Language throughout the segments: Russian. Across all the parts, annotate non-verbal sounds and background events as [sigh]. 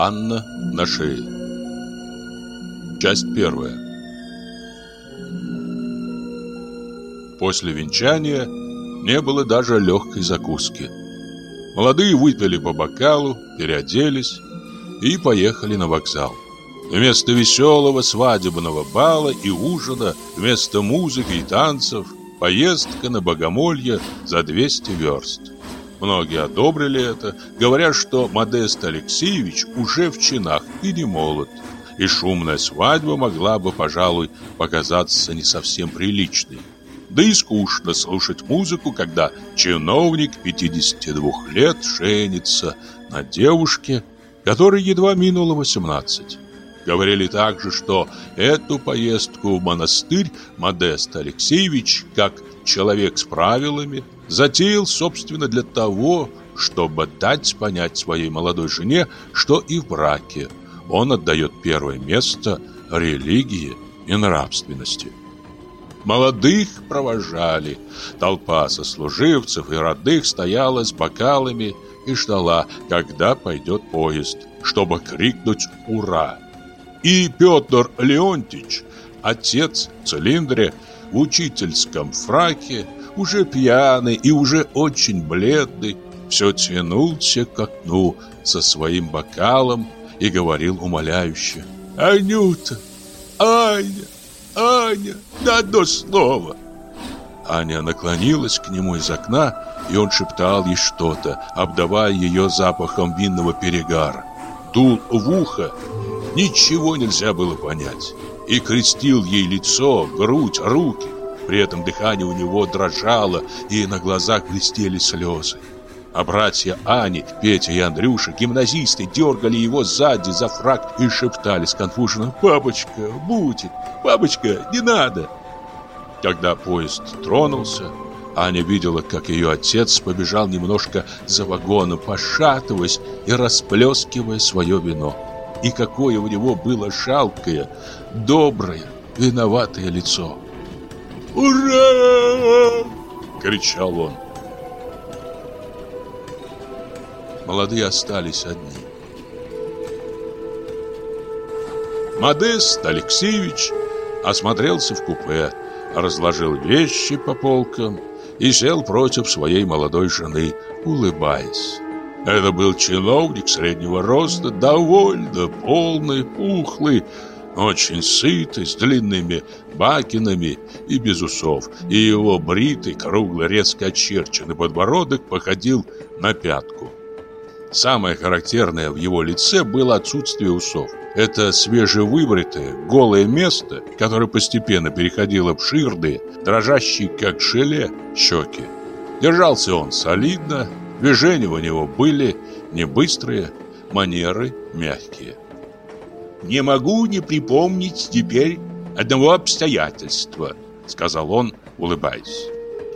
Анна на шее. Часть первая. После венчания не было даже легкой закуски. Молодые выпили по бокалу, переоделись и поехали на вокзал. Вместо веселого свадебного бала и ужина, вместо музыки и танцев, поездка на богомолье за 200 верст. Многие одобрили это, говоря, что Модест Алексеевич уже в чинах и не молод, и шумная свадьба могла бы, пожалуй, показаться не совсем приличной. Да и скучно слушать музыку, когда чиновник 52 лет женится на девушке, которой едва минуло 18. Говорили также, что эту поездку в монастырь Модест Алексеевич, как человек с правилами, затеял, собственно, для того, чтобы дать понять своей молодой жене, что и в браке он отдает первое место религии и нравственности. Молодых провожали. Толпа сослуживцев и родных стояла с бокалами и ждала, когда пойдет поезд, чтобы крикнуть «Ура!». И Петр Леонтьевич, отец в цилиндре, в учительском фраке, уже пьяный и уже очень бледный, все тянулся к окну со своим бокалом и говорил умоляюще. «Анюта! Аня! Аня! Да одно слово!» Аня наклонилась к нему из окна, и он шептал ей что-то, обдавая ее запахом винного перегара. Дул в ухо Ничего нельзя было понять. И крестил ей лицо, грудь, руки. При этом дыхание у него дрожало, и на глазах блестели слезы. А братья Ани, Петя и Андрюша, гимназисты, дергали его сзади за фраг и шептали сконфуженно «Папочка, Бутик, папочка, не надо!» Когда поезд тронулся, Аня видела, как ее отец побежал немножко за вагоном, пошатываясь и расплескивая свое вино и какое у него было жалкое, доброе, виноватое лицо. «Ура!» — кричал он. Молодые остались одни. Модест Алексеевич осмотрелся в купе, разложил вещи по полкам и сел против своей молодой жены, улыбаясь. Это был чиновник среднего роста, довольно полный, пухлый, очень сытый, с длинными бакинами и без усов, и его бритый, круглый, резко очерченный подбородок походил на пятку. Самое характерное в его лице было отсутствие усов. Это свежевыбритое, голое место, которое постепенно переходило в ширные, дрожащие, как желе, щеки. Держался он солидно, Движения у него были не быстрые, манеры мягкие. «Не могу не припомнить теперь одного обстоятельства», — сказал он, улыбаясь.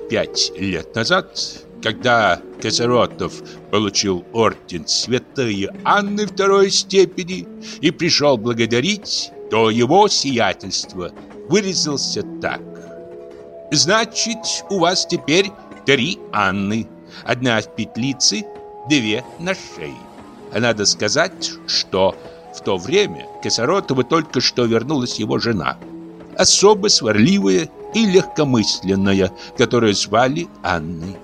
«Пять лет назад, когда Косоротов получил орден Святой Анны второй степени и пришел благодарить, то его сиятельство выразился так. «Значит, у вас теперь три Анны». Одна в петлице, две на шее. А надо сказать, что в то время к Косоротову только что вернулась его жена. Особо сварливая и легкомысленная, которую звали Анной.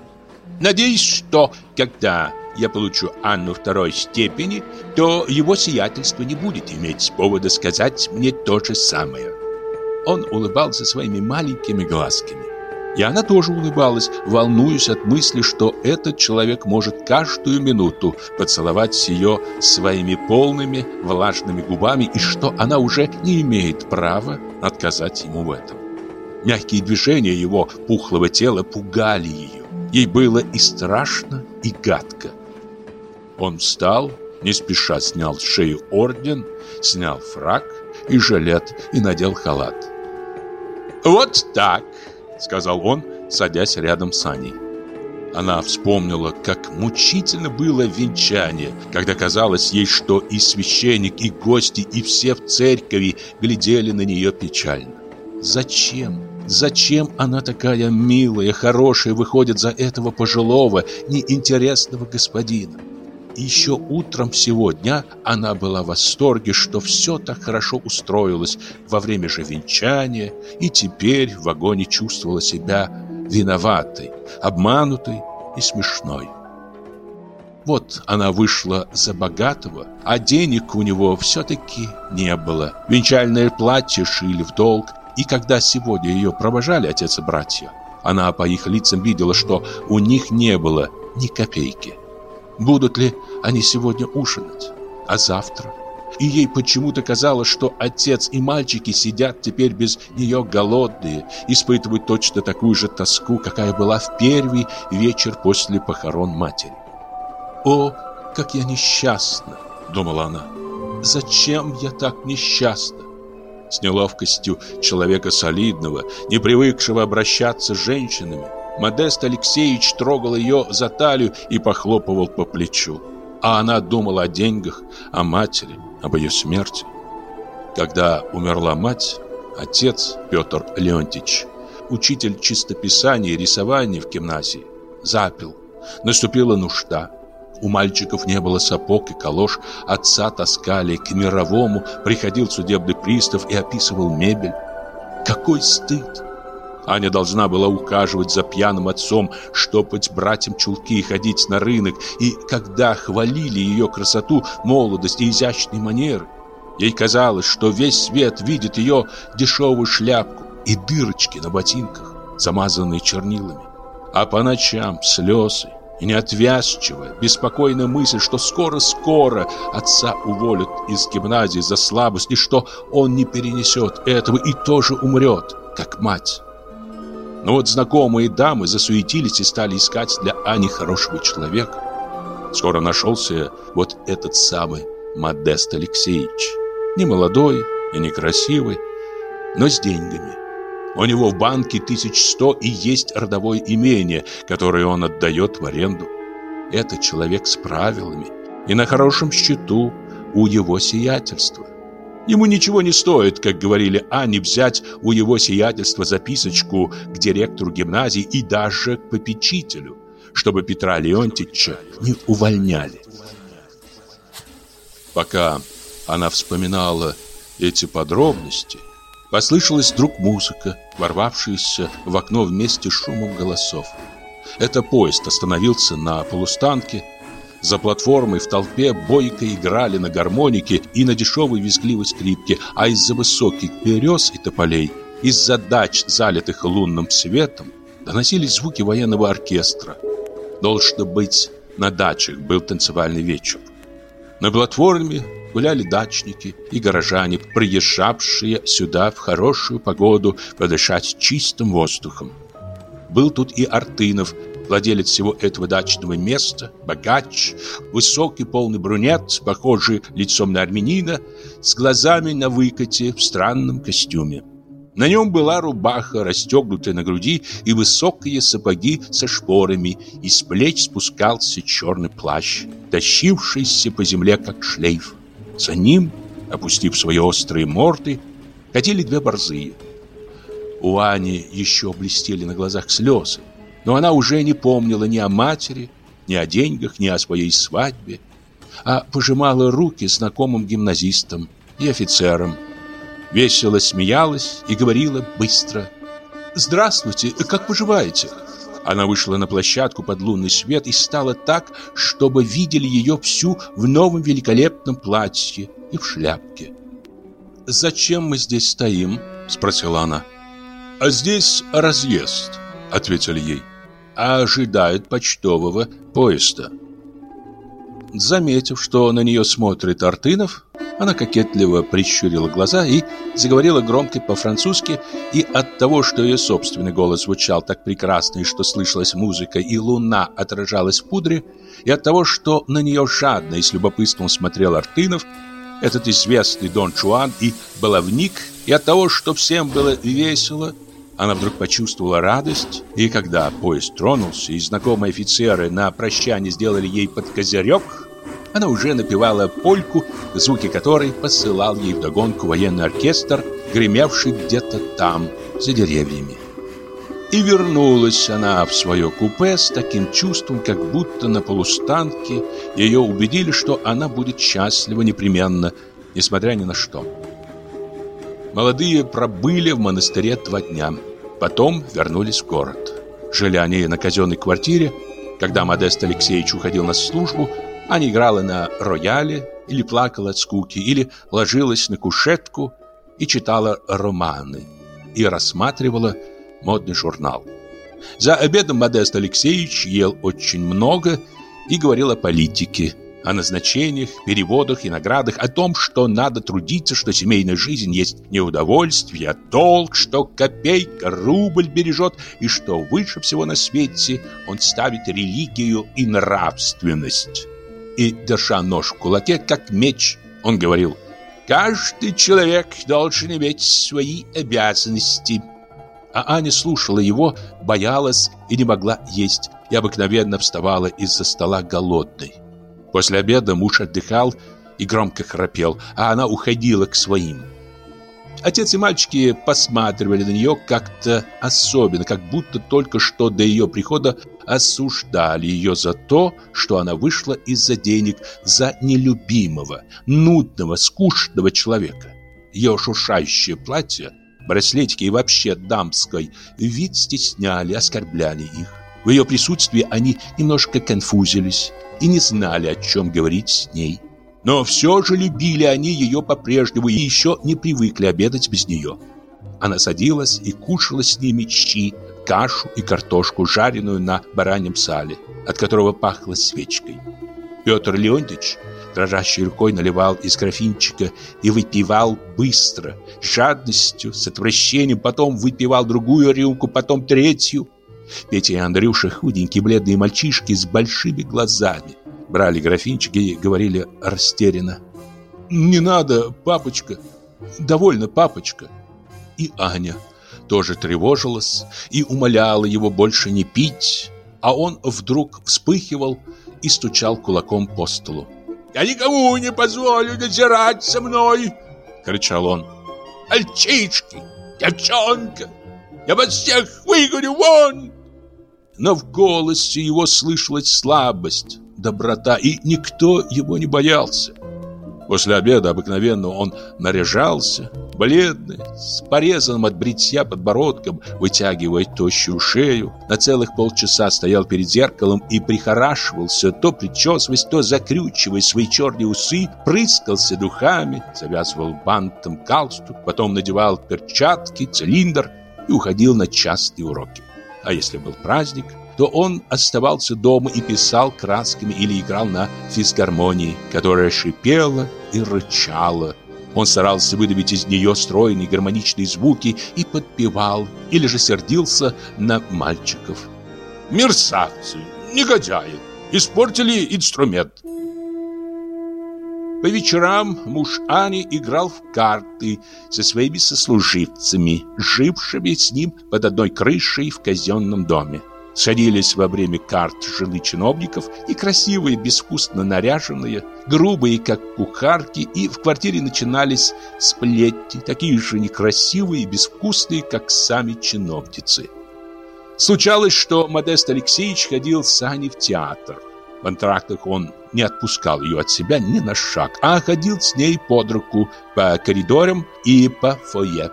Надеюсь, что когда я получу Анну второй степени, то его сиятельство не будет иметь повода сказать мне то же самое. Он улыбался своими маленькими глазками. И она тоже улыбалась, волнуясь от мысли, что этот человек может каждую минуту поцеловать ее своими полными влажными губами и что она уже не имеет права отказать ему в этом. Мягкие движения его пухлого тела пугали ее. Ей было и страшно, и гадко. Он встал, не спеша снял с шеи орден, снял фраг и жилет и надел халат. «Вот так!» Сказал он, садясь рядом с Аней. Она вспомнила, как мучительно было венчание, когда казалось ей, что и священник, и гости, и все в церкви глядели на нее печально. Зачем? Зачем она такая милая, хорошая выходит за этого пожилого, неинтересного господина? Еще утром всего дня она была в восторге, что все так хорошо устроилось во время же венчания, и теперь в вагоне чувствовала себя виноватой, обманутой и смешной. Вот она вышла за богатого, а денег у него все-таки не было. Венчальное платье шили в долг, и когда сегодня ее провожали отец и братья, она по их лицам видела, что у них не было ни копейки. Будут ли они сегодня ужинать? А завтра? И ей почему-то казалось, что отец и мальчики сидят теперь без нее голодные, испытывают точно такую же тоску, какая была в первый вечер после похорон матери. «О, как я несчастна!» — думала она. «Зачем я так несчастна?» С неловкостью человека солидного, не привыкшего обращаться с женщинами, Модест Алексеевич трогал ее за талию и похлопывал по плечу. А она думала о деньгах, о матери, об ее смерти. Когда умерла мать, отец Петр Леонтьевич, учитель чистописания и рисования в гимназии, запил. Наступила нужда. У мальчиков не было сапог и колош, отца таскали к мировому, приходил судебный пристав и описывал мебель. Какой стыд! Аня должна была ухаживать за пьяным отцом, штопать братьям чулки и ходить на рынок. И когда хвалили ее красоту, молодость и изящные манеры, ей казалось, что весь свет видит ее дешевую шляпку и дырочки на ботинках, замазанные чернилами. А по ночам слезы и неотвязчивая, беспокойная мысль, что скоро-скоро отца уволят из гимназии за слабость, и что он не перенесет этого и тоже умрет, как мать. Но вот знакомые дамы засуетились и стали искать для Ани хорошего человека. Скоро нашелся вот этот самый Модест Алексеевич. Не молодой и не красивый, но с деньгами. У него в банке тысяч сто и есть родовое имение, которое он отдает в аренду. Это человек с правилами и на хорошем счету у его сиятельства. Ему ничего не стоит, как говорили Ане, взять у его сиятельства записочку к директору гимназии и даже к попечителю, чтобы Петра Леонтьевича не увольняли. Пока она вспоминала эти подробности, послышалась вдруг музыка, ворвавшаяся в окно вместе с шумом голосов. Это поезд остановился на полустанке, за платформой в толпе бойко играли на гармонике и на дешевой визгливой скрипке, а из-за высоких берез и тополей, из-за дач, залитых лунным светом, доносились звуки военного оркестра. Должно быть, на дачах был танцевальный вечер. На платформе гуляли дачники и горожане, приезжавшие сюда в хорошую погоду подышать чистым воздухом. Был тут и Артынов, владелец всего этого дачного места, богач, высокий полный брюнет, похожий лицом на армянина, с глазами на выкате в странном костюме. На нем была рубаха, расстегнутая на груди, и высокие сапоги со шпорами, и с плеч спускался черный плащ, тащившийся по земле, как шлейф. За ним, опустив свои острые морды, катили две борзые. У Ани еще блестели на глазах слезы. Но она уже не помнила ни о матери, ни о деньгах, ни о своей свадьбе, а пожимала руки знакомым гимназистам и офицерам, весело смеялась и говорила быстро «Здравствуйте, как поживаете?» Она вышла на площадку под лунный свет и стала так, чтобы видели ее всю в новом великолепном платье и в шляпке. «Зачем мы здесь стоим?» – спросила она. «А здесь разъезд», – ответили ей а ожидают почтового поезда. Заметив, что на нее смотрит Артынов, она кокетливо прищурила глаза и заговорила громко по-французски, и от того, что ее собственный голос звучал так прекрасно, и что слышалась музыка, и луна отражалась в пудре, и от того, что на нее жадно и с любопытством смотрел Артынов, этот известный Дон Чуан и баловник, и от того, что всем было весело – она вдруг почувствовала радость, и когда поезд тронулся, и знакомые офицеры на прощание сделали ей под козырек, она уже напевала польку, звуки которой посылал ей вдогонку военный оркестр, гремевший где-то там, за деревьями. И вернулась она в свое купе с таким чувством, как будто на полустанке ее убедили, что она будет счастлива непременно, несмотря ни на что. Молодые пробыли в монастыре два дня, потом вернулись в город. Жили они на казенной квартире. Когда Модест Алексеевич уходил на службу, она играла на рояле, или плакала от скуки, или ложилась на кушетку и читала романы, и рассматривала модный журнал. За обедом Модест Алексеевич ел очень много и говорил о политике, о назначениях, переводах и наградах, о том, что надо трудиться, что семейная жизнь есть не удовольствие, а долг, что копейка рубль бережет, и что выше всего на свете он ставит религию и нравственность и, держа нож в кулаке, как меч, он говорил «Каждый человек должен иметь свои обязанности». А Аня слушала его, боялась и не могла есть, и обыкновенно вставала из-за стола голодной. После обеда муж отдыхал и громко храпел, а она уходила к своим. Отец и мальчики посматривали на нее как-то особенно, как будто только что до ее прихода осуждали ее за то, что она вышла из-за денег за нелюбимого, нудного, скучного человека. Ее шуршающее платье, браслетики и вообще дамской вид стесняли, оскорбляли их. В ее присутствии они немножко конфузились и не знали, о чем говорить с ней. Но все же любили они ее по-прежнему и еще не привыкли обедать без нее. Она садилась и кушала с ними щи, кашу и картошку, жареную на бараньем сале, от которого пахло свечкой. Петр Леонтьевич дрожащей рукой наливал из графинчика и выпивал быстро, с жадностью, с отвращением, потом выпивал другую рюмку, потом третью. Петя и Андрюша, худенькие бледные мальчишки с большими глазами, брали графинчики и говорили растерянно. «Не надо, папочка! Довольно, папочка!» И Аня тоже тревожилась и умоляла его больше не пить, а он вдруг вспыхивал и стучал кулаком по столу. «Я никому не позволю надзирать со мной!» — кричал он. «Мальчишки! Девчонка! Я вас всех выгоню вон!» Но в голосе его слышалась слабость, доброта, и никто его не боялся. После обеда обыкновенно он наряжался, бледный, с порезанным от бритья подбородком, вытягивая тощую шею. На целых полчаса стоял перед зеркалом и прихорашивался, то причесываясь, то закрючивая свои черные усы, прыскался духами, завязывал бантом галстук, потом надевал перчатки, цилиндр и уходил на частные уроки. А если был праздник – то он оставался дома и писал красками или играл на физгармонии, которая шипела и рычала. Он старался выдавить из нее стройные гармоничные звуки и подпевал, или же сердился на мальчиков. «Мерсавцы! Негодяи! Испортили инструмент!» По вечерам муж Ани играл в карты со своими сослуживцами, жившими с ним под одной крышей в казенном доме. Садились во время карт жены чиновников и красивые, безвкусно наряженные, грубые, как кухарки, и в квартире начинались сплетни, такие же некрасивые и безвкусные, как сами чиновницы. Случалось, что Модест Алексеевич ходил с Аней в театр. В антрактах он не отпускал ее от себя ни на шаг, а ходил с ней под руку по коридорам и по фойе.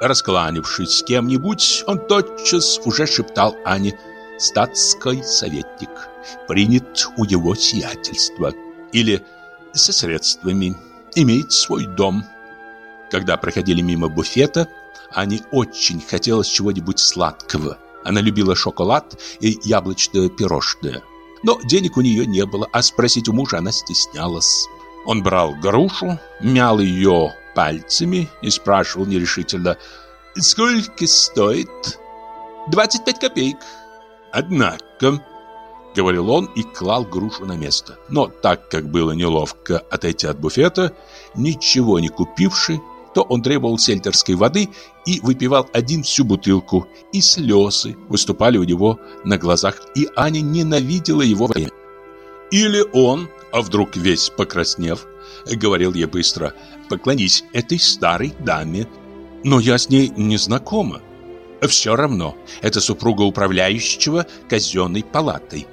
Раскланившись с кем-нибудь, он тотчас уже шептал Ане статский советник, принят у его сиятельства, или со средствами, имеет свой дом. Когда проходили мимо буфета, Ане очень хотелось чего-нибудь сладкого. Она любила шоколад и яблочное пирожное. Но денег у нее не было, а спросить у мужа она стеснялась. Он брал грушу, мял ее пальцами и спрашивал нерешительно «Сколько стоит?» «Двадцать пять копеек», Однако, говорил он и клал грушу на место. Но так как было неловко отойти от буфета, ничего не купивший, то он требовал сельтерской воды и выпивал один всю бутылку, и слезы выступали у него на глазах, и Аня ненавидела его время. Или он, а вдруг весь покраснев, говорил ей быстро, «Поклонись этой старой даме, но я с ней не знакома». Все равно, это супруга управляющего казенной палатой.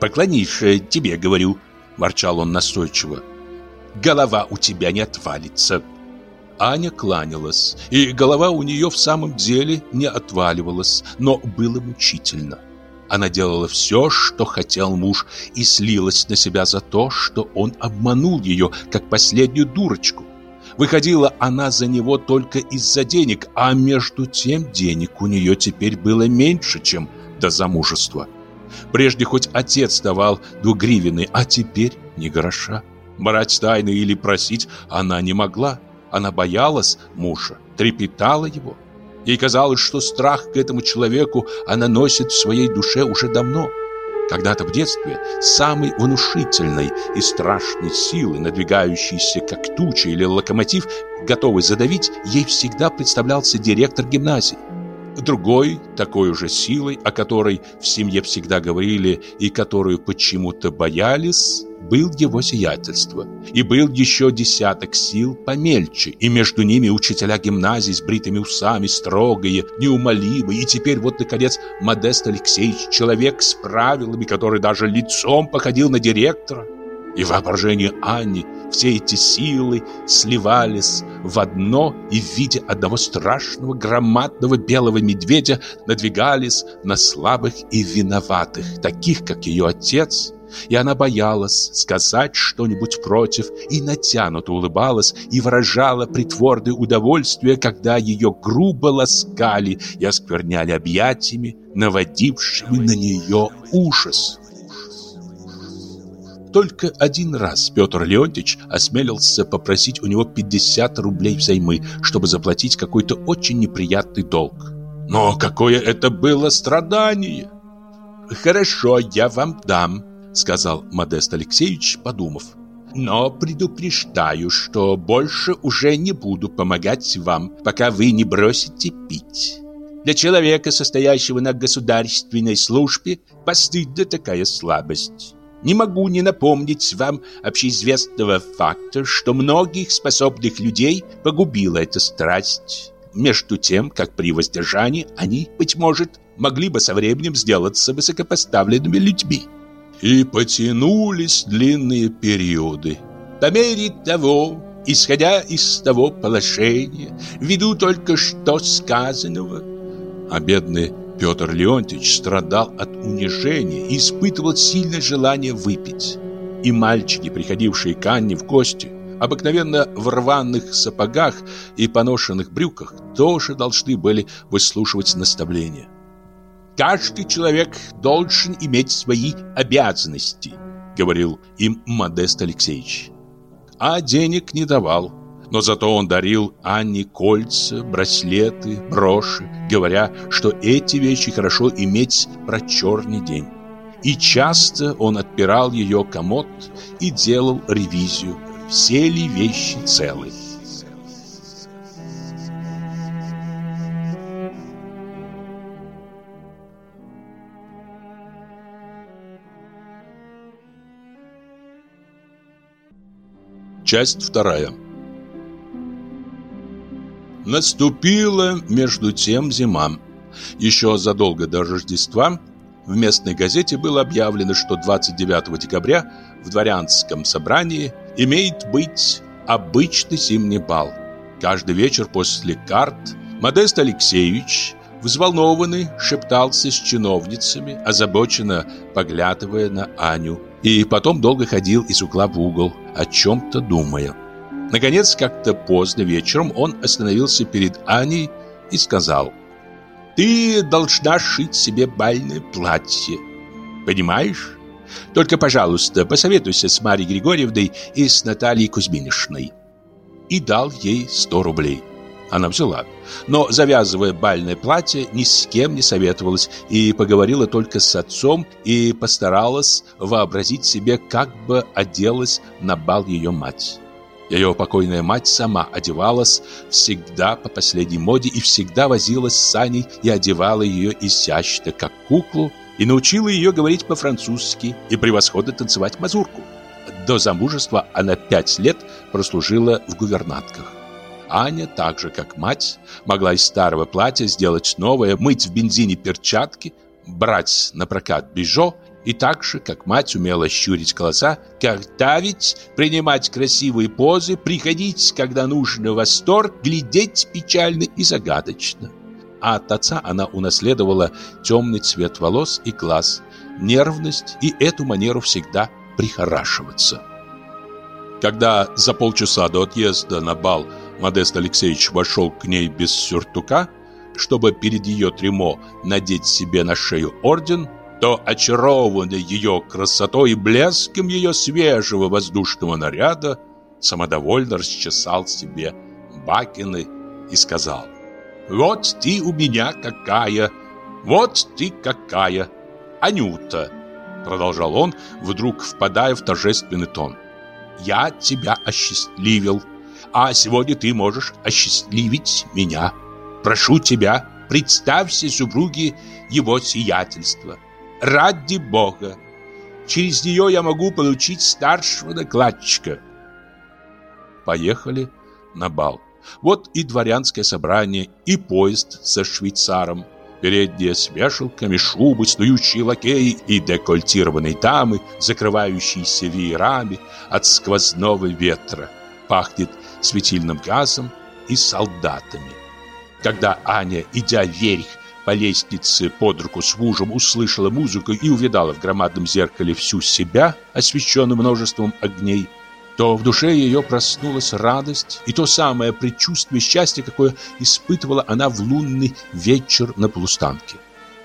Поклонишь, э, тебе говорю, ворчал он настойчиво. Голова у тебя не отвалится. Аня кланялась, и голова у нее в самом деле не отваливалась, но было мучительно. Она делала все, что хотел муж, и слилась на себя за то, что он обманул ее, как последнюю дурочку. Выходила она за него только из-за денег, а между тем денег у нее теперь было меньше, чем до замужества. Прежде хоть отец давал двугривенный, а теперь ни гроша. Брать тайны или просить она не могла. Она боялась мужа, трепетала его. Ей казалось, что страх к этому человеку она носит в своей душе уже давно. Когда-то в детстве самой внушительной и страшной силы, надвигающейся как туча или локомотив, готовый задавить, ей всегда представлялся директор гимназии. Другой, такой уже силой, о которой в семье всегда говорили и которую почему-то боялись, был его сиятельство. И был еще десяток сил помельче, и между ними учителя гимназии с бритыми усами, строгие, неумолимые, и теперь вот, наконец, Модест Алексеевич, человек с правилами, который даже лицом походил на директора. И воображение Анни все эти силы сливались в одно и в виде одного страшного громадного белого медведя надвигались на слабых и виноватых, таких как ее отец, и она боялась сказать что-нибудь против, и натянуто улыбалась, и выражала притворное удовольствие, когда ее грубо ласкали и оскверняли объятиями, наводившими на нее ужас. Только один раз Петр Леонтьевич осмелился попросить у него 50 рублей взаймы, чтобы заплатить какой-то очень неприятный долг. Но какое это было страдание! «Хорошо, я вам дам», сказал Модест Алексеевич, подумав. Но предупреждаю, что больше уже не буду помогать вам, пока вы не бросите пить. Для человека, состоящего на государственной службе, постыдна такая слабость. Не могу не напомнить вам общеизвестного факта, что многих способных людей погубила эта страсть. Между тем, как при воздержании они, быть может, могли бы со временем сделаться высокопоставленными людьми и потянулись длинные периоды. По мере того, исходя из того положения, ввиду только что сказанного, а бедный Петр Леонтьевич страдал от унижения и испытывал сильное желание выпить. И мальчики, приходившие к Анне в гости, обыкновенно в рваных сапогах и поношенных брюках, тоже должны были выслушивать наставления. Каждый человек должен иметь свои обязанности, говорил им Модест Алексеевич. А денег не давал. Но зато он дарил Анне кольца, браслеты, броши, говоря, что эти вещи хорошо иметь про черный день. И часто он отпирал ее комод и делал ревизию, все ли вещи целы. Часть вторая. Наступила между тем зима. Еще задолго до Рождества в местной газете было объявлено, что 29 декабря в дворянском собрании имеет быть обычный зимний бал. Каждый вечер после карт Модест Алексеевич, взволнованный, шептался с чиновницами, озабоченно поглядывая на Аню и потом долго ходил из угла в угол, о чем-то думая. Наконец, как-то поздно вечером он остановился перед Аней и сказал, «Ты должна шить себе бальное платье, понимаешь? Только, пожалуйста, посоветуйся с Марьей Григорьевной и с Натальей Кузьминишной». И дал ей сто рублей. Она взяла, но, завязывая бальное платье, ни с кем не советовалась и поговорила только с отцом и постаралась вообразить себе, как бы оделась на бал ее мать. Ее покойная мать сама одевалась всегда по последней моде и всегда возилась с Саней и одевала ее изящно, как куклу, и научила ее говорить по-французски и превосходно танцевать мазурку. До замужества она пять лет прослужила в гувернатках. Аня, так же как мать, могла из старого платья сделать новое, мыть в бензине перчатки, брать на прокат бижо и так же, как мать умела щурить глаза, картавить, принимать красивые позы, приходить, когда нужно, в восторг, глядеть печально и загадочно. А от отца она унаследовала темный цвет волос и глаз, нервность и эту манеру всегда прихорашиваться. Когда за полчаса до отъезда на бал Модест Алексеевич вошел к ней без сюртука, чтобы перед ее тремо надеть себе на шею орден, то, очарованный ее красотой и блеском ее свежего воздушного наряда, самодовольно расчесал себе бакины и сказал «Вот ты у меня какая, вот ты какая, Анюта!» Продолжал он, вдруг впадая в торжественный тон. «Я тебя осчастливил, а сегодня ты можешь осчастливить меня. Прошу тебя, представься супруге его сиятельства» ради Бога. Через нее я могу получить старшего докладчика. Поехали на бал. Вот и дворянское собрание, и поезд со швейцаром. Передние с вешалками, шубы, снующие лакеи и декольтированные дамы, закрывающиеся веерами от сквозного ветра. Пахнет светильным газом и солдатами. Когда Аня, идя вверх по лестнице под руку с мужем услышала музыку и увидала в громадном зеркале всю себя, освещенную множеством огней, то в душе ее проснулась радость и то самое предчувствие счастья, какое испытывала она в лунный вечер на полустанке.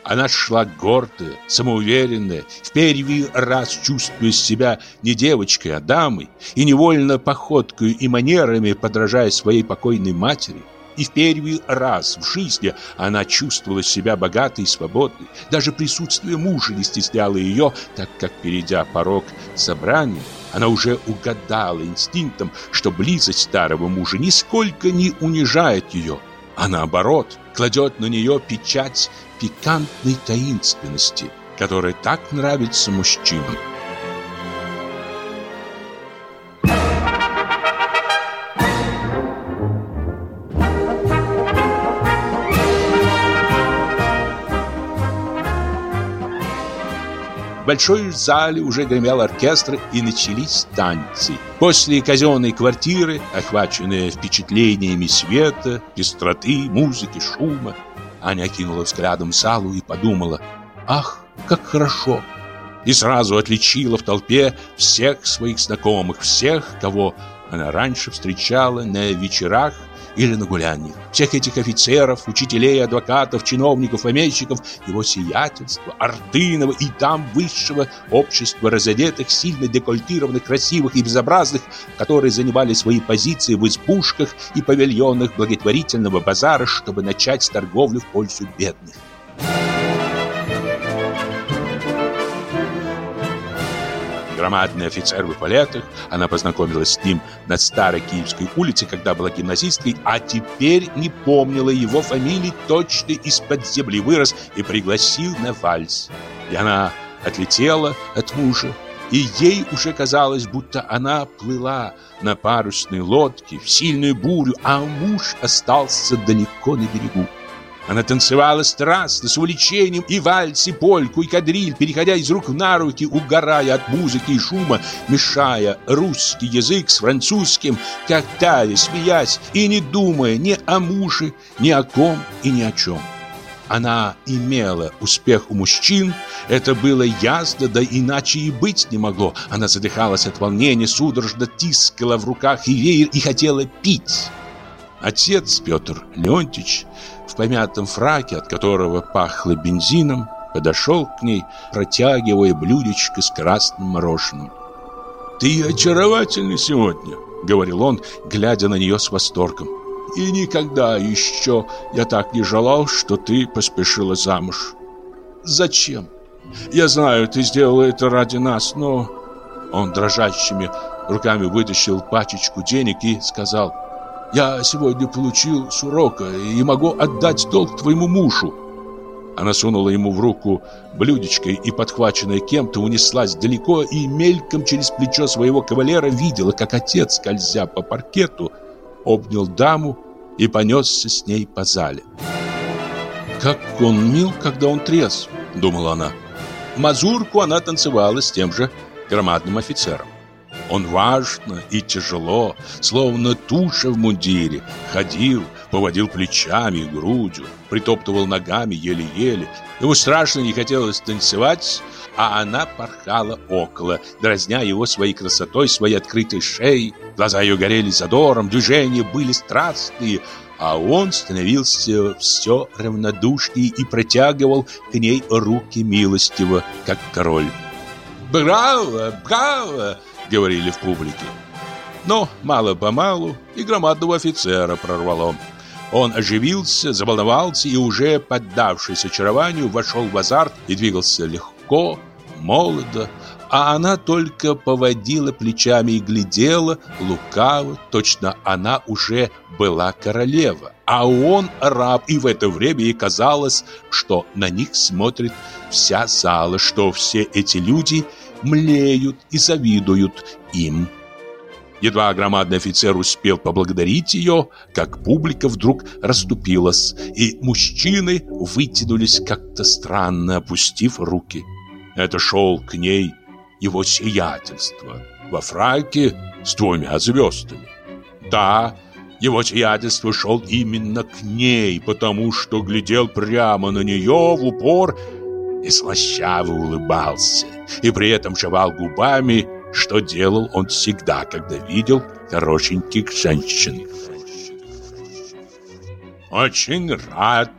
Она шла гордая, самоуверенная, в первый раз чувствуя себя не девочкой, а дамой, и невольно походкой и манерами подражая своей покойной матери – и в первый раз в жизни она чувствовала себя богатой и свободной. Даже присутствие мужа не стесняло ее, так как, перейдя порог собрания, она уже угадала инстинктом, что близость старого мужа нисколько не унижает ее, а наоборот, кладет на нее печать пикантной таинственности, которая так нравится мужчинам. В большой зале уже гремел оркестр и начались танцы. После казенной квартиры, охваченные впечатлениями света, пестроты, музыки, шума, Аня кинула взглядом залу и подумала «Ах, как хорошо!» И сразу отличила в толпе всех своих знакомых, всех, кого она раньше встречала на вечерах или на гуляниях. Всех этих офицеров, учителей, адвокатов, чиновников, помещиков, его сиятельства, Артынова и там высшего общества разодетых, сильно декольтированных, красивых и безобразных, которые занимали свои позиции в избушках и павильонах благотворительного базара, чтобы начать торговлю в пользу бедных. Громадный офицер в эполетах. Она познакомилась с ним на Старой Киевской улице, когда была гимназисткой, а теперь не помнила его фамилии, точно из-под земли вырос и пригласил на вальс. И она отлетела от мужа, и ей уже казалось, будто она плыла на парусной лодке в сильную бурю, а муж остался далеко на берегу. Она танцевала страстно, с увлечением и вальс, и польку, и кадриль, переходя из рук на руки, угорая от музыки и шума, мешая русский язык с французским, как тая, смеясь и не думая ни о муже, ни о ком и ни о чем. Она имела успех у мужчин, это было ясно, да иначе и быть не могло. Она задыхалась от волнения, судорожно тискала в руках и веер и хотела пить. Отец Петр Леонтьевич в помятом фраке, от которого пахло бензином, подошел к ней, протягивая блюдечко с красным мороженым. «Ты очаровательный сегодня», — говорил он, глядя на нее с восторгом. «И никогда еще я так не желал, что ты поспешила замуж». «Зачем? Я знаю, ты сделала это ради нас, но...» Он дрожащими руками вытащил пачечку денег и сказал я сегодня получил с урока и могу отдать долг твоему мужу. Она сунула ему в руку блюдечко и, подхваченная кем-то, унеслась далеко и мельком через плечо своего кавалера видела, как отец, скользя по паркету, обнял даму и понесся с ней по зале. «Как он мил, когда он трезв», — думала она. Мазурку она танцевала с тем же громадным офицером. Он важно и тяжело, словно туша в мундире, ходил, поводил плечами и грудью, притоптывал ногами еле-еле. Ему страшно не хотелось танцевать, а она порхала около, дразня его своей красотой, своей открытой шеей. Глаза ее горели задором, движения были страстные, а он становился все равнодушнее и протягивал к ней руки милостиво, как король. «Браво! Браво!» — говорили в публике. Но мало-помалу и громадного офицера прорвало. Он оживился, заволновался и уже, поддавшись очарованию, вошел в азарт и двигался легко, молодо, а она только поводила плечами и глядела лукаво, точно она уже была королева, а он раб, и в это время ей казалось, что на них смотрит вся зала, что все эти люди млеют и завидуют им. Едва громадный офицер успел поблагодарить ее, как публика вдруг расступилась, и мужчины вытянулись как-то странно, опустив руки. Это шел к ней его сиятельство во фраке с двумя звездами. Да, его сиятельство шел именно к ней, потому что глядел прямо на нее в упор и слащаво улыбался, и при этом жевал губами, что делал он всегда, когда видел хорошеньких женщин. «Очень рад»,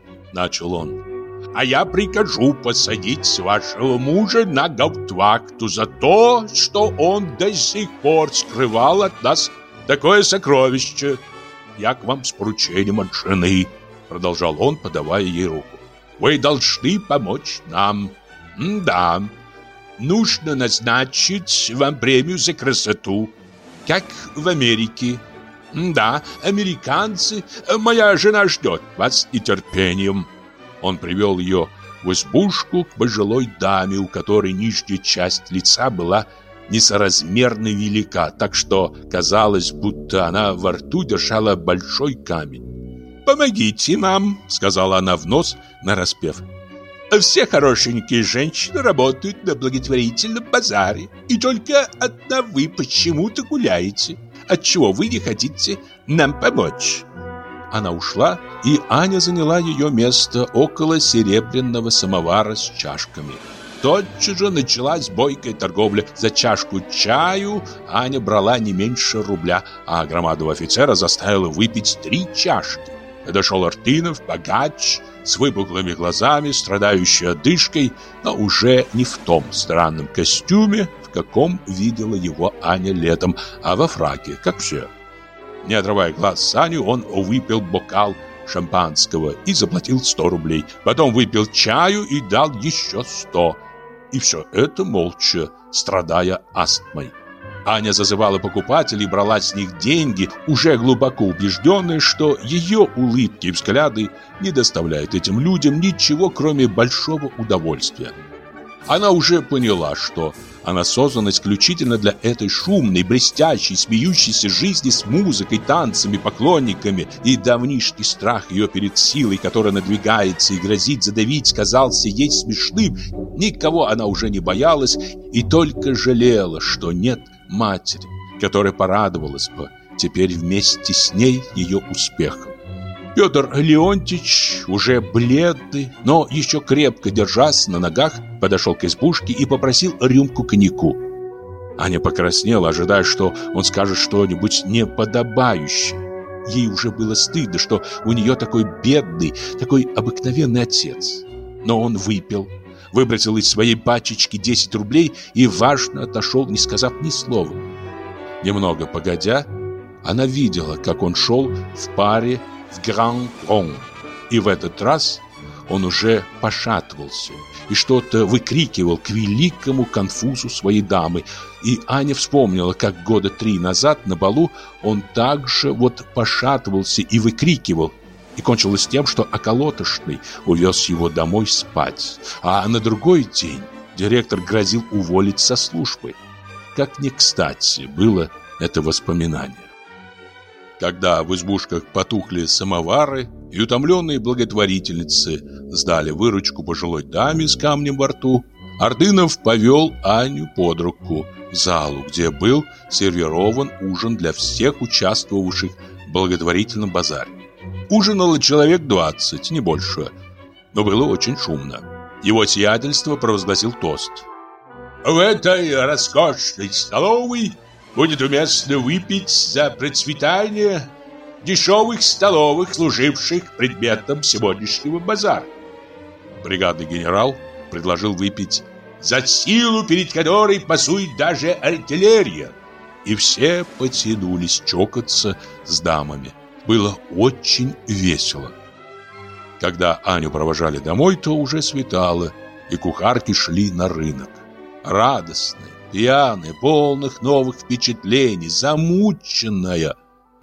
— начал он, — «а я прикажу посадить вашего мужа на гауптвахту за то, что он до сих пор скрывал от нас такое сокровище. Я к вам с поручением от жены», — продолжал он, подавая ей руку. «Вы должны помочь нам». «Да, нужно назначить вам премию за красоту, как в Америке. Да, американцы, моя жена ждет вас с нетерпением. Он привел ее в избушку к пожилой даме, у которой нижняя часть лица была несоразмерно велика, так что казалось, будто она во рту держала большой камень. «Помогите нам», — сказала она в нос, нараспев. Все хорошенькие женщины работают на благотворительном базаре, и только одна вы почему-то гуляете. Отчего вы не хотите нам помочь?» Она ушла, и Аня заняла ее место около серебряного самовара с чашками. Тотчас же началась бойкая торговля. За чашку чаю Аня брала не меньше рубля, а громадного офицера заставила выпить три чашки. Подошел Артынов, богач, с выпуклыми глазами, страдающий одышкой, но уже не в том странном костюме, в каком видела его Аня летом, а во фраке, как все. Не отрывая глаз с Аню, он выпил бокал шампанского и заплатил 100 рублей. Потом выпил чаю и дал еще 100. И все это молча, страдая астмой. Аня зазывала покупателей, брала с них деньги, уже глубоко убежденная, что ее улыбки и взгляды не доставляют этим людям ничего, кроме большого удовольствия. Она уже поняла, что она создана исключительно для этой шумной, блестящей, смеющейся жизни с музыкой, танцами, поклонниками, и давнишний страх ее перед силой, которая надвигается и грозит задавить, казался ей смешным. Никого она уже не боялась и только жалела, что нет матери, которая порадовалась бы теперь вместе с ней ее успехом. Петр Леонтьевич, уже бледный, но еще крепко держась на ногах, подошел к избушке и попросил рюмку коньяку. Аня покраснела, ожидая, что он скажет что-нибудь неподобающее. Ей уже было стыдно, что у нее такой бедный, такой обыкновенный отец. Но он выпил, выбросил из своей пачечки 10 рублей и важно отошел, не сказав ни слова. Немного погодя, она видела, как он шел в паре в Гран-Рон. И в этот раз он уже пошатывался и что-то выкрикивал к великому конфузу своей дамы. И Аня вспомнила, как года три назад на балу он также вот пошатывался и выкрикивал, и кончилось тем, что околотошный увез его домой спать. А на другой день директор грозил уволить со службы. Как не кстати было это воспоминание. Когда в избушках потухли самовары, и утомленные благотворительницы сдали выручку пожилой даме с камнем во рту, Ордынов повел Аню под руку в залу, где был сервирован ужин для всех участвовавших в благотворительном базаре. Ужинало человек 20, не больше, но было очень шумно. Его сиятельство провозгласил тост. «В этой роскошной столовой будет уместно выпить за процветание дешевых столовых, служивших предметом сегодняшнего базара». Бригадный генерал предложил выпить за силу, перед которой пасует даже артиллерия. И все потянулись чокаться с дамами. Было очень весело. Когда Аню провожали домой, то уже светало, и кухарки шли на рынок. Радостная, пьяная, полных новых впечатлений, замученная.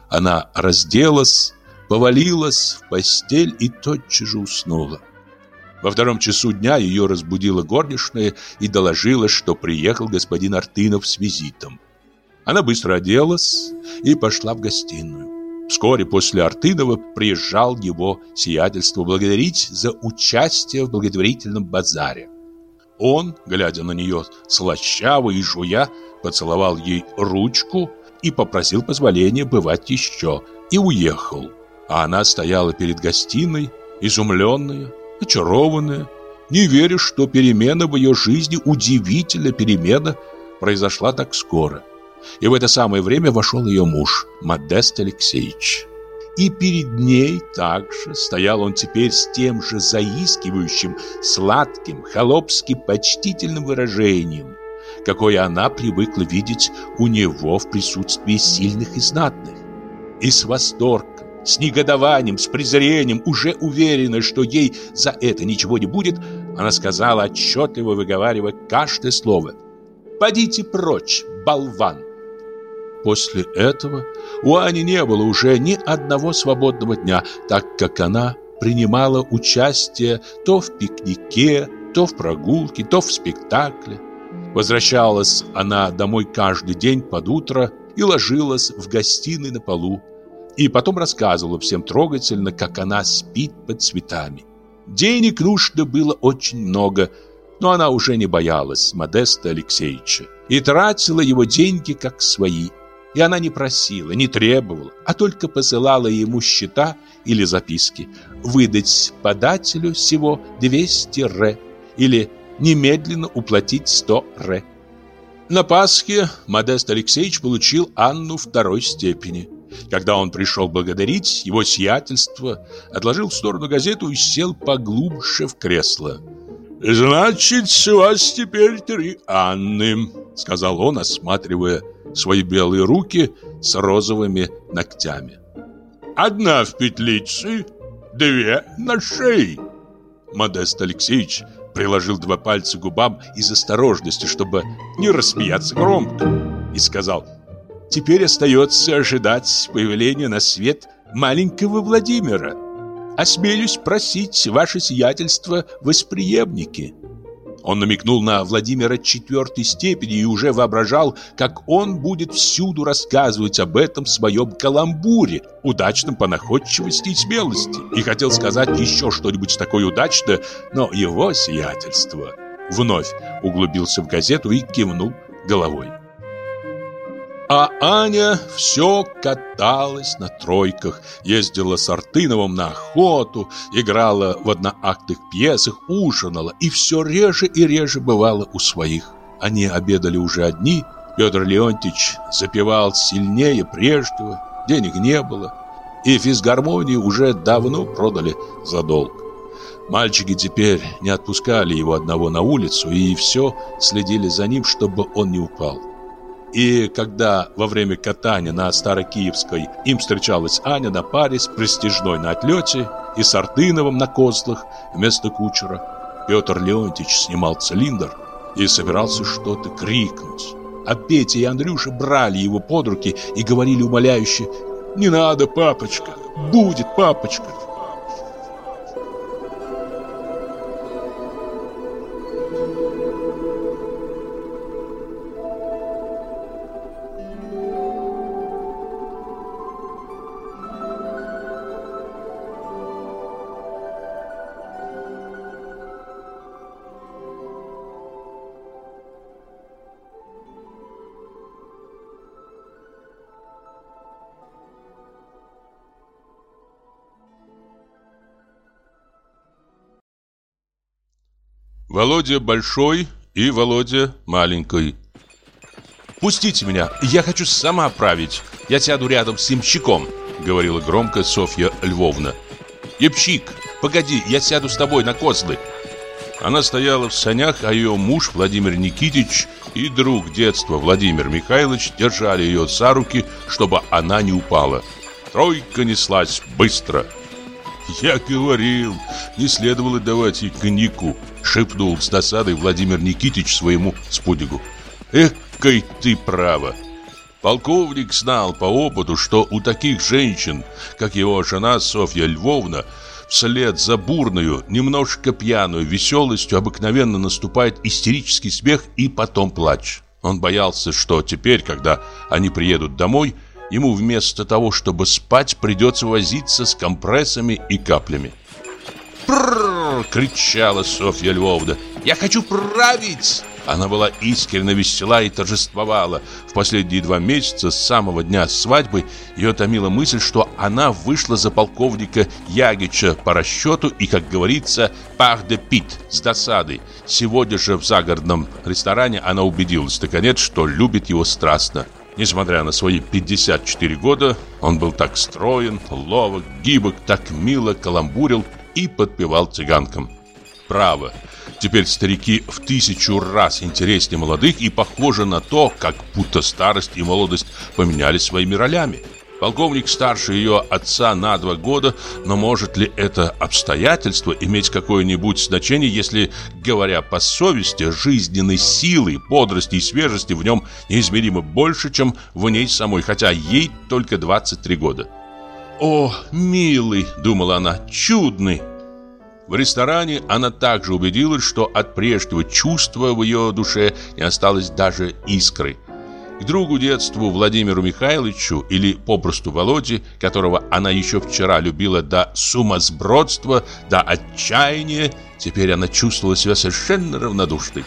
Она разделась, повалилась в постель и тотчас же уснула. Во втором часу дня ее разбудила горничная и доложила, что приехал господин Артынов с визитом. Она быстро оделась и пошла в гостиную. Вскоре после Артынова приезжал его сиятельство благодарить за участие в благотворительном базаре. Он, глядя на нее слащаво и жуя, поцеловал ей ручку и попросил позволения бывать еще, и уехал. А она стояла перед гостиной, изумленная, очарованная, не веря, что перемена в ее жизни, удивительная перемена, произошла так скоро. И в это самое время вошел ее муж, Модест Алексеевич. И перед ней также стоял он теперь с тем же заискивающим, сладким, холопски почтительным выражением, какое она привыкла видеть у него в присутствии сильных и знатных. И с восторгом, с негодованием, с презрением, уже уверена, что ей за это ничего не будет, она сказала, отчетливо выговаривая каждое слово. «Подите прочь, болван!» После этого у Ани не было уже ни одного свободного дня, так как она принимала участие то в пикнике, то в прогулке, то в спектакле. Возвращалась она домой каждый день под утро и ложилась в гостиной на полу. И потом рассказывала всем трогательно, как она спит под цветами. Денег нужно было очень много, но она уже не боялась Модеста Алексеевича и тратила его деньги как свои – и она не просила, не требовала, а только посылала ему счета или записки. Выдать подателю всего 200 ре или немедленно уплатить 100 ре. На Пасхе Модест Алексеевич получил Анну второй степени. Когда он пришел благодарить, его сиятельство отложил в сторону газету и сел поглубже в кресло. «Значит, у вас теперь три Анны», — сказал он, осматривая свои белые руки с розовыми ногтями. Одна в петлице, две на шее. Модест Алексеевич приложил два пальца к губам из осторожности, чтобы не рассмеяться громко, и сказал, «Теперь остается ожидать появления на свет маленького Владимира. Осмелюсь просить ваше сиятельство восприемники». Он намекнул на Владимира четвертой степени и уже воображал, как он будет всюду рассказывать об этом своем каламбуре, удачном по находчивости и смелости. И хотел сказать еще что-нибудь такое удачное, но его сиятельство вновь углубился в газету и кивнул головой. А Аня все каталась на тройках, ездила с Артыновым на охоту, играла в одноактных пьесах, ужинала и все реже и реже бывала у своих. Они обедали уже одни, Петр Леонтьевич запевал сильнее прежнего, денег не было, и физгармонию уже давно продали за долг. Мальчики теперь не отпускали его одного на улицу и все следили за ним, чтобы он не упал. И когда во время катания на Старокиевской им встречалась Аня на паре с Престижной на отлете и с Артыновым на козлах вместо кучера, Петр Леонтьевич снимал цилиндр и собирался что-то крикнуть. А Петя и Андрюша брали его под руки и говорили умоляюще «Не надо, папочка! Будет, папочка!» Володя большой и Володя маленький. «Пустите меня, я хочу сама править. Я сяду рядом с ямщиком», — говорила громко Софья Львовна. «Ямщик, погоди, я сяду с тобой на козлы». Она стояла в санях, а ее муж Владимир Никитич и друг детства Владимир Михайлович держали ее за руки, чтобы она не упала. Тройка неслась быстро. [laughs] «Я говорил, не следовало давать ей коньяку», — шепнул с досадой Владимир Никитич своему спутнику. «Эх, Экой ты право. Полковник знал по опыту, что у таких женщин, как его жена Софья Львовна, вслед за бурную, немножко пьяную веселостью обыкновенно наступает истерический смех и потом плач. Он боялся, что теперь, когда они приедут домой, ему вместо того, чтобы спать, придется возиться с компрессами и каплями. «Прррр!» — кричала Софья Львовна. «Я хочу править!» Она была искренне весела и торжествовала. В последние два месяца, с самого дня свадьбы, ее томила мысль, что она вышла за полковника Ягича по расчету и, как говорится, пах де пит, с досадой. Сегодня же в загородном ресторане она убедилась, наконец, что любит его страстно. Несмотря на свои 54 года, он был так строен, ловок, гибок, так мило каламбурил и подпевал цыганкам. Право, Теперь старики в тысячу раз интереснее молодых и похоже на то, как будто старость и молодость поменялись своими ролями. Полковник старше ее отца на два года, но может ли это обстоятельство иметь какое-нибудь значение, если, говоря по совести, жизненной силы, бодрости и свежести в нем неизмеримо больше, чем в ней самой, хотя ей только 23 года? «О, милый!» — думала она, — «чудный!» В ресторане она также убедилась, что от прежнего чувства в ее душе не осталось даже искры. К другу детству Владимиру Михайловичу или попросту Володе, которого она еще вчера любила до сумасбродства, до отчаяния, теперь она чувствовала себя совершенно равнодушной.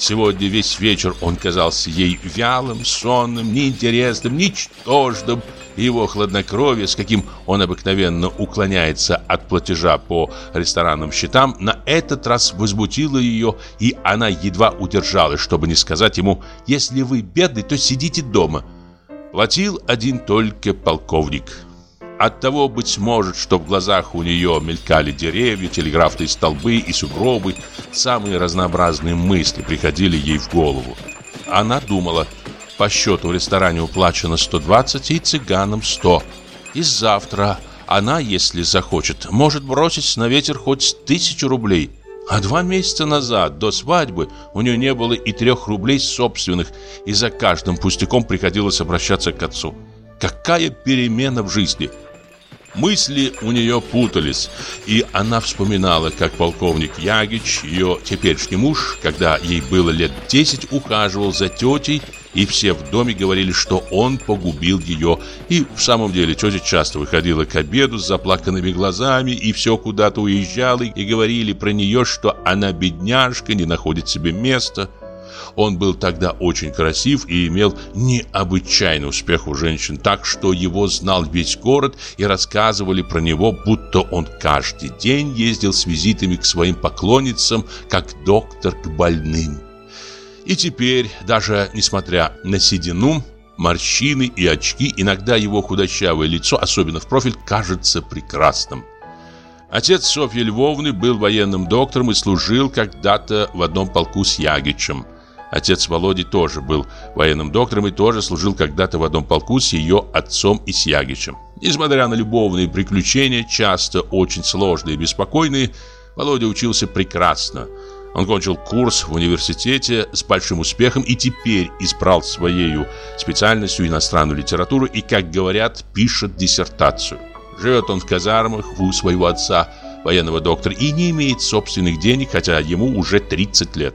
Сегодня весь вечер он казался ей вялым, сонным, неинтересным, ничтожным, его хладнокровие, с каким он обыкновенно уклоняется от платежа по ресторанным счетам, на этот раз возбудило ее, и она едва удержалась, чтобы не сказать ему «Если вы бедный, то сидите дома». Платил один только полковник. От того, быть может, что в глазах у нее мелькали деревья, телеграфные столбы и сугробы, самые разнообразные мысли приходили ей в голову. Она думала – по счету в ресторане уплачено 120 и цыганам 100. И завтра она, если захочет, может бросить на ветер хоть тысячу рублей. А два месяца назад, до свадьбы, у нее не было и трех рублей собственных, и за каждым пустяком приходилось обращаться к отцу. Какая перемена в жизни! Мысли у нее путались, и она вспоминала, как полковник Ягич, ее теперешний муж, когда ей было лет 10, ухаживал за тетей и все в доме говорили, что он погубил ее. И в самом деле тетя часто выходила к обеду с заплаканными глазами и все куда-то уезжала, и говорили про нее, что она бедняжка, не находит себе места. Он был тогда очень красив и имел необычайный успех у женщин, так что его знал весь город и рассказывали про него, будто он каждый день ездил с визитами к своим поклонницам, как доктор к больным. И теперь, даже несмотря на седину, морщины и очки, иногда его худощавое лицо, особенно в профиль, кажется прекрасным. Отец Софьи Львовны был военным доктором и служил когда-то в одном полку с Ягичем. Отец Володи тоже был военным доктором и тоже служил когда-то в одном полку с ее отцом и с Ягичем. Несмотря на любовные приключения, часто очень сложные и беспокойные, Володя учился прекрасно – он кончил курс в университете с большим успехом и теперь избрал своей специальностью иностранную литературу и, как говорят, пишет диссертацию. Живет он в казармах у своего отца, военного доктора, и не имеет собственных денег, хотя ему уже 30 лет.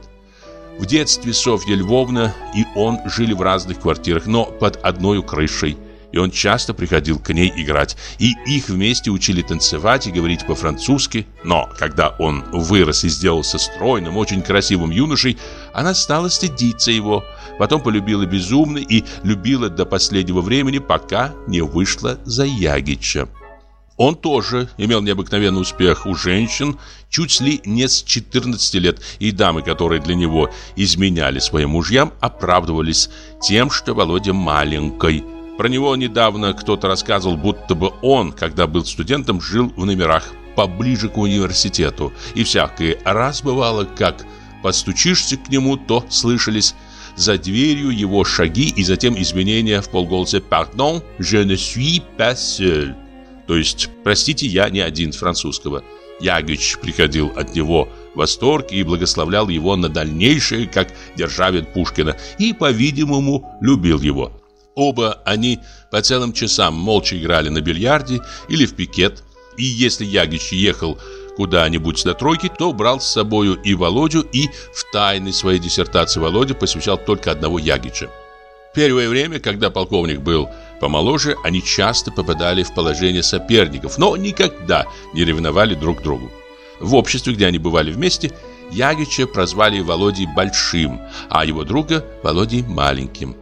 В детстве Софья Львовна и он жили в разных квартирах, но под одной крышей и он часто приходил к ней играть, и их вместе учили танцевать и говорить по-французски. Но когда он вырос и сделался стройным, очень красивым юношей, она стала стыдиться его, потом полюбила безумно и любила до последнего времени, пока не вышла за Ягича. Он тоже имел необыкновенный успех у женщин чуть ли не с 14 лет, и дамы, которые для него изменяли своим мужьям, оправдывались тем, что Володя маленький. Про него недавно кто-то рассказывал, будто бы он, когда был студентом, жил в номерах поближе к университету, и всякое раз бывало, как подстучишься к нему, то слышались за дверью его шаги и затем изменения в полголоса «Pardon, je ne suis pas seul». То есть, простите, я не один французского. Ягич приходил от него в восторг и благословлял его на дальнейшее, как Державин Пушкина, и, по-видимому, любил его. Оба они по целым часам молча играли на бильярде или в пикет, и если Ягич ехал куда-нибудь до тройки, то брал с собою и Володю, и в тайной своей диссертации Володя посвящал только одного Ягича. Первое время, когда полковник был помоложе, они часто попадали в положение соперников, но никогда не ревновали друг другу. В обществе, где они бывали вместе, Ягича прозвали Володей Большим, а его друга Володей Маленьким.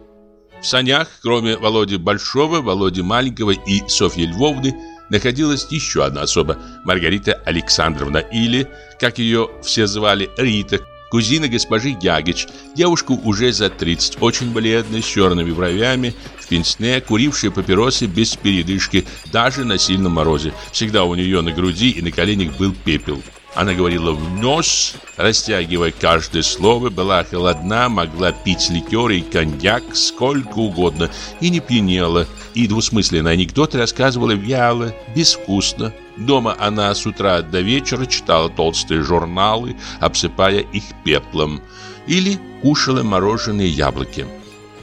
В санях, кроме Володи Большого, Володи Маленького и Софьи Львовны, находилась еще одна особа, Маргарита Александровна, или, как ее все звали, Рита, кузина госпожи Ягич, девушка уже за 30, очень бледная, с черными бровями, в пенсне, курившая папиросы без передышки, даже на сильном морозе. Всегда у нее на груди и на коленях был пепел. Она говорила в нос, растягивая каждое слово, была холодна, могла пить ликер и коньяк сколько угодно и не пьянела. И двусмысленные анекдоты рассказывала вяло, безвкусно. Дома она с утра до вечера читала толстые журналы, обсыпая их пеплом. Или кушала мороженые яблоки.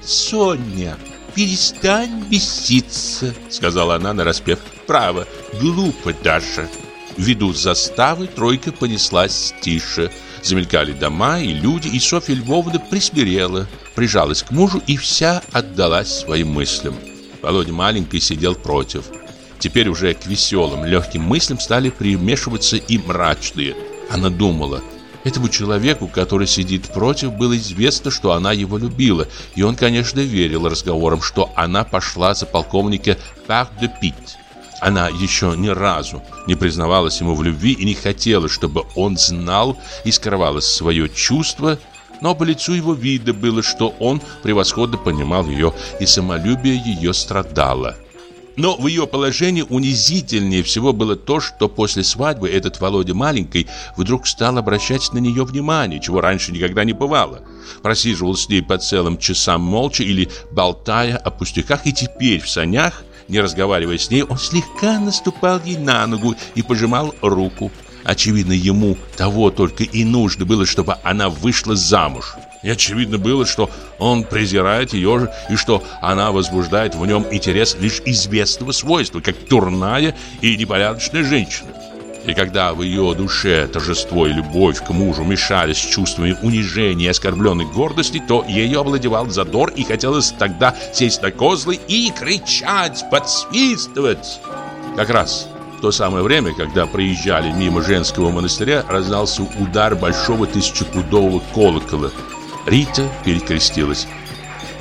«Соня, перестань беситься», — сказала она нараспев. «Право, глупо даже». Ввиду заставы тройка понеслась тише. Замелькали дома и люди, и Софья Львовна присмирела, прижалась к мужу и вся отдалась своим мыслям. Володя маленький сидел против. Теперь уже к веселым, легким мыслям стали примешиваться и мрачные. Она думала, этому человеку, который сидит против, было известно, что она его любила, и он, конечно, верил разговорам, что она пошла за полковника Пар де Пит. Она еще ни разу не признавалась ему в любви и не хотела, чтобы он знал и скрывала свое чувство, но по лицу его видно было, что он превосходно понимал ее, и самолюбие ее страдало. Но в ее положении унизительнее всего было то, что после свадьбы этот Володя маленький вдруг стал обращать на нее внимание, чего раньше никогда не бывало. Просиживал с ней по целым часам молча или болтая о пустяках, и теперь в санях не разговаривая с ней, он слегка наступал ей на ногу и пожимал руку. Очевидно, ему того только и нужно было, чтобы она вышла замуж. И очевидно было, что он презирает ее и что она возбуждает в нем интерес лишь известного свойства, как турная и непорядочная женщина. И когда в ее душе торжество и любовь к мужу мешались с чувствами унижения и оскорбленной гордости, то ее овладевал задор и хотелось тогда сесть на козлы и кричать, подсвистывать. Как раз в то самое время, когда проезжали мимо женского монастыря, раздался удар большого тысячепудового колокола. Рита перекрестилась.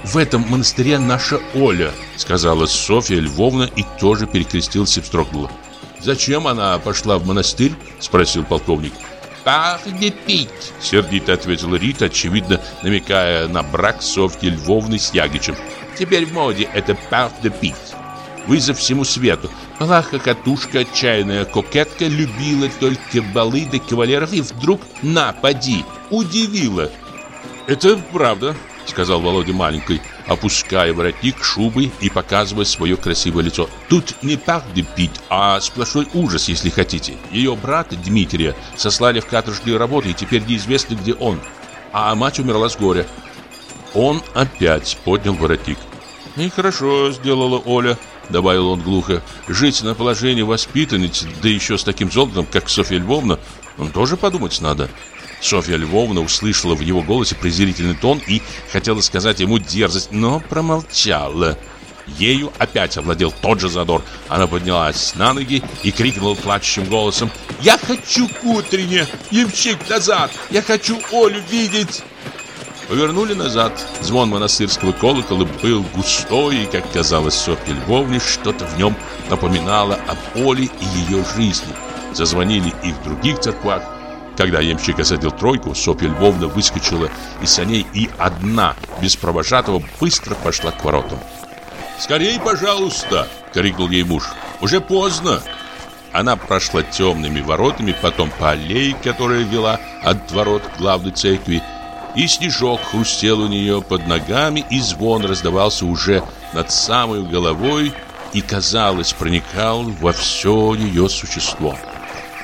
«В этом монастыре наша Оля», — сказала Софья Львовна и тоже перекрестилась и вздрогнула. «Зачем она пошла в монастырь?» – спросил полковник. «Пахне пить!» – сердито ответила Рита, очевидно намекая на брак Софьи Львовны с Ягичем. «Теперь в моде это пахне пить!» Вызов всему свету. Была хохотушка, отчаянная кокетка, любила только балы да кавалеров, и вдруг, на, поди, удивила. «Это правда», — сказал Володя маленький опуская воротник шубы и показывая свое красивое лицо. Тут не пах пить, а сплошной ужас, если хотите. Ее брата Дмитрия сослали в каторжную работу, и теперь неизвестно, где он. А мать умерла с горя. Он опять поднял воротник. «И хорошо сделала Оля», — добавил он глухо. «Жить на положении воспитанницы, да еще с таким золотом, как Софья Львовна, он тоже подумать надо». Софья Львовна услышала в его голосе презрительный тон и хотела сказать ему дерзость, но промолчала. Ею опять овладел тот же задор. Она поднялась на ноги и крикнула плачущим голосом «Я хочу к утрене! Ямщик назад! Я хочу Олю видеть!» Повернули назад. Звон монастырского колокола был густой, и, как казалось Софье Львовне, что-то в нем напоминало об Оле и ее жизни. Зазвонили и в других церквах. Когда ямщик осадил тройку, Софья Львовна выскочила из саней и одна, без провожатого, быстро пошла к воротам. «Скорей, пожалуйста!» — крикнул ей муж. «Уже поздно!» Она прошла темными воротами, потом по аллее, которая вела от ворот к главной церкви, и снежок хрустел у нее под ногами, и звон раздавался уже над самой головой и, казалось, проникал во все ее существо.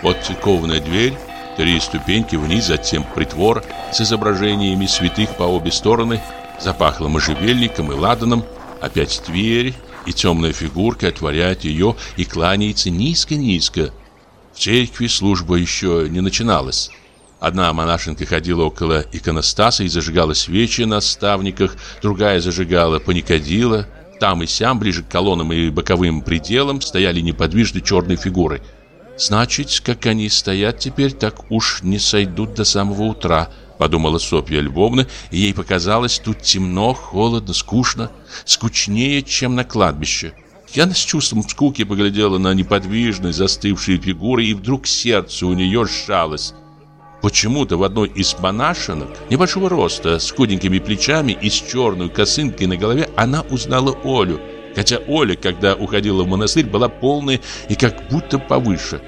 Вот церковная дверь, три ступеньки вниз, затем притвор с изображениями святых по обе стороны, запахло можжевельником и ладаном, опять дверь, и темная фигурка отворяет ее и кланяется низко-низко. В церкви служба еще не начиналась. Одна монашенка ходила около иконостаса и зажигала свечи на ставниках, другая зажигала паникадила. Там и сям, ближе к колоннам и боковым пределам, стояли неподвижные черные фигуры. Значит, как они стоят теперь, так уж не сойдут до самого утра, подумала Софья Львовна, и ей показалось тут темно, холодно, скучно, скучнее, чем на кладбище. Я с чувством скуки поглядела на неподвижные застывшие фигуры, и вдруг сердце у нее сжалось. Почему-то в одной из монашенок, небольшого роста, с худенькими плечами и с черной косынкой на голове, она узнала Олю. Хотя Оля, когда уходила в монастырь, была полная и как будто повыше.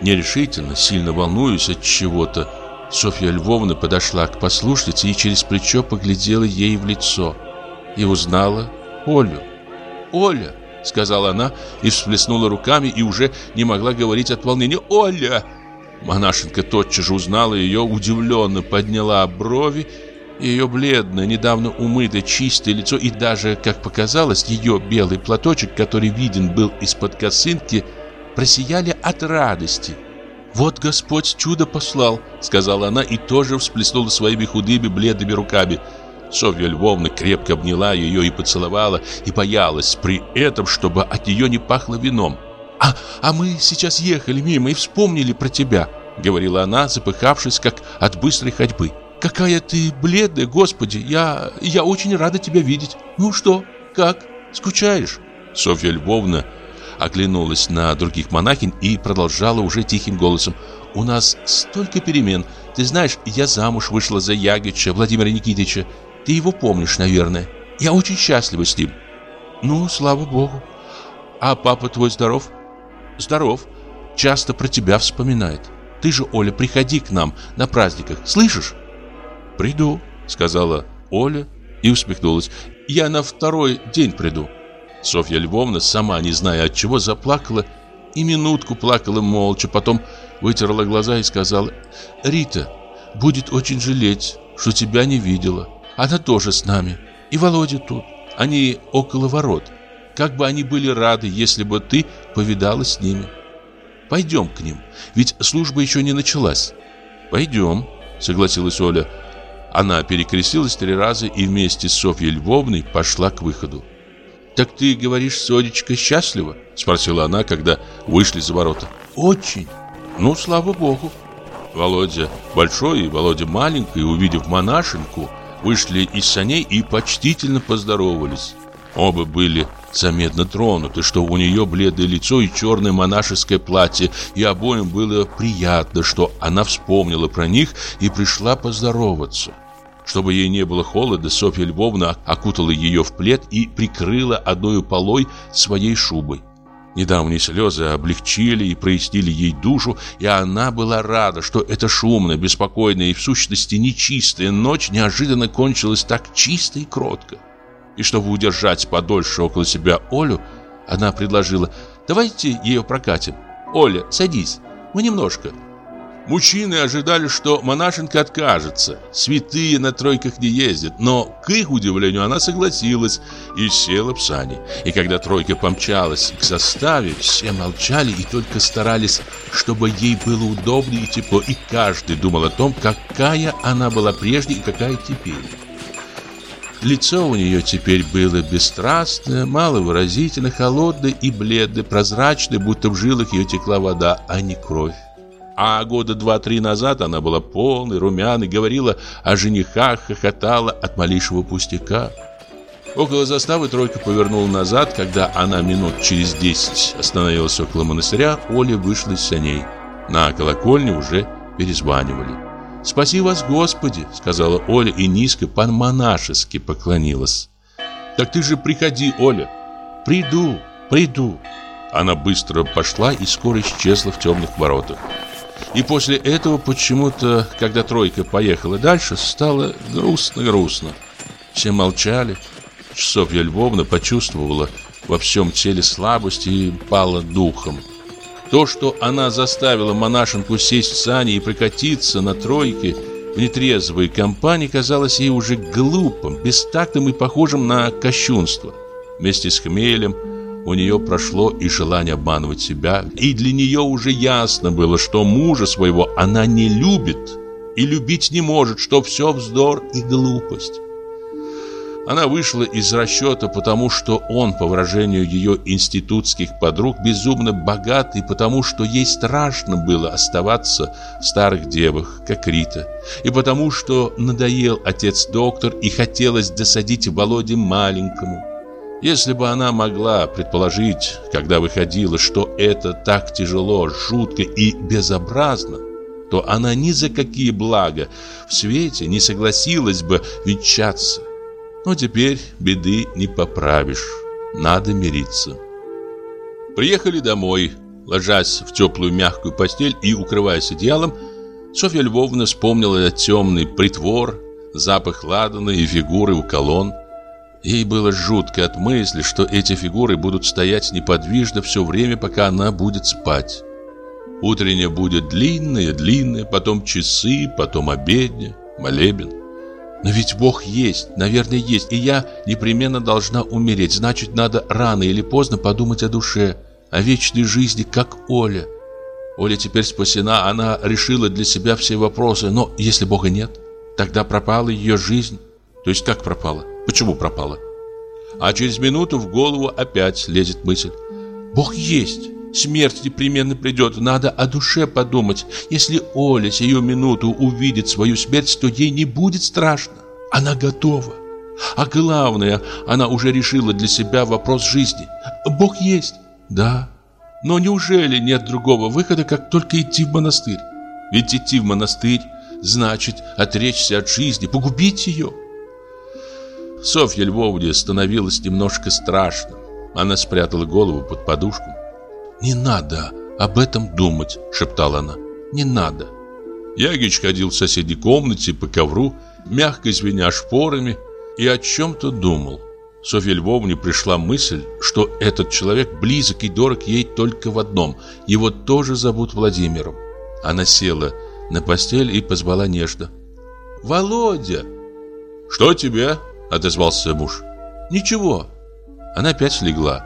Нерешительно, сильно волнуясь от чего-то, Софья Львовна подошла к послушнице и через плечо поглядела ей в лицо. И узнала Олю. «Оля!» — сказала она и всплеснула руками и уже не могла говорить от волнения. «Оля!» Монашенка тотчас же узнала ее, удивленно подняла брови. Ее бледное, недавно умытое, чистое лицо и даже, как показалось, ее белый платочек, который виден был из-под косынки, просияли от радости. «Вот Господь чудо послал», — сказала она и тоже всплеснула своими худыми, бледными руками. Софья Львовна крепко обняла ее и поцеловала, и боялась при этом, чтобы от нее не пахло вином. «А, а мы сейчас ехали мимо и вспомнили про тебя», — говорила она, запыхавшись, как от быстрой ходьбы. «Какая ты бледная, Господи! Я, я очень рада тебя видеть. Ну что, как, скучаешь?» Софья Львовна оглянулась на других монахинь и продолжала уже тихим голосом. «У нас столько перемен. Ты знаешь, я замуж вышла за Ягича, Владимира Никитича. Ты его помнишь, наверное. Я очень счастлива с ним». «Ну, слава Богу. А папа твой здоров?» здоров. Часто про тебя вспоминает. Ты же, Оля, приходи к нам на праздниках, слышишь? Приду, сказала Оля и усмехнулась. Я на второй день приду. Софья Львовна, сама не зная от чего, заплакала и минутку плакала молча, потом вытерла глаза и сказала, «Рита будет очень жалеть, что тебя не видела. Она тоже с нами. И Володя тут. Они около ворот. Как бы они были рады, если бы ты повидалась с ними. Пойдем к ним, ведь служба еще не началась. Пойдем, согласилась Оля. Она перекрестилась три раза и вместе с Софьей Львовной пошла к выходу. «Так ты говоришь, Сонечка счастлива?» Спросила она, когда вышли за ворота. «Очень. Ну, слава богу». Володя большой и Володя маленький, увидев монашенку, вышли из саней и почтительно поздоровались. Оба были заметно тронуты, что у нее бледное лицо и черное монашеское платье, и обоим было приятно, что она вспомнила про них и пришла поздороваться. Чтобы ей не было холода, Софья Львовна окутала ее в плед и прикрыла одной полой своей шубой. Недавние слезы облегчили и прояснили ей душу, и она была рада, что эта шумная, беспокойная и в сущности нечистая ночь неожиданно кончилась так чисто и кротко. И чтобы удержать подольше около себя Олю, она предложила «Давайте ее прокатим. Оля, садись, мы немножко». Мужчины ожидали, что монашенка откажется. Святые на тройках не ездят. Но, к их удивлению, она согласилась и села в сани. И когда тройка помчалась к составе, все молчали и только старались, чтобы ей было удобно и тепло. И каждый думал о том, какая она была прежде и какая теперь. Лицо у нее теперь было бесстрастное, маловыразительно, холодное и бледное, прозрачное, будто в жилах ее текла вода, а не кровь. А года два-три назад она была полной, румяной, говорила о женихах, хохотала от малейшего пустяка. Около заставы тройка повернула назад, когда она минут через десять остановилась около монастыря, Оля вышла из саней. На колокольне уже перезванивали. «Спаси вас, Господи!» — сказала Оля и низко по-монашески поклонилась. «Так ты же приходи, Оля!» «Приду, приду!» Она быстро пошла и скоро исчезла в темных воротах. И после этого почему-то, когда тройка поехала дальше, стало грустно-грустно. Все молчали. Софья Львовна почувствовала во всем теле слабость и пала духом. То, что она заставила монашенку сесть в сани и прокатиться на тройке в нетрезвой компании, казалось ей уже глупым, бестактным и похожим на кощунство. Вместе с хмелем у нее прошло и желание обманывать себя, и для нее уже ясно было, что мужа своего она не любит и любить не может, что все вздор и глупость. Она вышла из расчета, потому что он, по выражению ее институтских подруг, безумно богат, и потому что ей страшно было оставаться в старых девах, как Рита, и потому что надоел отец-доктор и хотелось досадить Володе маленькому. Если бы она могла предположить, когда выходила, что это так тяжело, жутко и безобразно, то она ни за какие блага в свете не согласилась бы венчаться. Но теперь беды не поправишь. Надо мириться. Приехали домой. Ложась в теплую мягкую постель и укрываясь одеялом, Софья Львовна вспомнила темный притвор, запах ладана и фигуры у колонн. Ей было жутко от мысли, что эти фигуры будут стоять неподвижно все время, пока она будет спать. Утренняя будет длинная, длинная, потом часы, потом обедня, молебен. Но ведь Бог есть, наверное, есть, и я непременно должна умереть. Значит, надо рано или поздно подумать о душе, о вечной жизни, как Оля. Оля теперь спасена, она решила для себя все вопросы, но если Бога нет, тогда пропала ее жизнь. То есть как пропала? Почему пропала? А через минуту в голову опять лезет мысль. Бог есть. Смерть непременно придет, надо о душе подумать. Если Оля сию минуту увидит свою смерть, то ей не будет страшно. Она готова. А главное, она уже решила для себя вопрос жизни. Бог есть, да. Но неужели нет другого выхода, как только идти в монастырь? Ведь идти в монастырь значит отречься от жизни, погубить ее. Софья Львовне становилось немножко страшно. Она спрятала голову под подушку. «Не надо об этом думать», — шептала она. «Не надо». Ягич ходил в соседней комнате по ковру, мягко звеня шпорами, и о чем-то думал. Софье Львовне пришла мысль, что этот человек близок и дорог ей только в одном. Его тоже зовут Владимиром. Она села на постель и позвала нежно. «Володя!» «Что тебе?» – отозвался муж. «Ничего». Она опять легла.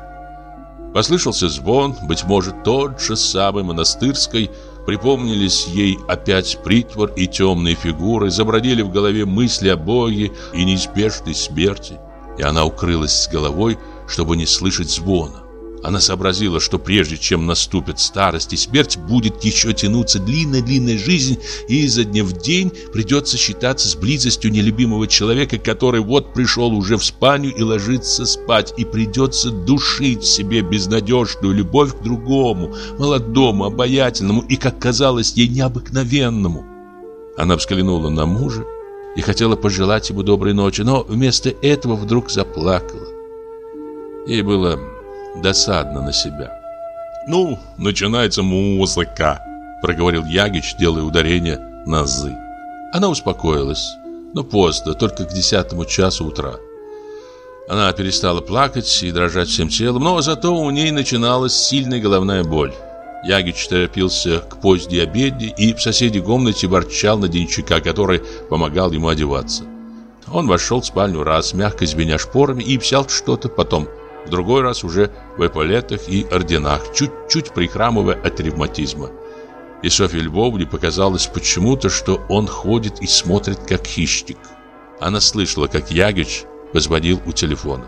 Послышался звон, быть может, тот же самый монастырской. Припомнились ей опять притвор и темные фигуры, забродили в голове мысли о Боге и неизбежной смерти. И она укрылась с головой, чтобы не слышать звона. Она сообразила, что прежде чем наступит старость и смерть, будет еще тянуться длинная-длинная жизнь, и изо дня в день придется считаться с близостью нелюбимого человека, который вот пришел уже в спальню и ложится спать, и придется душить в себе безнадежную любовь к другому, молодому, обаятельному и, как казалось ей, необыкновенному. Она взглянула на мужа и хотела пожелать ему доброй ночи, но вместо этого вдруг заплакала. Ей было досадно на себя. «Ну, начинается музыка», — проговорил Ягич, делая ударение на «зы». Она успокоилась, но поздно, только к десятому часу утра. Она перестала плакать и дрожать всем телом, но зато у ней начиналась сильная головная боль. Ягич торопился к поздней обеде и в соседней комнате ворчал на Денчика, который помогал ему одеваться. Он вошел в спальню раз, мягко звеня шпорами, и взял что-то, потом в другой раз уже в эполетах и орденах, чуть-чуть прихрамывая от ревматизма. И Софье Львовне показалось почему-то, что он ходит и смотрит как хищник. Она слышала, как Ягич позвонил у телефона.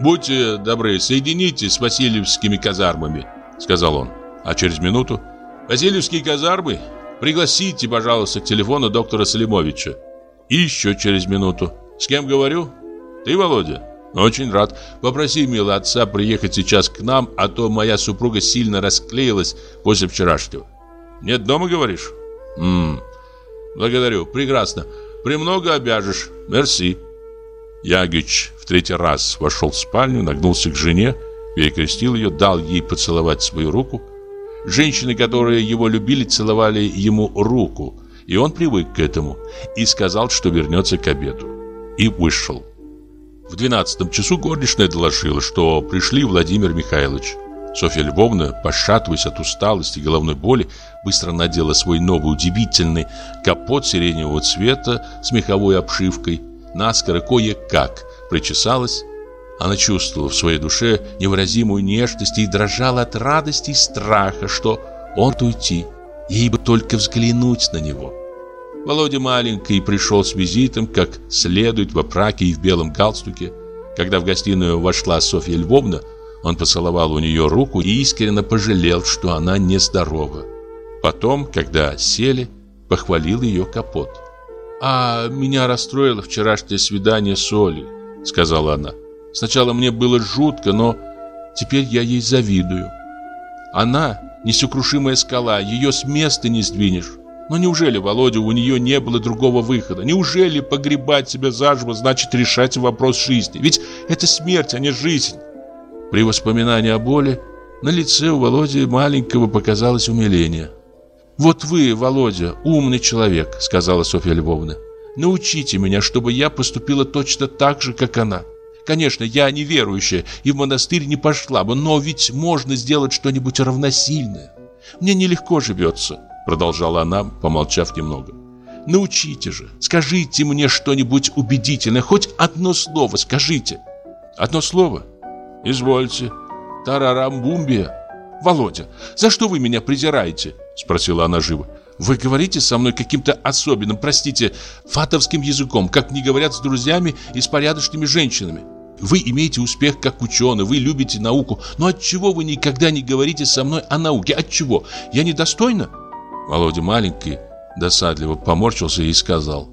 «Будьте добры, соедините с Васильевскими казармами», — сказал он. А через минуту Васильевские казармы? Пригласите, пожалуйста, к телефону доктора Салимовича. И еще через минуту. С кем говорю? Ты, Володя? Очень рад. Попроси, милый отца, приехать сейчас к нам, а то моя супруга сильно расклеилась после вчерашнего. Нет дома, говоришь? Ммм, благодарю, прекрасно. Премного обяжешь. Мерси. Ягич в третий раз вошел в спальню, нагнулся к жене, перекрестил ее, дал ей поцеловать свою руку. Женщины, которые его любили, целовали ему руку, и он привык к этому и сказал, что вернется к обеду. И вышел. В двенадцатом часу горничная доложила, что пришли Владимир Михайлович. Софья Львовна, пошатываясь от усталости и головной боли, быстро надела свой новый удивительный капот сиреневого цвета с меховой обшивкой, наскоро кое-как причесалась. Она чувствовала в своей душе невыразимую нежность и дрожала от радости и страха, что он уйти, ей бы только взглянуть на него. Володя маленький пришел с визитом, как следует во праке и в белом галстуке. Когда в гостиную вошла Софья Львовна, он поцеловал у нее руку и искренне пожалел, что она нездорова. Потом, когда сели, похвалил ее капот. «А меня расстроило вчерашнее свидание с Олей», — сказала она. «Сначала мне было жутко, но теперь я ей завидую. Она — несокрушимая скала, ее с места не сдвинешь. Но неужели, Володя, у нее не было другого выхода? Неужели погребать себя заживо значит решать вопрос жизни? Ведь это смерть, а не жизнь. При воспоминании о боли на лице у Володи маленького показалось умиление. «Вот вы, Володя, умный человек», — сказала Софья Львовна. «Научите меня, чтобы я поступила точно так же, как она. Конечно, я неверующая и в монастырь не пошла бы, но ведь можно сделать что-нибудь равносильное. Мне нелегко живется продолжала она, помолчав немного. Научите же, скажите мне что-нибудь убедительное, хоть одно слово скажите. Одно слово? Извольте. Тарарамбумбия. Володя, за что вы меня презираете? Спросила она живо. Вы говорите со мной каким-то особенным, простите, фатовским языком, как не говорят с друзьями и с порядочными женщинами. Вы имеете успех как ученый, вы любите науку, но от чего вы никогда не говорите со мной о науке? От чего? Я недостойна? Володя маленький досадливо поморщился и сказал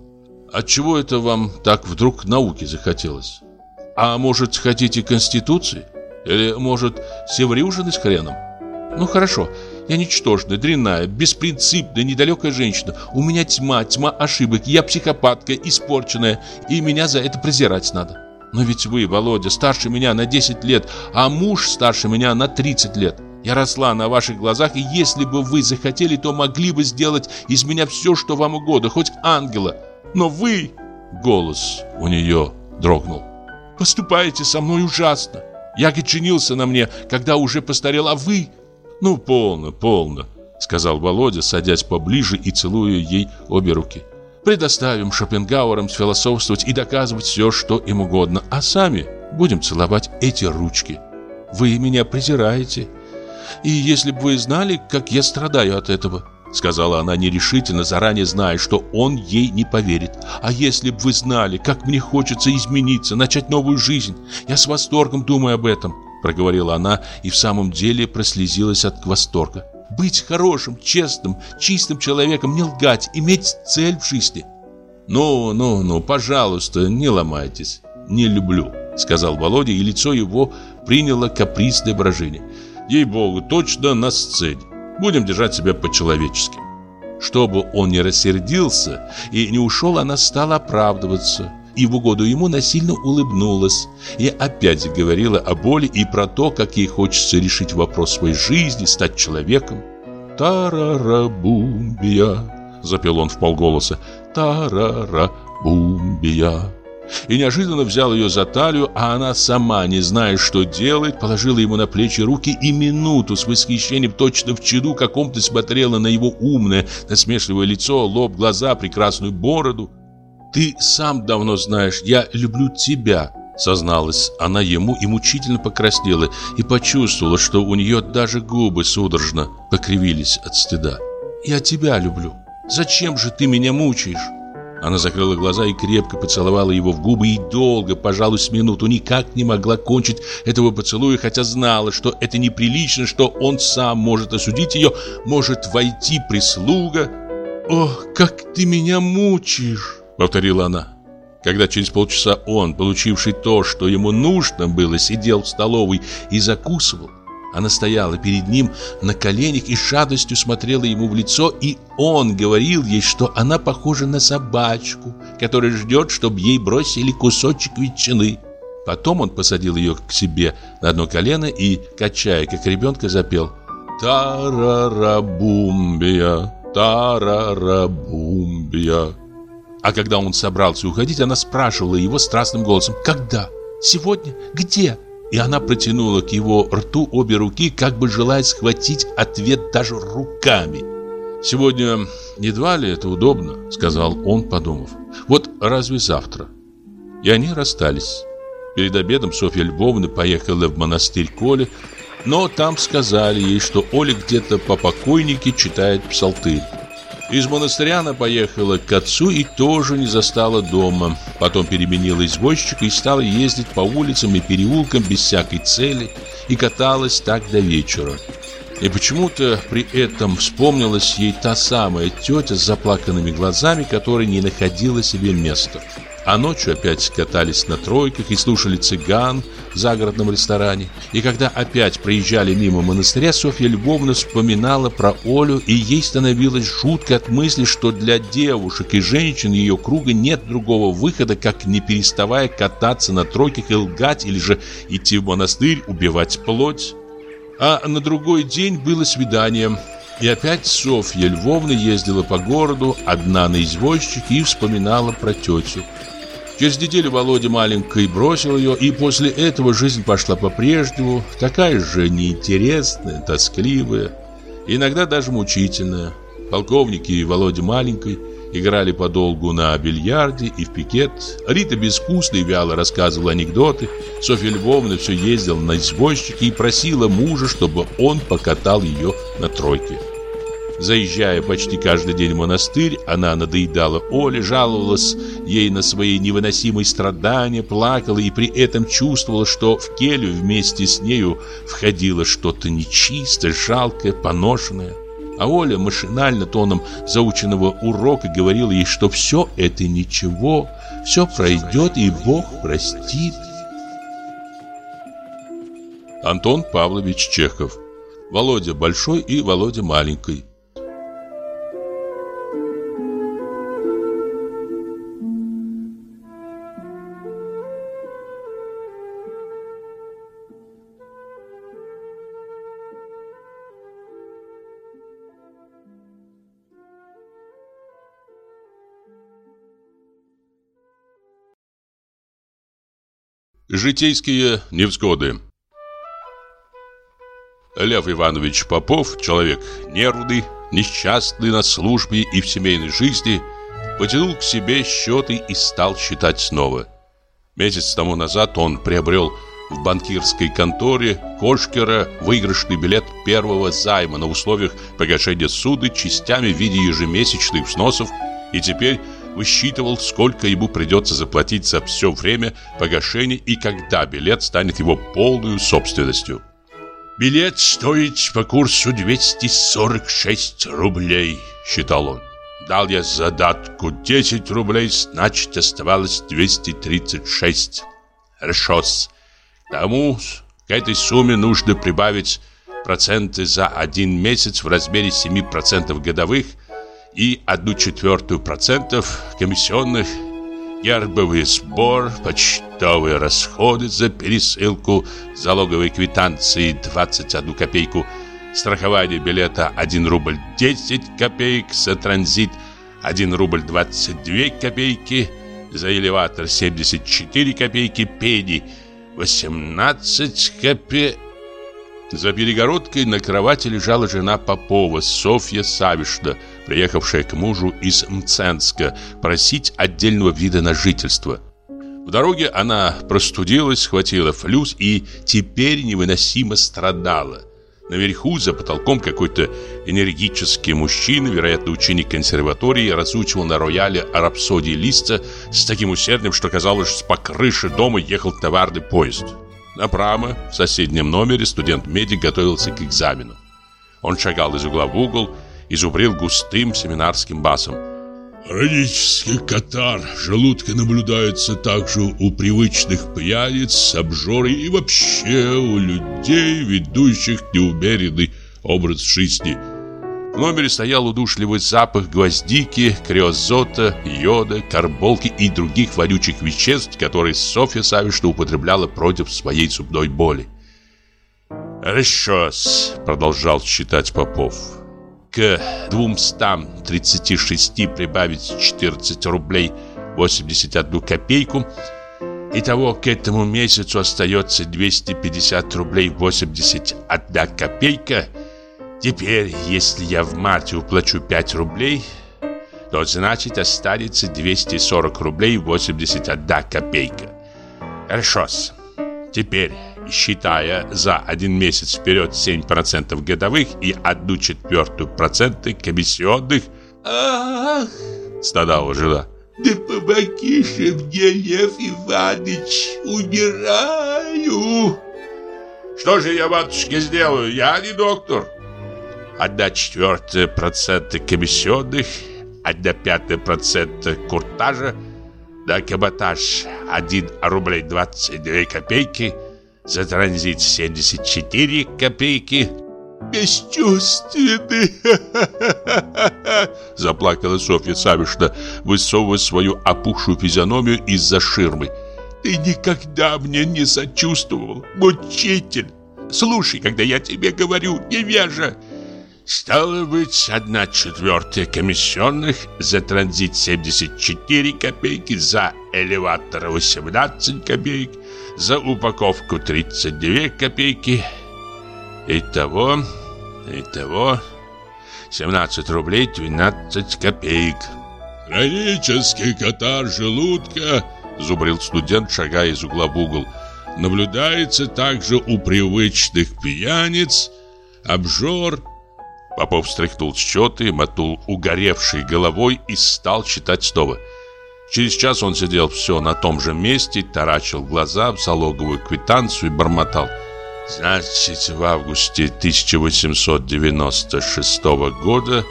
«Отчего это вам так вдруг науки захотелось? А может, хотите конституции? Или, может, севрюжины с хреном? Ну, хорошо, я ничтожная, дрянная, беспринципная, недалекая женщина. У меня тьма, тьма ошибок, я психопатка, испорченная, и меня за это презирать надо. Но ведь вы, Володя, старше меня на 10 лет, а муж старше меня на 30 лет. Я росла на ваших глазах, и если бы вы захотели, то могли бы сделать из меня все, что вам угодно, хоть ангела. Но вы...» Голос у нее дрогнул. «Поступаете со мной ужасно. Я женился на мне, когда уже постарел, а вы...» «Ну, полно, полно», — сказал Володя, садясь поближе и целуя ей обе руки. «Предоставим Шопенгауэрам философствовать и доказывать все, что им угодно, а сами будем целовать эти ручки. Вы меня презираете, и если бы вы знали, как я страдаю от этого, сказала она нерешительно, заранее зная, что он ей не поверит. А если бы вы знали, как мне хочется измениться, начать новую жизнь, я с восторгом думаю об этом, проговорила она и в самом деле прослезилась от восторга. Быть хорошим, честным, чистым человеком, не лгать, иметь цель в жизни. Ну, ну, ну, пожалуйста, не ломайтесь. Не люблю, сказал Володя, и лицо его приняло капризное выражение. Ей-богу, точно на сцене. Будем держать себя по-человечески. Чтобы он не рассердился и не ушел, она стала оправдываться. И в угоду ему насильно улыбнулась. И опять говорила о боли и про то, как ей хочется решить вопрос своей жизни, стать человеком. «Тарарабумбия», — запел он в полголоса, «Тарарабумбия» и неожиданно взял ее за талию, а она сама, не зная, что делает, положила ему на плечи руки и минуту с восхищением точно в чаду каком-то смотрела на его умное, насмешливое лицо, лоб, глаза, прекрасную бороду. «Ты сам давно знаешь, я люблю тебя», Созналась она ему и мучительно покраснела и почувствовала, что у нее даже губы судорожно покривились от стыда. «Я тебя люблю. Зачем же ты меня мучаешь?» Она закрыла глаза и крепко поцеловала его в губы и долго, пожалуй, с минуту никак не могла кончить этого поцелуя, хотя знала, что это неприлично, что он сам может осудить ее, может войти прислуга. «Ох, как ты меня мучаешь!» — повторила она. Когда через полчаса он, получивший то, что ему нужно было, сидел в столовой и закусывал, она стояла перед ним на коленях и с радостью смотрела ему в лицо, и он говорил ей, что она похожа на собачку, которая ждет, чтобы ей бросили кусочек ветчины. Потом он посадил ее к себе на одно колено и, качая, как ребенка, запел «Тарарабумбия, тарарабумбия». А когда он собрался уходить, она спрашивала его страстным голосом «Когда? Сегодня? Где?» И она протянула к его рту обе руки, как бы желая схватить ответ даже руками. «Сегодня едва ли это удобно», — сказал он, подумав. «Вот разве завтра?» И они расстались. Перед обедом Софья Львовна поехала в монастырь Коля, но там сказали ей, что Оля где-то по покойнике читает псалтырь. Из монастыря она поехала к отцу и тоже не застала дома. Потом переменила извозчика и стала ездить по улицам и переулкам без всякой цели и каталась так до вечера. И почему-то при этом вспомнилась ей та самая тетя с заплаканными глазами, которая не находила себе места. А ночью опять катались на тройках и слушали цыган в загородном ресторане. И когда опять проезжали мимо монастыря, Софья Львовна вспоминала про Олю, и ей становилось жутко от мысли, что для девушек и женщин ее круга нет другого выхода, как не переставая кататься на тройках и лгать, или же идти в монастырь, убивать плоть. А на другой день было свидание – и опять Софья Львовна ездила по городу, одна на извозчике, и вспоминала про тетю. Через неделю Володя маленькой бросил ее, и после этого жизнь пошла по-прежнему, такая же неинтересная, тоскливая, иногда даже мучительная. Полковники и Володя маленькой играли подолгу на бильярде и в пикет. Рита безвкусно и вяло рассказывала анекдоты. Софья Львовна все ездила на извозчике и просила мужа, чтобы он покатал ее на тройке. Заезжая почти каждый день в монастырь, она надоедала Оле, жаловалась ей на свои невыносимые страдания, плакала и при этом чувствовала, что в келью вместе с нею входило что-то нечистое, жалкое, поношенное. А Оля машинально тоном заученного урока говорила ей, что все это ничего, все пройдет и Бог простит. Антон Павлович Чехов Володя Большой и Володя Маленький Житейские невзгоды Лев Иванович Попов, человек нервный, несчастный на службе и в семейной жизни, потянул к себе счеты и стал считать снова. Месяц тому назад он приобрел в банкирской конторе Кошкера выигрышный билет первого займа на условиях погашения суды частями в виде ежемесячных взносов и теперь высчитывал, сколько ему придется заплатить за все время погашения и когда билет станет его полной собственностью. «Билет стоит по курсу 246 рублей», — считал он. «Дал я задатку 10 рублей, значит, оставалось 236. Хорошо-с. К тому, к этой сумме нужно прибавить проценты за один месяц в размере 7% годовых – и одну четвертую процентов комиссионных, гербовый сбор, почтовые расходы за пересылку, залоговые квитанции 21 копейку, страхование билета 1 рубль 10 копеек, за транзит 1 рубль 22 копейки, за элеватор 74 копейки, пени 18 копеек. За перегородкой на кровати лежала жена Попова, Софья Савишна, приехавшая к мужу из Мценска просить отдельного вида на жительство. В дороге она простудилась, схватила флюс и теперь невыносимо страдала. Наверху, за потолком, какой-то энергический мужчина, вероятно, ученик консерватории, разучивал на рояле рапсодии Листа с таким усердием, что казалось, что по крыше дома ехал товарный поезд. Направо, в соседнем номере, студент-медик готовился к экзамену. Он шагал из угла в угол и зубрил густым семинарским басом. Хронический катар желудка наблюдается также у привычных пьяниц, обжор и вообще у людей, ведущих неумеренный образ жизни. В номере стоял удушливый запах гвоздики, криозота, йода, карболки и других вонючих веществ, которые Софья Савишна употребляла против своей зубной боли. «Хорошо», — продолжал считать Попов к 236 прибавить 14 рублей 81 копейку. Итого к этому месяцу остается 250 рублей 81 копейка. Теперь, если я в марте уплачу 5 рублей, то значит останется 240 рублей 81 копейка. Хорошо. Теперь считая за один месяц вперед 7% годовых и одну четвертую проценты комиссионных. «Ах!» — страдала жена. «Да помоги же мне, Лев Иванович, умираю!» «Что же я, матушке, сделаю? Я не доктор!» Одна четвертая процента комиссионных, одна пятая процента куртажа, да каботаж 1 рублей 22 копейки – за транзит 74 копейки. «Бесчувственный!» [laughs] Заплакала Софья Савишна, высовывая свою опухшую физиономию из-за ширмы. «Ты никогда мне не сочувствовал, мучитель! Слушай, когда я тебе говорю, невежа!» Стало быть, одна четвертая комиссионных, за транзит 74 копейки, за элеватор 18 копеек, за упаковку 32 копейки. Итого, итого 17 рублей 12 копеек. «Хронический катар желудка», — зубрил студент, шагая из угла в угол, «наблюдается также у привычных пьяниц, обжор». Попов встряхнул счеты, мотул угоревшей головой и стал читать снова — Через час он сидел все на том же месте, таращил глаза в залоговую квитанцию и бормотал. Значит, в августе 1896 года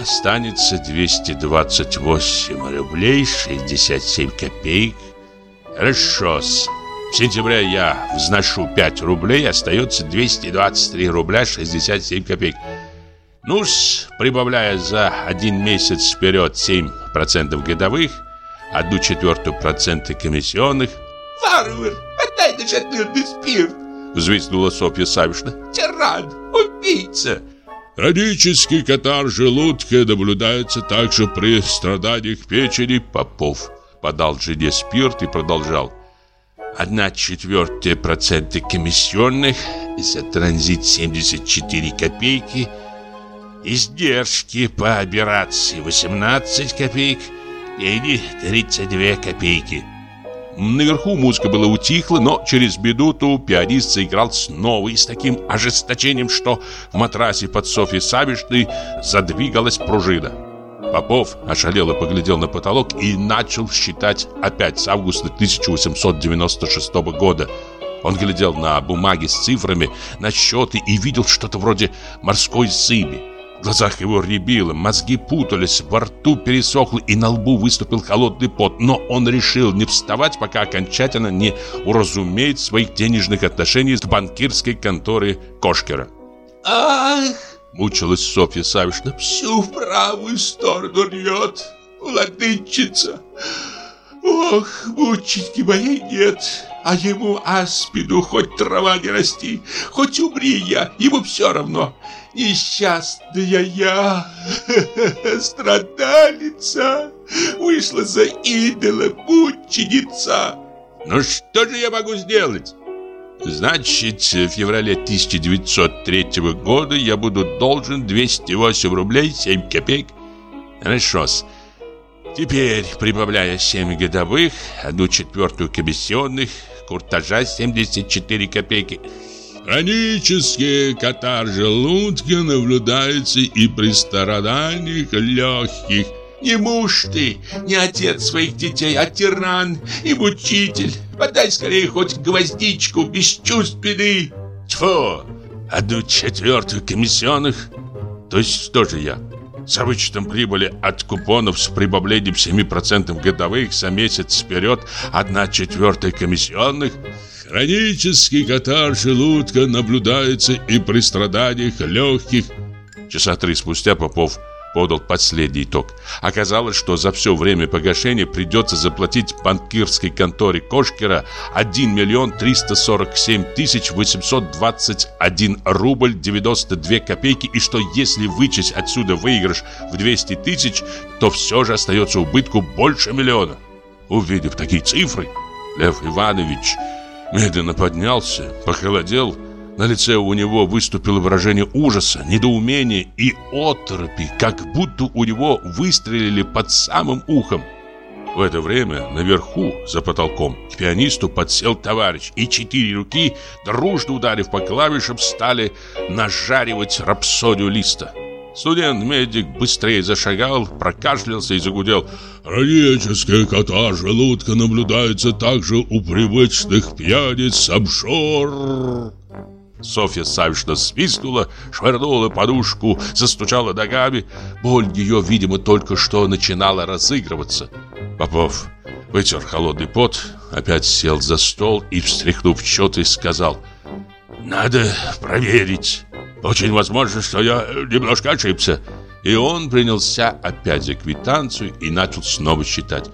останется 228 рублей 67 копеек. Хорошо -с. В сентябре я взношу 5 рублей, остается 223 рубля 67 копеек. Ну прибавляя за один месяц вперед 7% годовых, одну четвертую процента комиссионных. «Варвар, отдай дешатырный спирт!» Взвизгнула Софья Савишна. «Тиран, убийца!» Хронический катар желудка наблюдается также при страданиях печени Попов. Подал жене спирт и продолжал. Одна четвертая процента комиссионных, за транзит 74 копейки, издержки по операции 18 копеек – Деньги 32 копейки. Наверху музыка была утихла, но через минуту пианист заиграл снова и с таким ожесточением, что в матрасе под Софьей Савишной задвигалась пружина. Попов ошалело поглядел на потолок и начал считать опять с августа 1896 года. Он глядел на бумаги с цифрами, на счеты и видел что-то вроде морской зыби. В глазах его рябило, мозги путались, во рту пересохло и на лбу выступил холодный пот. Но он решил не вставать, пока окончательно не уразумеет своих денежных отношений с банкирской конторой Кошкера. «Ах!» – мучилась Софья Савишна. «Всю в правую сторону рвет, владычица! Ох, мученьки моей нет!» А ему аспиду хоть трава не расти, хоть умри я, ему все равно. Несчастная я, [laughs] страдалица, вышла за идола мученица. Ну что же я могу сделать? Значит, в феврале 1903 года я буду должен 208 рублей 7 копеек. Хорошо -с. Теперь, прибавляя 7 годовых, одну четвертую комиссионных, куртажа 74 копейки. Хронический катар желудка наблюдается и при страданиях легких. Не муж ты, не отец своих детей, а тиран и мучитель. Подай скорее хоть гвоздичку, бесчувственный. Тьфу, одну четвертую комиссионных. То есть что же я? За вычетом прибыли от купонов с прибавлением 7% годовых за месяц вперед, одна четвертая комиссионных. Хронический катар желудка наблюдается и при страданиях легких. Часа три спустя Попов подал последний итог. Оказалось, что за все время погашения придется заплатить банкирской конторе Кошкера 1 миллион 347 тысяч 821 рубль 92 копейки и что если вычесть отсюда выигрыш в 200 тысяч, то все же остается убытку больше миллиона. Увидев такие цифры, Лев Иванович медленно поднялся, похолодел, на лице у него выступило выражение ужаса, недоумения и оторопи, как будто у него выстрелили под самым ухом. В это время наверху, за потолком, к пианисту подсел товарищ, и четыре руки, дружно ударив по клавишам, стали нажаривать рапсодию листа. Студент-медик быстрее зашагал, прокашлялся и загудел. «Хроническая кота желудка наблюдается также у привычных пьяниц обжор». Софья Савишна свистнула, швырнула подушку, застучала ногами. Боль ее, видимо, только что начинала разыгрываться. Попов вытер холодный пот, опять сел за стол и, встряхнув счеты, сказал «Надо проверить. Очень возможно, что я немножко ошибся». И он принялся опять за квитанцию и начал снова считать.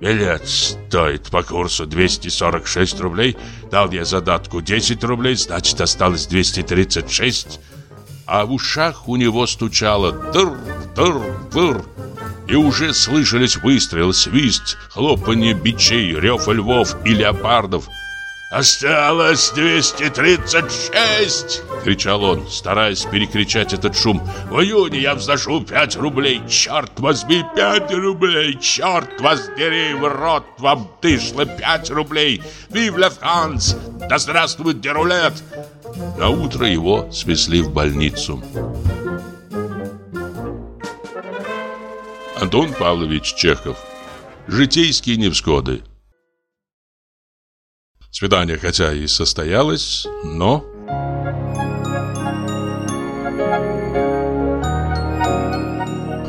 Билет стоит по курсу 246 рублей. Дал я задатку 10 рублей, значит осталось 236. А в ушах у него стучало дыр, дыр, дыр. И уже слышались выстрелы, свист, хлопанье бичей, рев львов и леопардов – «Осталось 236!» — кричал он, стараясь перекричать этот шум. «В июне я взношу 5 рублей! Черт возьми, 5 рублей! Черт воздери в рот вам дышло 5 рублей! Вив ля Франс! Да здравствует Дерулет!» На утро его свезли в больницу. Антон Павлович Чехов Житейские невзгоды Свидание хотя и состоялось, но...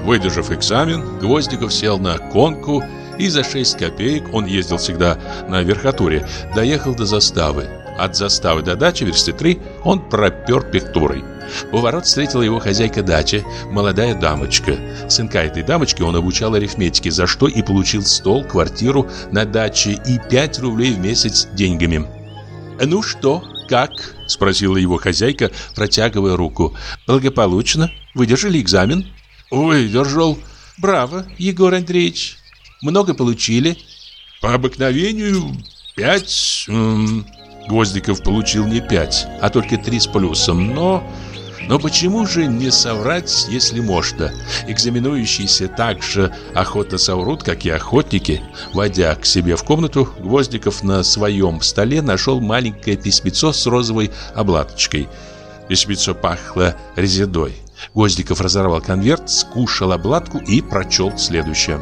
Выдержав экзамен, Гвоздиков сел на конку, и за 6 копеек, он ездил всегда на верхотуре, доехал до заставы. От заставы до дачи, версты 3, он пропер пектурой. У ворот встретила его хозяйка дачи, молодая дамочка. Сынка этой дамочки он обучал арифметике, за что и получил стол, квартиру на даче и 5 рублей в месяц деньгами. «Ну что, как?» – спросила его хозяйка, протягивая руку. «Благополучно? Выдержали экзамен?» «Выдержал». «Браво, Егор Андреевич. Много получили?» «По обыкновению пять...» Гвоздиков получил не пять, а только три с плюсом, но но почему же не соврать, если можно? Экзаменующиеся так же охотно соврут, как и охотники. Войдя к себе в комнату, Гвоздиков на своем столе нашел маленькое письмецо с розовой обладочкой. Письмецо пахло резидой. Гвоздиков разорвал конверт, скушал обладку и прочел следующее.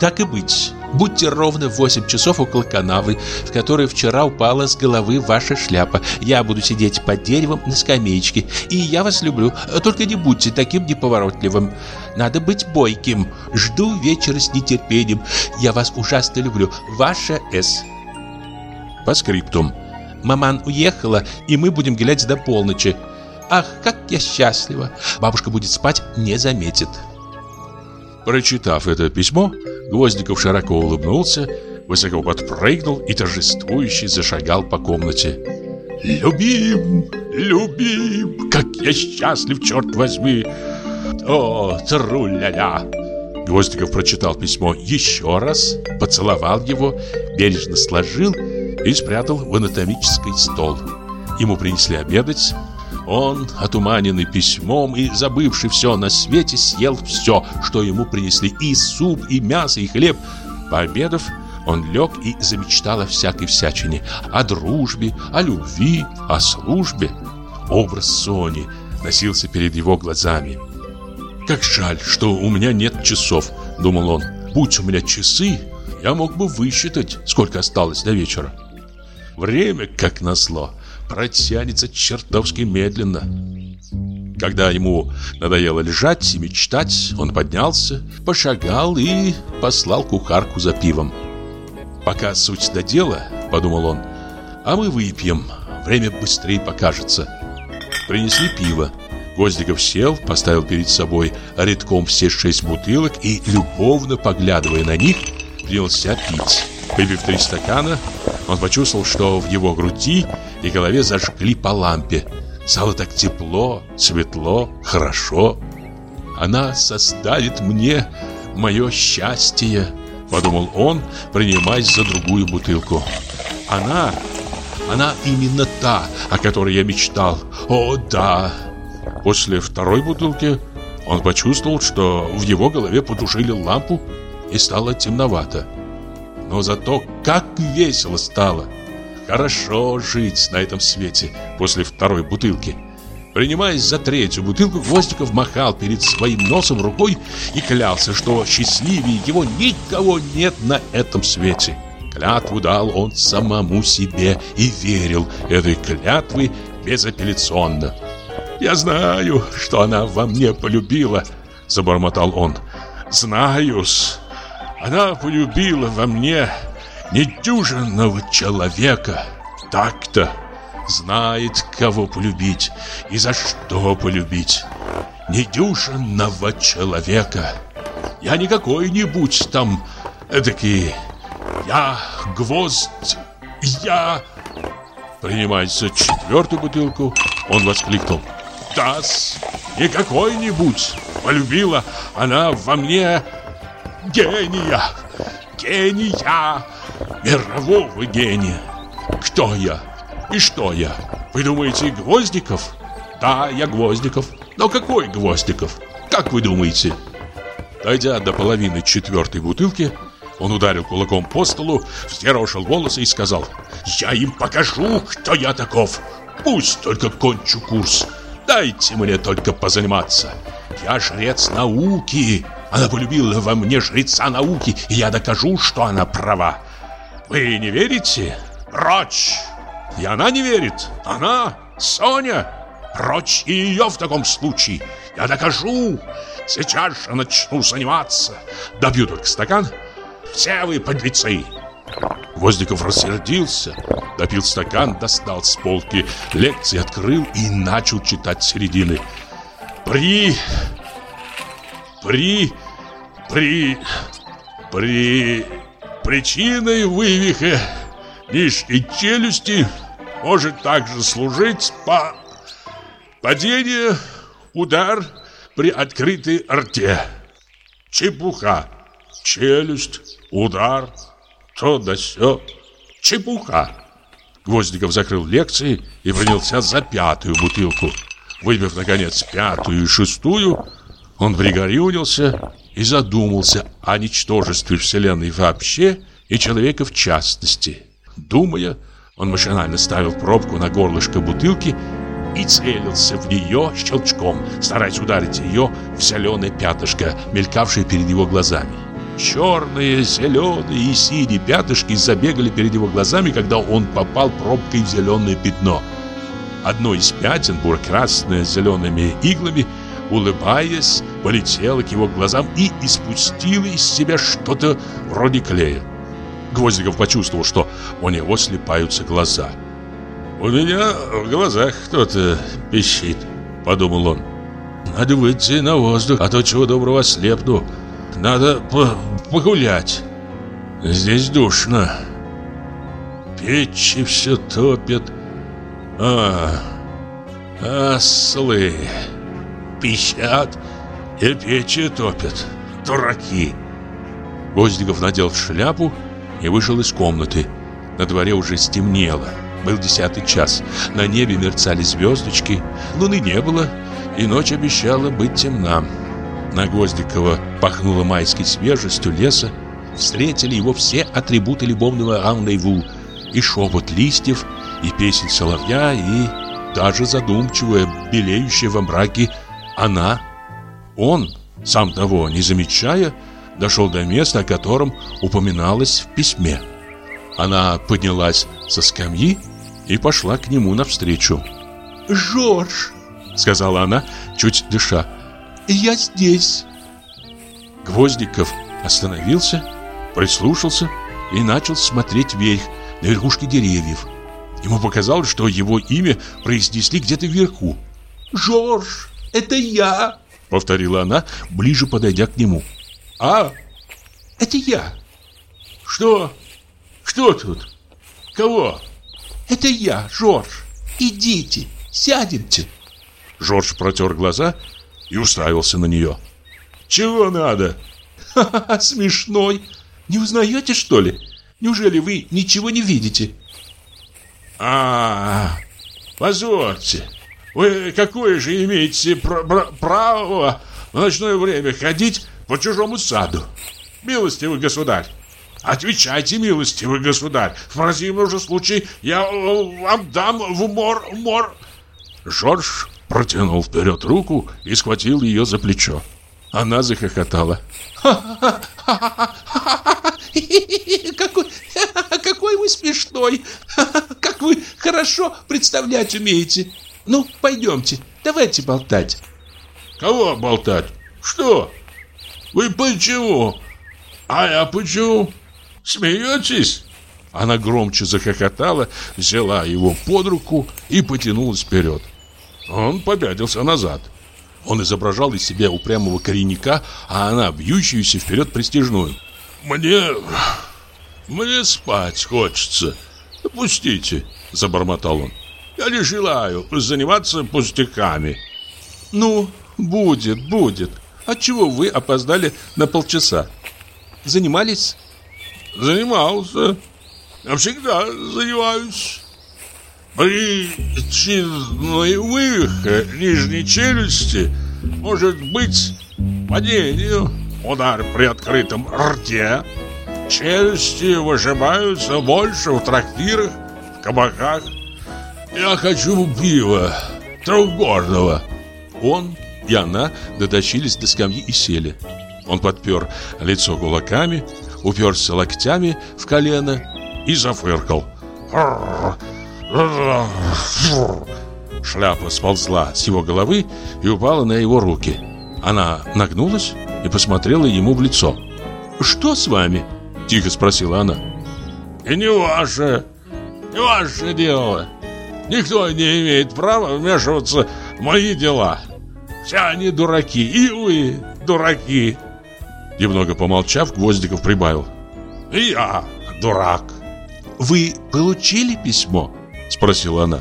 «Так и быть». Будьте ровно в 8 часов около канавы, в которой вчера упала с головы ваша шляпа. Я буду сидеть под деревом на скамеечке, и я вас люблю. Только не будьте таким неповоротливым. Надо быть бойким. Жду вечера с нетерпением. Я вас ужасно люблю. Ваша С. По скриптум. Маман уехала, и мы будем гулять до полночи. Ах, как я счастлива. Бабушка будет спать, не заметит. Прочитав это письмо, Гвоздиков широко улыбнулся, высоко подпрыгнул и торжествующе зашагал по комнате. «Любим, любим, как я счастлив, черт возьми! О, тру-ля-ля!» Гвоздиков прочитал письмо еще раз, поцеловал его, бережно сложил и спрятал в анатомический стол. Ему принесли обедать, он, отуманенный письмом и забывший все на свете, съел все, что ему принесли, и суп, и мясо, и хлеб. Пообедав, Он лег и замечтал о всякой всячине, о дружбе, о любви, о службе. Образ Сони носился перед его глазами. «Как жаль, что у меня нет часов», — думал он. «Будь у меня часы, я мог бы высчитать, сколько осталось до вечера». Время, как назло, протянется чертовски медленно. Когда ему надоело лежать и мечтать, он поднялся, пошагал и послал кухарку за пивом. «Пока суть до дела», — подумал он, — «а мы выпьем, время быстрее покажется». Принесли пиво. Гвоздиков сел, поставил перед собой редком все шесть бутылок и, любовно поглядывая на них, принялся пить. Выпив три стакана, он почувствовал, что в его груди и голове зажгли по лампе. Стало так тепло, светло, хорошо. Она составит мне мое счастье, подумал он, принимаясь за другую бутылку. Она, она именно та, о которой я мечтал. О, да. После второй бутылки он почувствовал, что в его голове потушили лампу и стало темновато. Но зато как весело стало. Хорошо жить на этом свете после второй бутылки. Принимаясь за третью бутылку, Гвоздиков махал перед своим носом рукой и клялся, что счастливее его никого нет на этом свете. Клятву дал он самому себе и верил этой клятвы безапелляционно. «Я знаю, что она во мне полюбила», — забормотал он. «Знаю-с, она полюбила во мне недюжинного человека. Так-то знает, кого полюбить и за что полюбить. Недюжинного человека. Я не какой-нибудь там эдакий. Я гвоздь. Я... Принимается четвертую бутылку, он воскликнул. «Тасс, не какой-нибудь. Полюбила она во мне гения, гения, мирового гения. Кто я и что я? Вы думаете, Гвоздиков? Да, я Гвоздиков. Но какой Гвоздиков? Как вы думаете? Дойдя до половины четвертой бутылки, он ударил кулаком по столу, взъерошил волосы и сказал «Я им покажу, кто я таков. Пусть только кончу курс. Дайте мне только позаниматься. Я жрец науки, она полюбила во мне жреца науки, и я докажу, что она права. Вы не верите? Прочь! И она не верит. Она, Соня, прочь и ее в таком случае. Я докажу. Сейчас же начну заниматься. Добью только стакан. Все вы подлецы. Воздиков рассердился, допил стакан, достал с полки лекции, открыл и начал читать середины. При при... при... при... причиной вывиха нижней челюсти может также служить по... падение, удар при открытой рте. Чепуха. Челюсть, удар, то да сё. Чепуха. Гвоздиков закрыл лекции и принялся за пятую бутылку. Выпив, наконец, пятую и шестую, он пригорюнился и задумался о ничтожестве Вселенной вообще и человека в частности. Думая, он машинально ставил пробку на горлышко бутылки и целился в нее щелчком, стараясь ударить ее в зеленое пятышко, мелькавшее перед его глазами. Черные, зеленые и синие пятышки забегали перед его глазами, когда он попал пробкой в зеленое пятно. Одно из пятен, буро-красное с зелеными иглами, улыбаясь, полетела к его глазам и испустила из себя что-то вроде клея. Гвоздиков почувствовал, что у него слепаются глаза. «У меня в глазах кто-то пищит», — подумал он. «Надо выйти на воздух, а то чего доброго слепну. Надо по погулять. Здесь душно. Печи все топят. А, ослы!» Пищат и печи топят. Дураки!» Гвоздиков надел шляпу и вышел из комнаты. На дворе уже стемнело. Был десятый час. На небе мерцали звездочки. Луны не было, и ночь обещала быть темна. На Гвоздикова пахнуло майской свежестью леса. встретили его все атрибуты любовного рандеву. И шепот листьев, и песень соловья, и даже задумчивая, белеющая во мраке она. Он, сам того не замечая, дошел до места, о котором упоминалось в письме. Она поднялась со скамьи и пошла к нему навстречу. «Жорж!» — сказала она, чуть дыша. «Я здесь!» Гвоздиков остановился, прислушался и начал смотреть вверх, на верхушки деревьев. Ему показалось, что его имя произнесли где-то вверху. «Жорж, это я!» — повторила она, ближе подойдя к нему. «А, это я!» «Что? Что тут? Кого?» «Это я, Жорж! Идите, сядемте!» Жорж протер глаза и уставился на нее. «Чего надо?» «Ха-ха, смешной! Не узнаете, что ли? Неужели вы ничего не видите?» «А, позвольте, вы какое же имеете пр пр право в ночное время ходить по чужому саду? Милостивый государь, отвечайте, милостивый государь. В противном же случае я э, вам дам в мор, мор. Жорж протянул вперед руку и схватил ее за плечо. Она захохотала. [laughs] Какой, [laughs] какой вы смешной! [laughs] Как вы хорошо представлять умеете! Ну, пойдемте, давайте болтать. Кого болтать? Что? Вы почему? А я почему? Смеетесь? Она громче захохотала, взяла его под руку и потянулась вперед. Он попятился назад. Он изображал из себя упрямого коренника, а она бьющуюся вперед престижную. «Мне... мне спать хочется. Пустите», — забормотал он. «Я не желаю заниматься пустяками». «Ну, будет, будет. Отчего вы опоздали на полчаса? Занимались?» «Занимался. Я всегда занимаюсь». При чиновых нижней челюсти может быть падение, удар при открытом рте. Челюсти выжимаются больше в трактирах, в кабаках. Я хочу пива, трехгорного. Он и она дотащились до скамьи и сели. Он подпер лицо кулаками, уперся локтями в колено и зафыркал. Шляпа сползла с его головы и упала на его руки. Она нагнулась и посмотрела ему в лицо. «Что с вами?» – тихо спросила она. «И не ваше, не ваше дело. Никто не имеет права вмешиваться в мои дела. Все они дураки, и вы дураки». Немного помолчав, Гвоздиков прибавил. «И я дурак». «Вы получили письмо?» Спросила она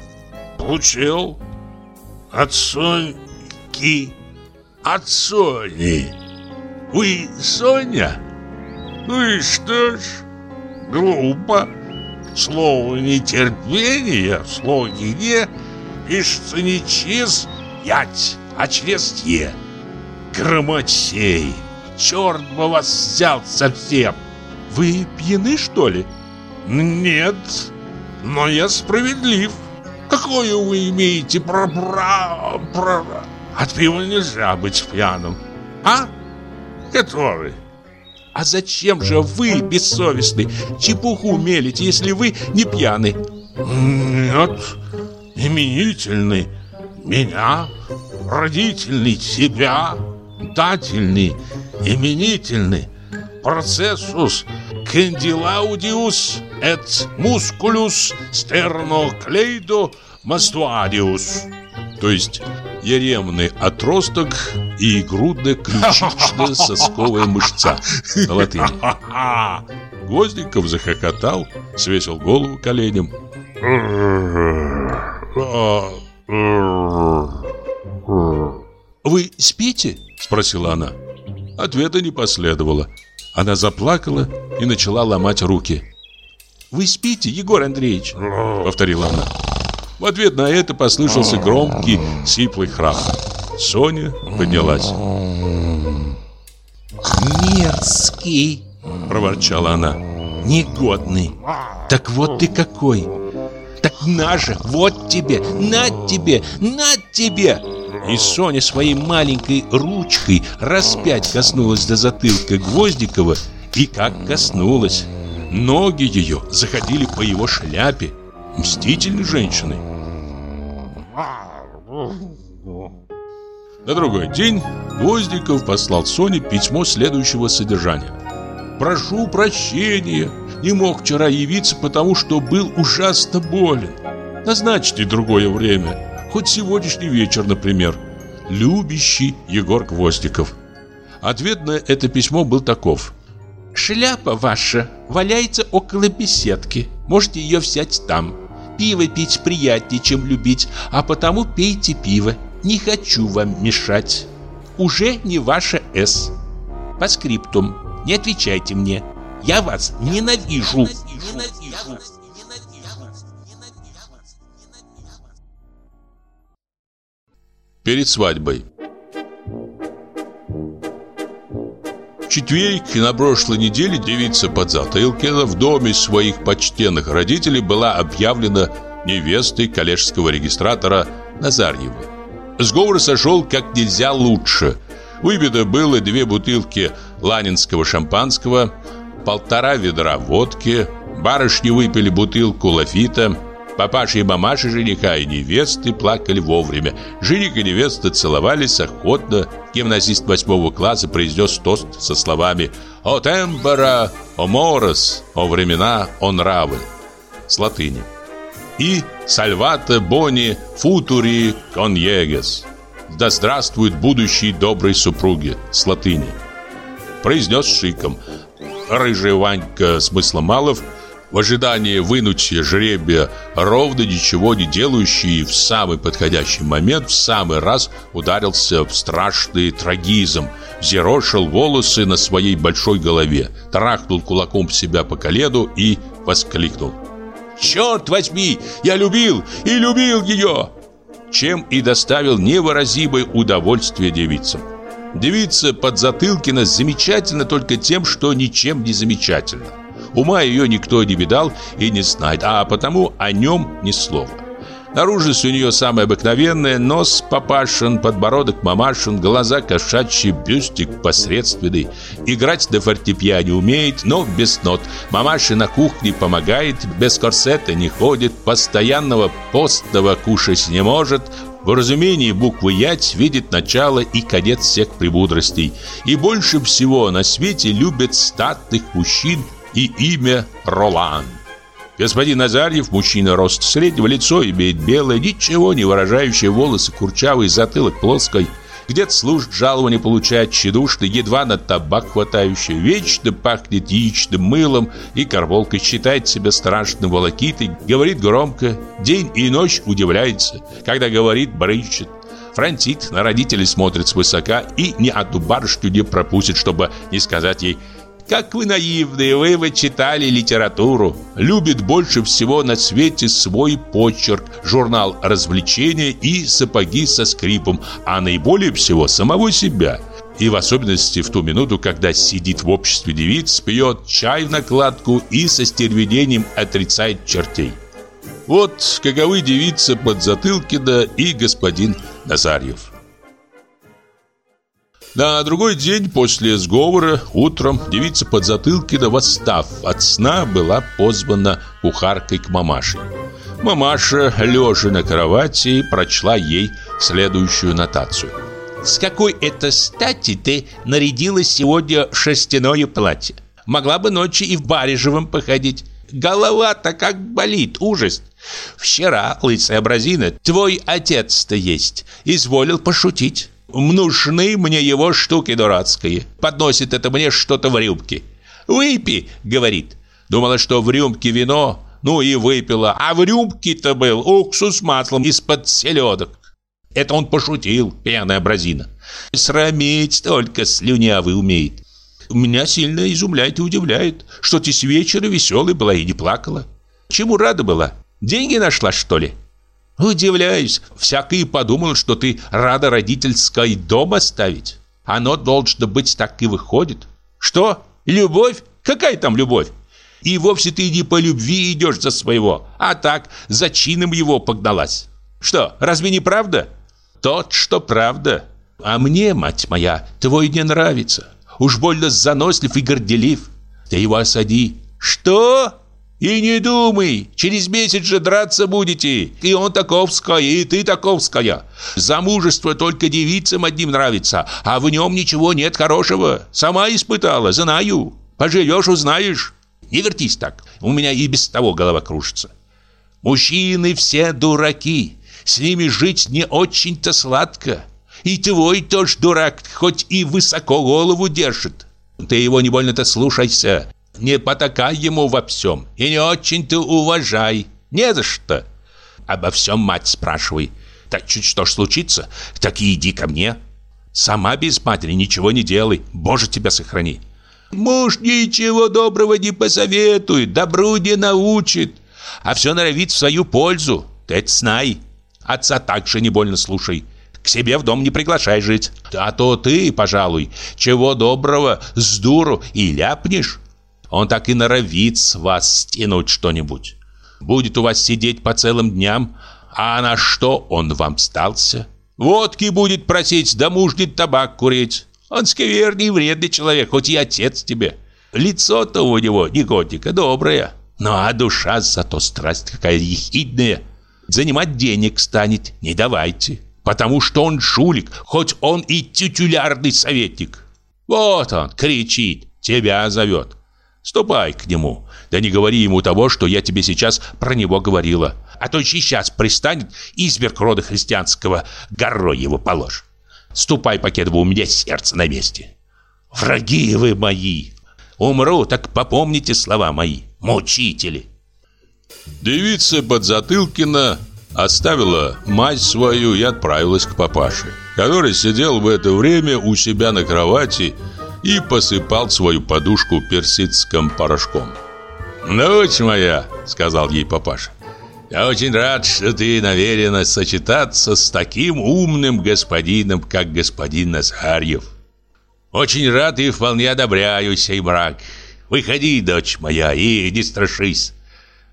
Получил От Соньки От Сони Вы Соня? Ну и что ж Глупо Слово нетерпение Слово не Пишется не через ять А через е Громотей Черт бы вас взял совсем Вы пьяны что ли? Нет но я справедлив. Какое вы имеете про про про От пива нельзя быть пьяным. А? Который? А зачем же вы, бессовестный, чепуху мелите, если вы не пьяны? Нет, именительный меня, родительный тебя, дательный, именительный, процессус Кендилаудиус et musculus sternocleido mastuadius. То есть еремный отросток и грудно-ключичная [laughs] сосковая мышца на латыни. Гвоздиков захохотал, свесил голову коленям. «Вы спите?» – спросила она. Ответа не последовало. Она заплакала и начала ломать руки. «Вы спите, Егор Андреевич?» Повторила она. В ответ на это послышался громкий, сиплый храп. Соня поднялась. «Мерзкий!» проворчала она. Негодный. Так вот ты какой. Так на же, вот тебе, на тебе, на тебе. И Соня своей маленькой ручкой распять коснулась до затылка Гвоздикова и как коснулась. Ноги ее заходили по его шляпе. Мстительной женщины. На другой день Гвоздиков послал Соне письмо следующего содержания. «Прошу прощения, не мог вчера явиться, потому что был ужасно болен. Назначьте другое время, хоть сегодняшний вечер, например. Любящий Егор Гвоздиков». Ответ на это письмо был таков. «Шляпа ваша валяется около беседки. Можете ее взять там. Пиво пить приятнее, чем любить, а потому пейте пиво. Не хочу вам мешать. Уже не ваша «С». По скриптум. Не отвечайте мне. Я вас ненавижу. Перед свадьбой В четверг на прошлой неделе девица Подзатылкина в доме своих почтенных родителей была объявлена невестой коллежского регистратора Назарьева. Сговор сошел как нельзя лучше. Выпито было две бутылки ланинского шампанского, полтора ведра водки, барышни выпили бутылку лафита, папаша и мамаша жениха и невесты плакали вовремя. Жених и невеста целовались охотно. Гимназист восьмого класса произнес тост со словами «О темпора, о морос, о времена, о нравы» с латыни и «Сальвата бони футури коньегес» «Да здравствует будущие добрые супруги» с латыни. Произнес шиком. Рыжий Ванька Смысломалов в ожидании вынутия жребия ровно ничего не делающий в самый подходящий момент в самый раз ударился в страшный трагизм, взъерошил волосы на своей большой голове, трахнул кулаком себя по колену и воскликнул. Черт возьми, я любил и любил ее!» Чем и доставил невыразимое удовольствие девицам. Девица Подзатылкина замечательна только тем, что ничем не замечательна. Ума ее никто не видал и не знает, а потому о нем ни слова. Наружность у нее самая обыкновенная, нос папашин, подбородок мамашин, глаза кошачьи, бюстик посредственный. Играть на фортепиано умеет, но без нот. Мамаша на кухне помогает, без корсета не ходит, постоянного постного кушать не может, в разумении буквы «ять» видит начало и конец всех премудростей. И больше всего на свете любят статных мужчин и имя Ролан. Господин Назарьев, мужчина рост среднего, лицо имеет белое, ничего не выражающее волосы, курчавый затылок плоской. Где-то служит жалование, получает тщедушный, едва на табак хватающий, вечно пахнет яичным мылом и карболкой, считает себя страшным волокитой, говорит громко, день и ночь удивляется, когда говорит, брычет. Франтит на родителей смотрит свысока и ни одну барышню не пропустит, чтобы не сказать ей как вы наивные, вы вы читали литературу. Любит больше всего на свете свой почерк, журнал развлечения и сапоги со скрипом, а наиболее всего самого себя. И в особенности в ту минуту, когда сидит в обществе девиц, пьет чай в накладку и со стервенением отрицает чертей. Вот каковы девица Подзатылкина и господин Назарьев. На другой день после сговора утром девица Подзатылкина, восстав от сна, была позвана кухаркой к мамаше. Мамаша, лежа на кровати, прочла ей следующую нотацию. «С какой это стати ты нарядилась сегодня шерстяное платье? Могла бы ночью и в барежевом походить. Голова-то как болит, ужас!» Вчера, лысая бразина, твой отец-то есть, изволил пошутить. Нужны мне его штуки дурацкие. Подносит это мне что-то в рюмке. «Выпей», — говорит. Думала, что в рюмке вино, ну и выпила. А в рюмке-то был уксус с маслом из-под селедок. Это он пошутил, пьяная бразина. Срамить только слюнявый умеет. Меня сильно изумляет и удивляет, что ты с вечера веселой была и не плакала. Чему рада была? Деньги нашла, что ли? Удивляюсь, всякий подумал, что ты рада родительской дом оставить. Оно должно быть так и выходит. Что? Любовь? Какая там любовь? И вовсе ты не по любви идешь за своего, а так, за чином его погналась. Что, разве не правда? Тот, что правда. А мне, мать моя, твой не нравится. Уж больно занослив и горделив. Ты его осади. Что? И не думай, через месяц же драться будете. И он таковская, и ты таковская. Замужество только девицам одним нравится, а в нем ничего нет хорошего. Сама испытала, знаю. Поживешь, узнаешь. Не вертись так, у меня и без того голова кружится. Мужчины все дураки, с ними жить не очень-то сладко. И твой тоже дурак, хоть и высоко голову держит. Ты его не больно-то слушайся. Не потакай ему во всем и не очень ты уважай. Не за что. Обо всем мать спрашивай. Так чуть что ж случится, так и иди ко мне. Сама без матери ничего не делай. Боже, тебя сохрани. Муж ничего доброго не посоветует, добру не научит, а все норовит в свою пользу. Ты это знай. Отца также не больно слушай. К себе в дом не приглашай жить. А то ты, пожалуй, чего доброго, с дуру и ляпнешь. Он так и норовит с вас стянуть что-нибудь. Будет у вас сидеть по целым дням, а на что он вам стался? Водки будет просить, да мужний табак курить. Он скверный и вредный человек, хоть и отец тебе. Лицо-то у него не готика, доброе. Ну а душа зато страсть какая ехидная. Занимать денег станет, не давайте. Потому что он жулик, хоть он и титулярный советник. Вот он кричит, тебя зовет. Ступай к нему. Да не говори ему того, что я тебе сейчас про него говорила. А то сейчас пристанет изверг рода христианского, горой его положь. Ступай, Покедова, у меня сердце на месте. Враги вы мои. Умру, так попомните слова мои, мучители. Девица Подзатылкина оставила мать свою и отправилась к папаше, который сидел в это время у себя на кровати и посыпал свою подушку персидским порошком. «Дочь моя», — сказал ей папаша, «я очень рад, что ты намерена сочетаться с таким умным господином, как господин Назарьев. Очень рад и вполне одобряю сей брак. Выходи, дочь моя, и не страшись.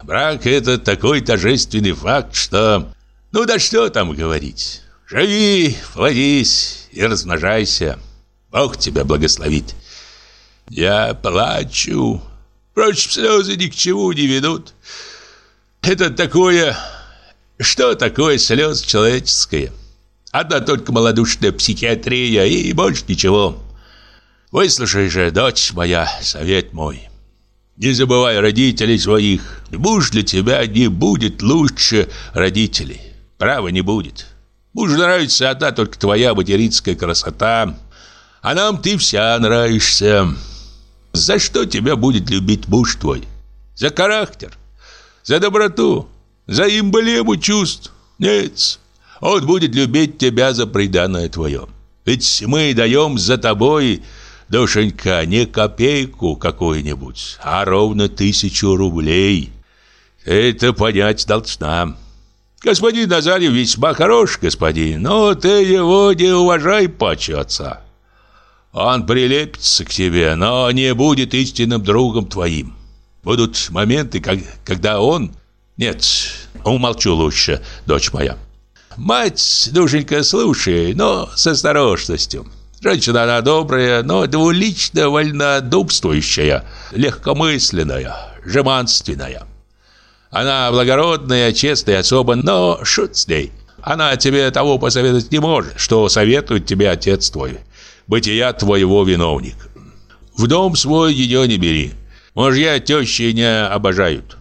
Брак — это такой торжественный факт, что... Ну да что там говорить. Живи, плодись и размножайся». Бог тебя благословит. Я плачу. Впрочем, слезы ни к чему не ведут. Это такое... Что такое слез человеческое? Одна только малодушная психиатрия и больше ничего. Выслушай же, дочь моя, совет мой. Не забывай родителей своих. Муж для тебя не будет лучше родителей. Права не будет. Мужу нравится одна только твоя материнская красота – а нам ты вся нравишься. За что тебя будет любить муж твой? За характер? За доброту? За эмблему чувств? Нет, он будет любить тебя за преданное твое. Ведь мы даем за тобой, душенька, не копейку какую-нибудь, а ровно тысячу рублей. Это понять должна. Господин Назарев весьма хорош, господин, но ты его не уважай паче отца. Он прилепится к тебе, но не будет истинным другом твоим. Будут моменты, как, когда он... Нет, умолчу лучше, дочь моя. Мать, душенька, слушай, но с осторожностью. Женщина она добрая, но двулично вольнодумствующая, легкомысленная, жеманственная. Она благородная, честная особа, но шут с ней. Она тебе того посоветовать не может, что советует тебе отец твой бытия твоего виновник. В дом свой ее не бери. Мужья тещи не обожают.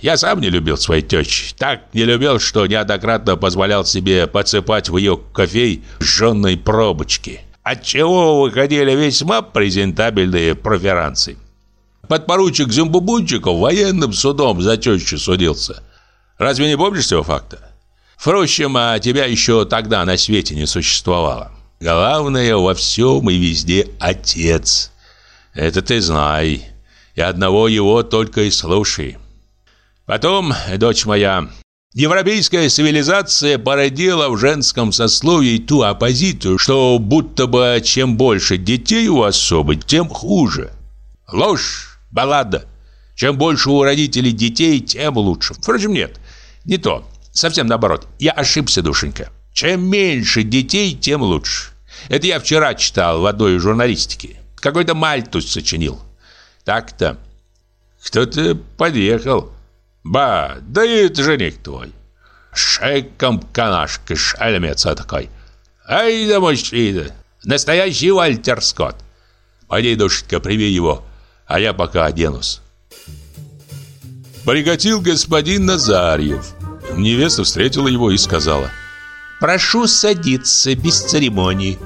Я сам не любил своей тещи. Так не любил, что неоднократно позволял себе подсыпать в ее кофей жженой пробочки. Отчего выходили весьма презентабельные проферансы. Подпоручик Зюмбубунчиков военным судом за тещу судился. Разве не помнишь этого факта? Впрочем, а тебя еще тогда на свете не существовало. Главное во всем и везде отец. Это ты знай. И одного его только и слушай. Потом, дочь моя, европейская цивилизация породила в женском сословии ту оппозицию, что будто бы чем больше детей у особы, тем хуже. Ложь! Баллада. Чем больше у родителей детей, тем лучше. Впрочем, нет, не то. Совсем наоборот. Я ошибся, душенька. Чем меньше детей, тем лучше. Это я вчера читал в одной журналистике. Какой-то мальтус сочинил. Так-то. Кто-то подъехал. Ба, да это жених твой. Шеком канашка, шальмец такой. Ай да мужчина. Настоящий Вальтер Скотт. Пойди, душечка, прими его, а я пока оденусь. Прикатил господин Назарьев. Невеста встретила его и сказала «Прошу садиться без церемоний».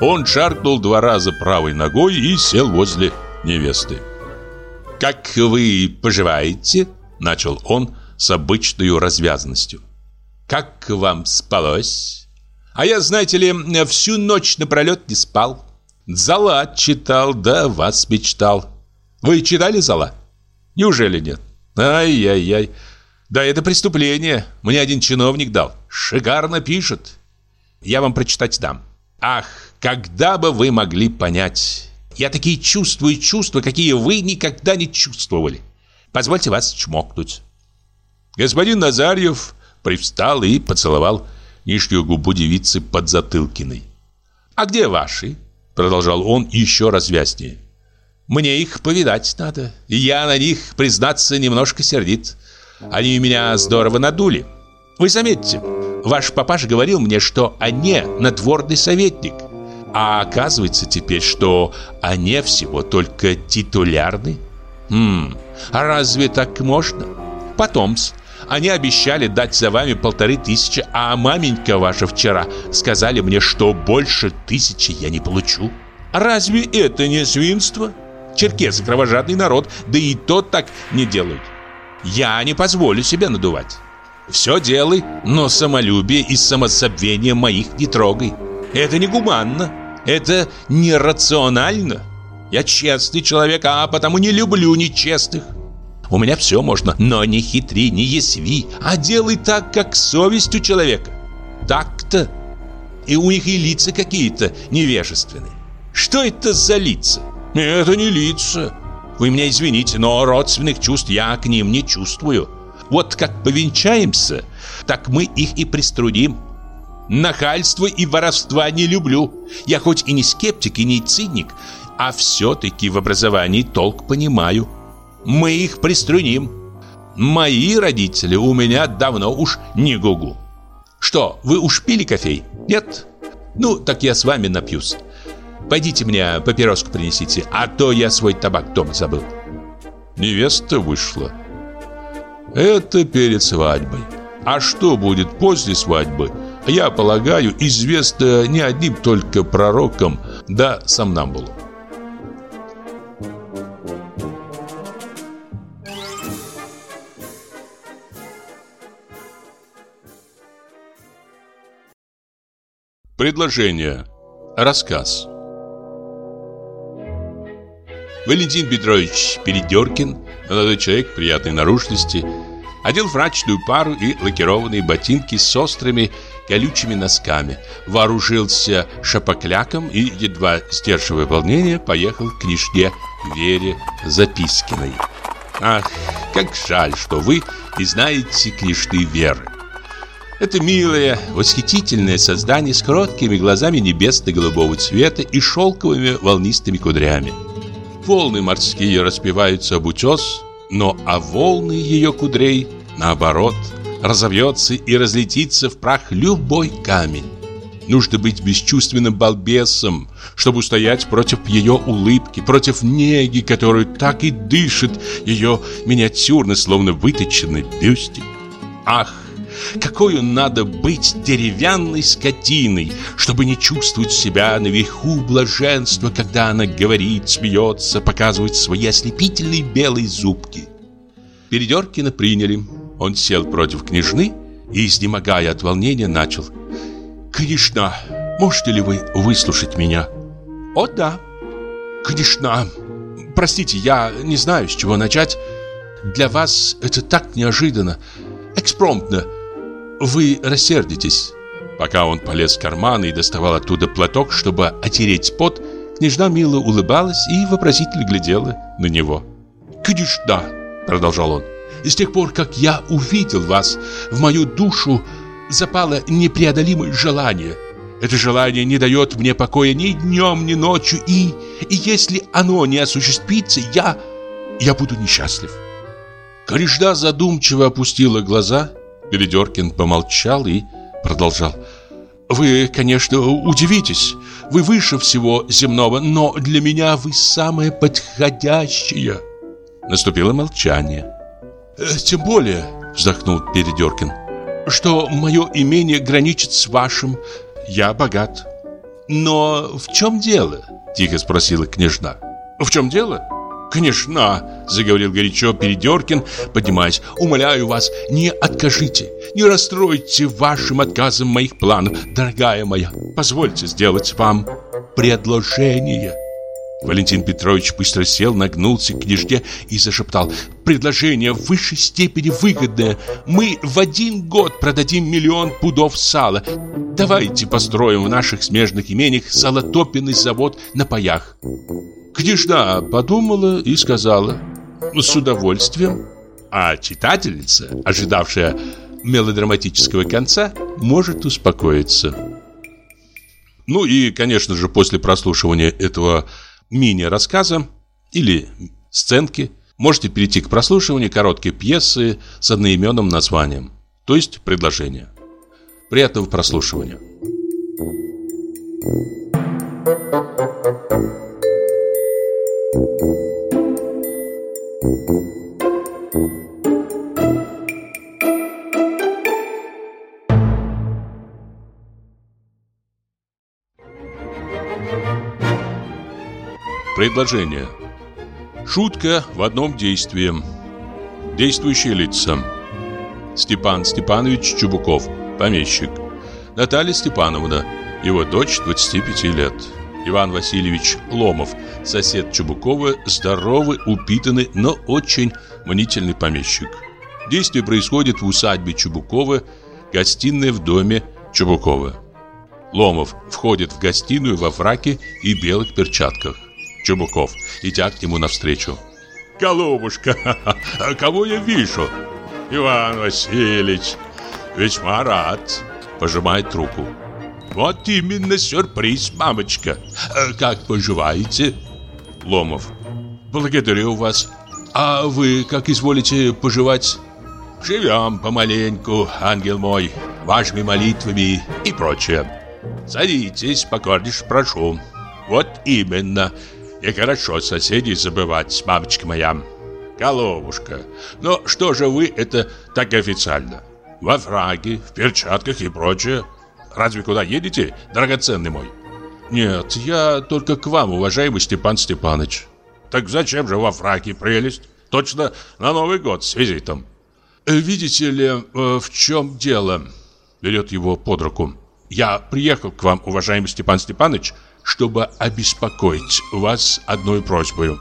Он шаркнул два раза правой ногой и сел возле невесты. «Как вы поживаете?» – начал он с обычной развязанностью. «Как вам спалось?» «А я, знаете ли, всю ночь напролет не спал. Зала читал, да вас мечтал. Вы читали Зала? Неужели нет?» Ай-яй-яй. Да это преступление. Мне один чиновник дал. Шикарно пишет. Я вам прочитать дам. Ах, когда бы вы могли понять. Я такие чувствую чувства, какие вы никогда не чувствовали. Позвольте вас чмокнуть. Господин Назарьев привстал и поцеловал нижнюю губу девицы под затылкиной. «А где ваши?» Продолжал он еще развязнее. Мне их повидать надо. Я на них, признаться, немножко сердит. Они меня здорово надули. Вы заметьте, ваш папаша говорил мне, что они надворный советник. А оказывается теперь, что они всего только титулярны. Хм, а разве так можно? Потомс. Они обещали дать за вами полторы тысячи, а маменька ваша вчера сказали мне, что больше тысячи я не получу. Разве это не свинство? Черкесы кровожадный народ, да и тот так не делают. Я не позволю себя надувать. Все делай, но самолюбие и самособвение моих не трогай. Это не гуманно, это нерационально. Я честный человек, а потому не люблю нечестных. У меня все можно, но не хитри, не ясви, а делай так, как совесть у человека. Так-то. И у них и лица какие-то невежественные. Что это за лица? Это не лица. Вы меня извините, но родственных чувств я к ним не чувствую. Вот как повенчаемся, так мы их и приструним. Нахальство и воровства не люблю. Я хоть и не скептик, и не циник, а все-таки в образовании толк понимаю. Мы их приструним. Мои родители у меня давно уж не гугу. Что, вы уж пили кофей? Нет? Ну, так я с вами напьюсь. Пойдите мне папироску принесите, а то я свой табак дома забыл. Невеста вышла. Это перед свадьбой. А что будет после свадьбы, я полагаю, известно не одним только пророкам да сомнамбулу. Предложение. Рассказ. Валентин Петрович Передеркин, молодой человек приятной наружности, одел фрачную пару и лакированные ботинки с острыми колючими носками, вооружился шапокляком и, едва сдерживая волнение, поехал к книжке Вере Запискиной. Ах, как жаль, что вы не знаете книжной Веры. Это милое, восхитительное создание с короткими глазами небесно-голубого цвета и шелковыми волнистыми кудрями. Волны морские распеваются об утес, но а волны ее кудрей, наоборот, разовьется и разлетится в прах любой камень. Нужно быть бесчувственным балбесом, чтобы устоять против ее улыбки, против неги, которую так и дышит ее миниатюрно, словно выточенный бюстик. Ах, какой надо быть деревянной скотиной, чтобы не чувствовать себя наверху блаженства, когда она говорит, смеется, показывает свои ослепительные белые зубки. Передеркина приняли. Он сел против княжны и, изнемогая от волнения, начал. «Княжна, можете ли вы выслушать меня?» «О, да». «Княжна, простите, я не знаю, с чего начать. Для вас это так неожиданно, экспромтно. Вы рассердитесь. Пока он полез в карман и доставал оттуда платок, чтобы отереть пот, княжна мило улыбалась и вопросительно глядела на него. «Княжна», — продолжал он, — «с тех пор, как я увидел вас, в мою душу запало непреодолимое желание. Это желание не дает мне покоя ни днем, ни ночью, и, и если оно не осуществится, я, я буду несчастлив». Корежда задумчиво опустила глаза, Передеркин помолчал и продолжал. «Вы, конечно, удивитесь, вы выше всего земного, но для меня вы самое подходящее». Наступило молчание. «Э, «Тем более», — вздохнул Передеркин, «что мое имение граничит с вашим, я богат». «Но в чем дело?» — тихо спросила княжна. «В чем дело?» «Конечно!» – заговорил горячо Передеркин, поднимаясь. «Умоляю вас, не откажите, не расстройте вашим отказом моих планов, дорогая моя. Позвольте сделать вам предложение». Валентин Петрович быстро сел, нагнулся к княжне и зашептал «Предложение в высшей степени выгодное. Мы в один год продадим миллион пудов сала. Давайте построим в наших смежных имениях салотопенный завод на паях». Княжна подумала и сказала «С удовольствием». А читательница, ожидавшая мелодраматического конца, может успокоиться. Ну и, конечно же, после прослушивания этого мини-рассказа или сценки можете перейти к прослушиванию короткой пьесы с одноименным названием, то есть предложения. Приятного прослушивания. Предложение. Шутка в одном действии. Действующие лица. Степан Степанович Чубуков, помещик. Наталья Степановна, его дочь 25 лет. Иван Васильевич Ломов, сосед Чубукова, здоровый, упитанный, но очень мнительный помещик. Действие происходит в усадьбе Чубукова, гостиная в доме Чубукова. Ломов входит в гостиную во фраке и белых перчатках. Чубуков, идя к нему навстречу. «Голубушка, [laughs] кого я вижу?» «Иван Васильевич, весьма рад», — пожимает руку. «Вот именно сюрприз, мамочка. Э, как поживаете?» Ломов. «Благодарю вас. А вы как изволите поживать?» «Живем помаленьку, ангел мой, вашими молитвами и прочее. Садитесь, покорнейше прошу. Вот именно. И хорошо соседей забывать, мамочка моя. Головушка, но что же вы это так официально? Во фраге, в перчатках и прочее. Разве куда едете, драгоценный мой? Нет, я только к вам, уважаемый Степан Степанович. Так зачем же во фраке прелесть? Точно на Новый год с визитом. Видите ли, э, в чем дело? Берет его под руку. Я приехал к вам, уважаемый Степан Степанович, чтобы обеспокоить вас одной просьбой.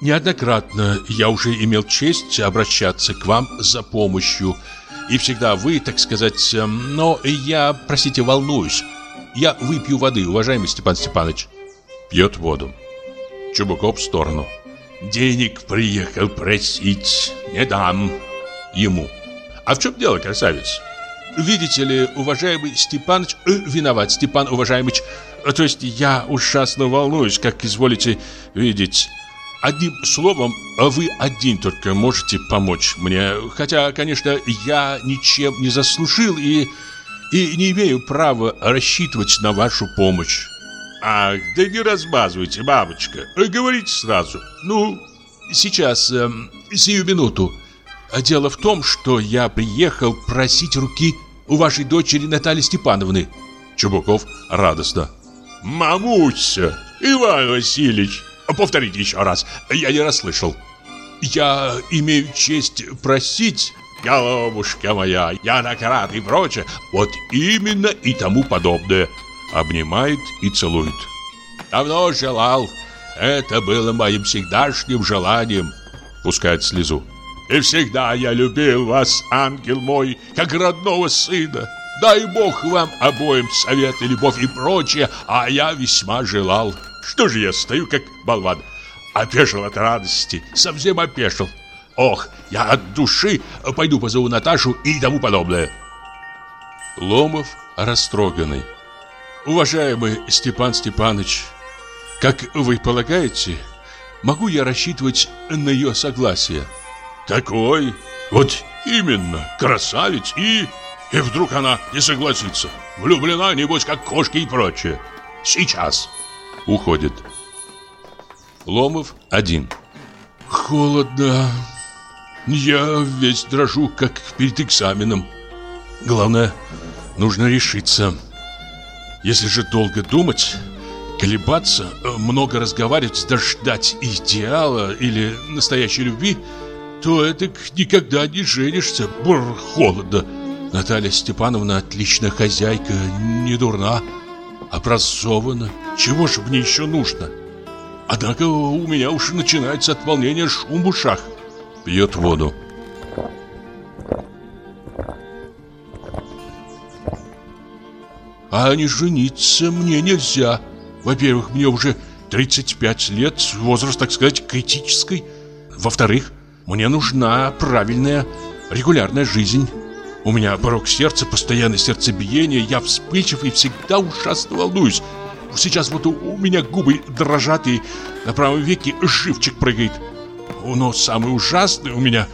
Неоднократно я уже имел честь обращаться к вам за помощью, и всегда вы, так сказать, эм, но я, простите, волнуюсь. Я выпью воды, уважаемый Степан Степанович. Пьет воду. Чубуков в сторону. Денег приехал просить, не дам ему. А в чем дело, красавец? Видите ли, уважаемый Степаныч, э, виноват, Степан уважаемыч, э, то есть я ужасно волнуюсь, как изволите видеть. Одним словом, вы один только можете помочь мне, хотя, конечно, я ничем не заслужил и, и не имею права рассчитывать на вашу помощь. Ах, да не размазывайте, бабочка, говорите сразу. Ну, сейчас, э, сию минуту. Дело в том, что я приехал просить руки у вашей дочери Натальи Степановны. Чубуков радостно. Мамуся, Иван Васильевич, повторите еще раз, я не расслышал. Я имею честь просить, голубушка моя, я накрат и прочее, вот именно и тому подобное. Обнимает и целует. Давно желал, это было моим всегдашним желанием. Пускает слезу. И всегда я любил вас, ангел мой, как родного сына. Дай Бог вам обоим совет и любовь и прочее, а я весьма желал. Что же я стою как болван? опешил от радости, совсем опешил. Ох, я от души пойду позову Наташу и тому подобное. Ломов растроганный. Уважаемый Степан Степанович, как вы полагаете, могу я рассчитывать на ее согласие? Такой, вот именно, красавец и... И вдруг она не согласится. Влюблена, небось, как кошки и прочее. Сейчас. Уходит. Ломов один. Холодно. Я весь дрожу, как перед экзаменом. Главное, нужно решиться. Если же долго думать, колебаться, много разговаривать, даже ждать идеала или настоящей любви, то это никогда не женишься. Бур, холодно. Наталья Степановна отличная хозяйка, не дурна, образована. Чего же мне еще нужно? Однако у меня уж начинается от волнения шум в ушах. Пьет воду. А не жениться мне нельзя. Во-первых, мне уже 35 лет, возраст, так сказать, критический. Во-вторых, мне нужна правильная, регулярная жизнь. У меня порог сердца, постоянное сердцебиение, я вспыльчив и всегда ужасно волнуюсь. Сейчас вот у меня губы дрожат и на правом веке живчик прыгает. Но самое ужасное у меня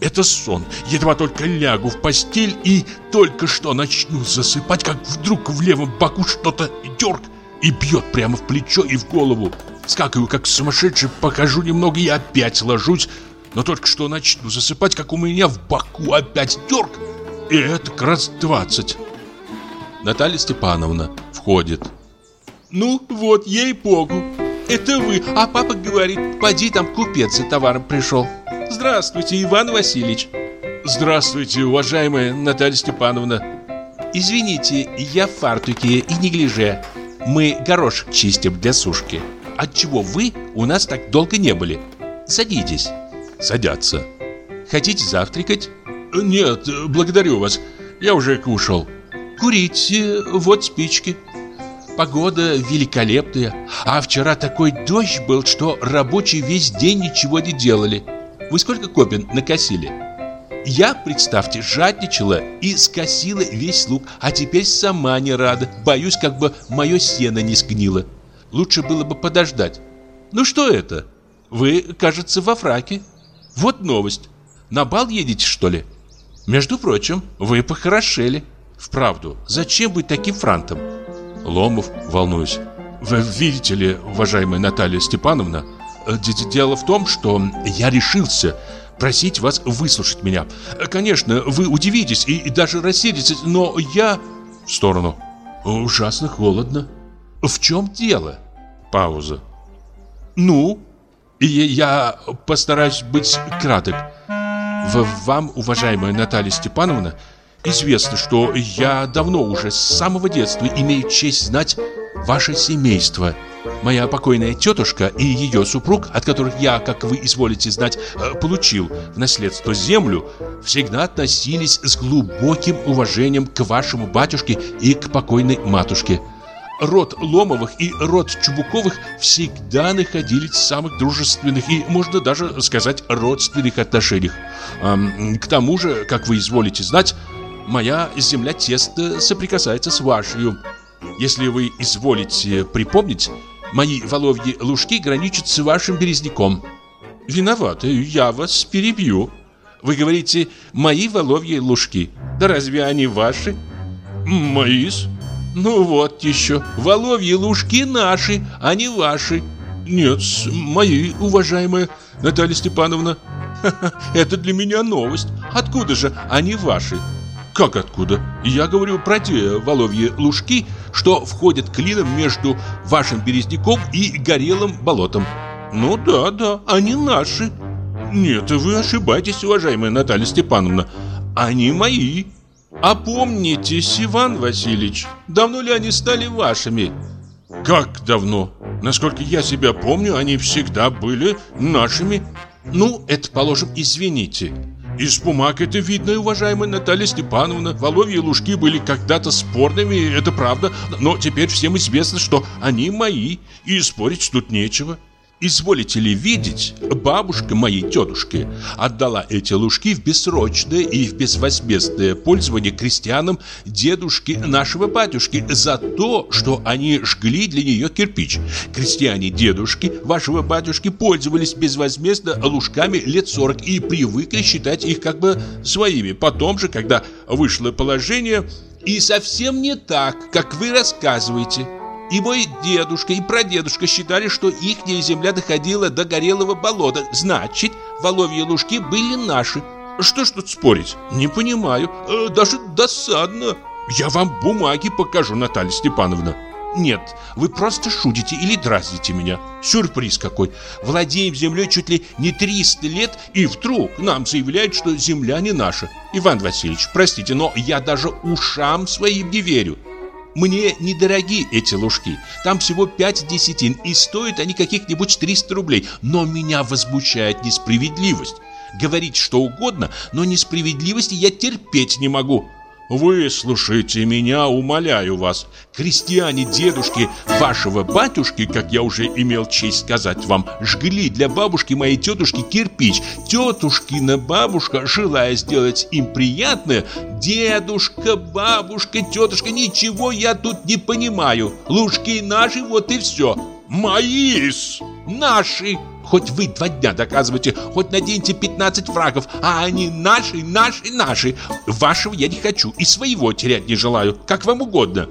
это сон. Едва только лягу в постель и только что начну засыпать, как вдруг в левом боку что-то дерг и бьет прямо в плечо и в голову. Скакаю, как сумасшедший, покажу немного и опять ложусь. Но только что начну засыпать, как у меня в боку опять дерг. И это раз двадцать. Наталья Степановна входит. Ну, вот, ей-богу. Это вы, а папа говорит, поди там купец за товаром пришел. Здравствуйте, Иван Васильевич. Здравствуйте, уважаемая Наталья Степановна. Извините, я в фартуке и неглиже. Мы горошек чистим для сушки. Отчего вы у нас так долго не были? Садитесь. Садятся. Хотите завтракать? Нет, благодарю вас. Я уже кушал. Курите, вот спички. Погода великолепная, а вчера такой дождь был, что рабочие весь день ничего не делали. Вы сколько копин накосили? Я, представьте, жадничала и скосила весь лук, а теперь сама не рада. Боюсь, как бы мое сено не сгнило. Лучше было бы подождать. Ну что это? Вы, кажется, во фраке. Вот новость. На бал едете, что ли? Между прочим, вы похорошели. Вправду, зачем быть таким франтом? Ломов, волнуюсь. Вы видите ли, уважаемая Наталья Степановна, Э, дело в том, что я решился просить вас выслушать меня. Конечно, вы удивитесь и, даже рассердитесь, но я... В сторону. Ужасно холодно. В чем дело? Пауза. Ну? Я постараюсь быть краток. В вам, уважаемая Наталья Степановна, известно, что я давно уже с самого детства имею честь знать ваше семейство – Моя покойная тетушка и ее супруг, от которых я, как вы изволите знать, э, получил в наследство землю, всегда относились с глубоким уважением к вашему батюшке и к покойной матушке. Род Ломовых и род Чубуковых всегда находились в самых дружественных и, можно даже сказать, родственных отношениях. К тому же, как вы изволите знать, моя земля тесно соприкасается с вашей. Если вы изволите припомнить, Мои воловьи лужки граничат с вашим березняком. Виноваты, я вас перебью. Вы говорите, мои воловьи лужки. Да разве они ваши? Мои-с. Ну вот еще. Воловьи лужки наши, а не ваши. Нет, мои, уважаемая Наталья Степановна. [laughs] Это для меня новость. Откуда же они ваши? Как откуда? Я говорю про те воловьи лужки, что входят клином между вашим березняком и горелым болотом. Ну да, да, они наши. Нет, вы ошибаетесь, уважаемая Наталья Степановна. Они мои. А помнитесь, Иван Васильевич, давно ли они стали вашими? Как давно? Насколько я себя помню, они всегда были нашими. Ну, это, положим, извините. Из бумаг это видно, уважаемая Наталья Степановна. Воловьи лужки были когда-то спорными, это правда. Но теперь всем известно, что они мои, и спорить тут нечего. Изволите ли видеть, бабушка моей тетушки отдала эти лужки в бессрочное и в безвозмездное пользование крестьянам дедушки нашего батюшки за то, что они жгли для нее кирпич. Крестьяне дедушки вашего батюшки пользовались безвозмездно лужками лет 40 и привыкли считать их как бы своими. Потом же, когда вышло положение, и совсем не так, как вы рассказываете. И мой дедушка, и прадедушка считали, что ихняя земля доходила до горелого болота. Значит, воловьи лужки были наши. Что ж тут спорить? Не понимаю. Э, даже досадно. Я вам бумаги покажу, Наталья Степановна. Нет, вы просто шутите или дразните меня. Сюрприз какой. Владеем землей чуть ли не 300 лет, и вдруг нам заявляют, что земля не наша. Иван Васильевич, простите, но я даже ушам своим не верю. Мне недороги эти лужки. Там всего 5 десятин, и стоят они каких-нибудь 300 рублей. Но меня возмущает несправедливость. Говорить что угодно, но несправедливости я терпеть не могу. Выслушайте меня, умоляю вас. Крестьяне дедушки вашего батюшки, как я уже имел честь сказать вам, жгли для бабушки моей тетушки кирпич. Тетушкина бабушка, желая сделать им приятное, дедушка, бабушка, тетушка, ничего я тут не понимаю. Лужки наши, вот и все. Мои-с, наши. Хоть вы два дня доказывайте, хоть наденьте 15 фрагов, а они наши, наши, наши. Вашего я не хочу и своего терять не желаю, как вам угодно.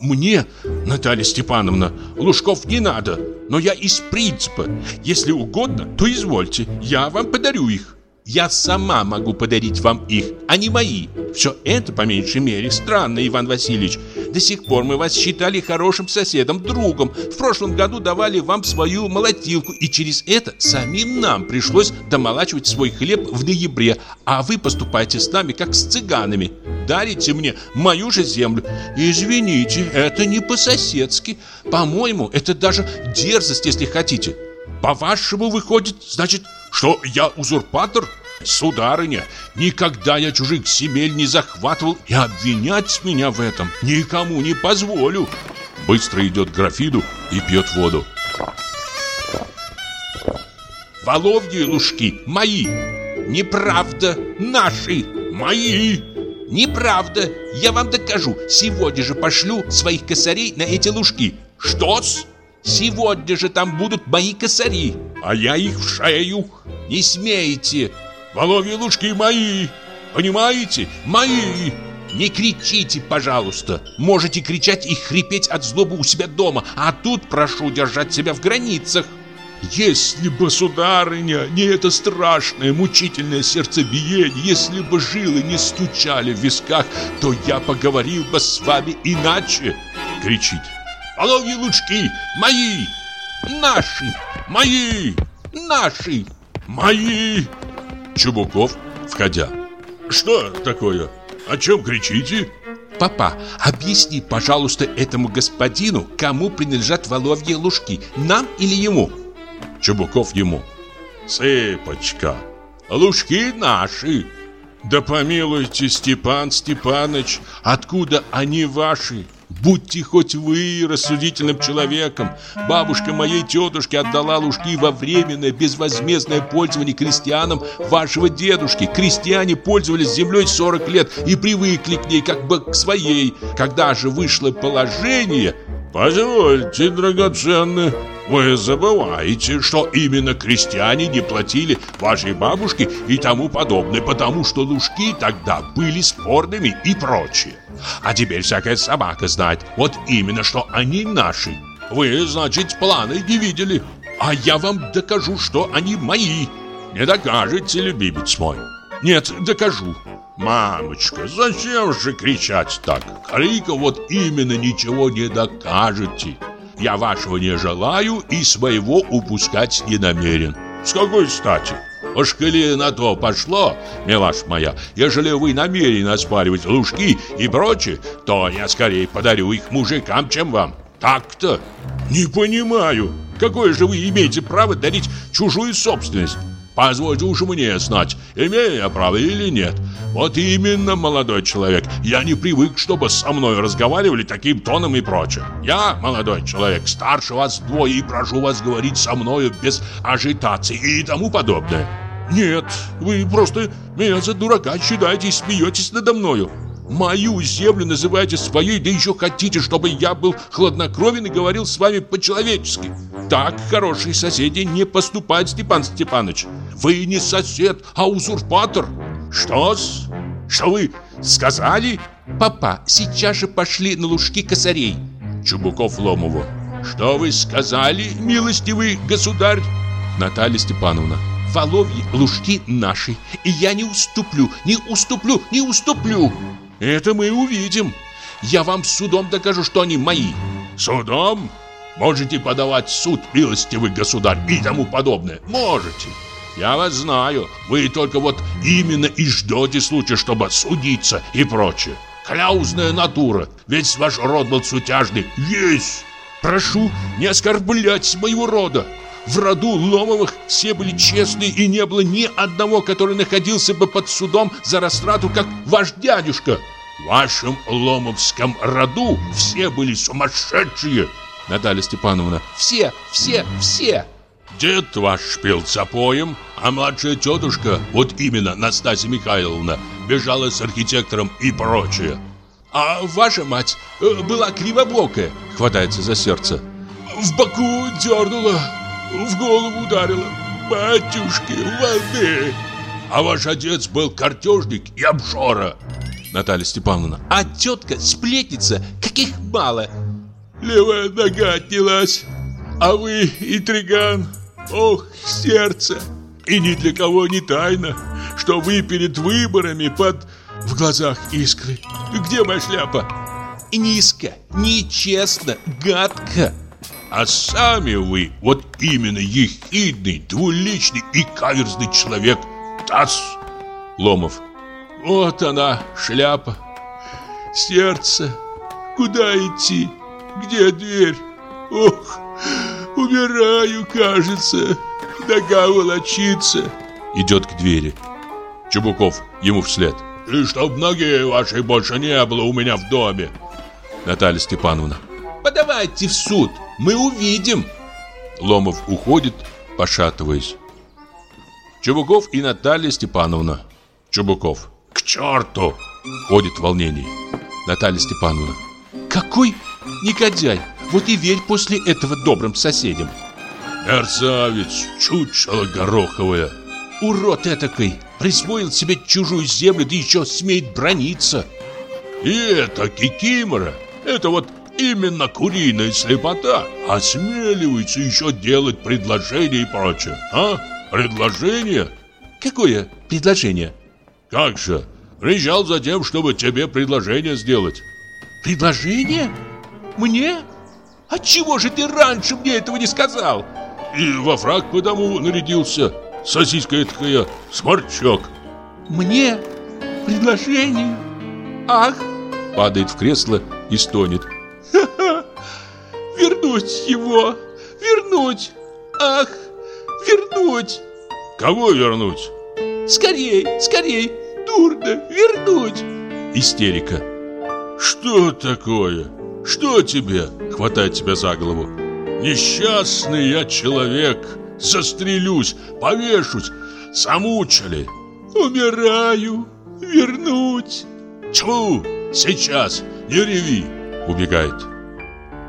Мне, Наталья Степановна, Лужков не надо, но я из принципа. Если угодно, то извольте, я вам подарю их. Я сама могу подарить вам их, а не мои. Все это, по меньшей мере, странно, Иван Васильевич. До сих пор мы вас считали хорошим соседом, другом. В прошлом году давали вам свою молотилку, и через это самим нам пришлось домолачивать свой хлеб в ноябре. А вы поступаете с нами, как с цыганами. Дарите мне мою же землю. Извините, это не по-соседски. По-моему, это даже дерзость, если хотите. По-вашему, выходит, значит, что я узурпатор? Сударыня, никогда я чужих земель не захватывал и обвинять меня в этом никому не позволю. Быстро идет к графиду и пьет воду. Воловьи лужки мои. Неправда, наши, мои. Неправда, я вам докажу. Сегодня же пошлю своих косарей на эти лужки. Что-с? Сегодня же там будут мои косари, а я их в шею. Не смеете. Воловьи лужки мои. Понимаете? Мои. Не кричите, пожалуйста. Можете кричать и хрипеть от злобы у себя дома, а тут прошу держать себя в границах. Если бы, сударыня, не это страшное, мучительное сердцебиение, если бы жилы не стучали в висках, то я поговорил бы с вами иначе, кричит. Воловьи лучки мои, наши, мои, наши, мои. Чубуков, входя. Что такое? О чем кричите? Папа, объясни, пожалуйста, этому господину, кому принадлежат воловьи лужки, нам или ему? Чубуков ему. Цыпочка, лужки наши. Да помилуйте, Степан Степаныч, откуда они ваши? Будьте хоть вы рассудительным человеком. Бабушка моей тетушки отдала лужки во временное безвозмездное пользование крестьянам вашего дедушки. Крестьяне пользовались землей 40 лет и привыкли к ней как бы к своей. Когда же вышло положение... Позвольте, драгоценный, вы забываете, что именно крестьяне не платили вашей бабушке и тому подобное, потому что лужки тогда были спорными и прочее. А теперь всякая собака знает, вот именно, что они наши. Вы, значит, планы не видели, а я вам докажу, что они мои. Не докажете, любимец мой? Нет, докажу. Мамочка, зачем же кричать так? Крика вот именно ничего не докажете. Я вашего не желаю и своего упускать не намерен. С какой стати? Уж коли на то пошло, милаш моя, ежели вы намерены оспаривать лужки и прочее, то я скорее подарю их мужикам, чем вам. Так-то? Не понимаю, какое же вы имеете право дарить чужую собственность? Позвольте уж мне знать, имею я право или нет. Вот именно, молодой человек, я не привык, чтобы со мной разговаривали таким тоном и прочее. Я, молодой человек, старше вас вдвое и прошу вас говорить со мною без ажитации и тому подобное. Нет, вы просто меня за дурака считаете и смеетесь надо мною. Мою землю называете своей, да еще хотите, чтобы я был хладнокровен и говорил с вами по-человечески. Так хорошие соседи не поступают, Степан Степанович. Вы не сосед, а узурпатор. Что-с? Что вы сказали? Папа, сейчас же пошли на лужки косарей. Чубуков Ломову. Что вы сказали, милостивый государь? Наталья Степановна. Воловьи лужки наши, и я не уступлю, не уступлю, не уступлю. Это мы увидим. Я вам судом докажу, что они мои. Судом? Можете подавать суд, милостивый государь, и тому подобное. Можете. Я вас знаю. Вы только вот именно и ждете случая, чтобы судиться и прочее. Кляузная натура. Весь ваш род был сутяжный. Весь. Прошу не оскорблять моего рода. В роду Ломовых все были честны, и не было ни одного, который находился бы под судом за растрату, как ваш дядюшка. В вашем Ломовском роду все были сумасшедшие. Наталья Степановна. Все, все, все. Дед ваш пил запоем, а младшая тетушка, вот именно Настасья Михайловна, бежала с архитектором и прочее. А ваша мать э, была кривобокая, хватается за сердце. В боку дернула, в голову ударила. Батюшки, воды! А ваш отец был картежник и обжора. Наталья Степановна. А тетка сплетница, каких мало. Левая нога отнялась, а вы интриган. Ох, сердце! И ни для кого не тайна, что вы перед выборами под... в глазах искры. Где моя шляпа? Низко, нечестно, гадко. А сами вы вот именно ехидный, двуличный и каверзный человек. Тасс. Ломов. Вот она, шляпа. Сердце. Куда идти? Где дверь? Ох, умираю, кажется. Нога волочится. Идет к двери. Чубуков ему вслед. И чтоб ноги вашей больше не было у меня в доме. Наталья Степановна. Подавайте в суд. Мы увидим. Ломов уходит, пошатываясь. Чубуков и Наталья Степановна. Чубуков. К черту! Ходит в волнении. Наталья Степановна. Какой негодяй! Вот и верь после этого добрым соседям. Мерзавец, чучело гороховое. Урод этакой, присвоил себе чужую землю, да еще смеет брониться. И это кикимора, это вот именно куриная слепота, осмеливается еще делать предложения и прочее. А? Предложение? Какое предложение? Как же? Приезжал за тем, чтобы тебе предложение сделать. Предложение? Мне? А чего же ты раньше мне этого не сказал? И во фраг потому нарядился. Сосиска такая, сморчок. Мне? Предложение? Ах! Падает в кресло и стонет. [laughs] Вернуть его! Вернуть! Ах! Вернуть! Кого вернуть? Скорей, скорей! Дурно! Вернуть! Истерика. Что такое? Что тебе? Хватает тебя за голову. Несчастный я человек. Застрелюсь, повешусь. Замучили. Умираю. Вернуть. Тьфу, сейчас, не реви. Убегает.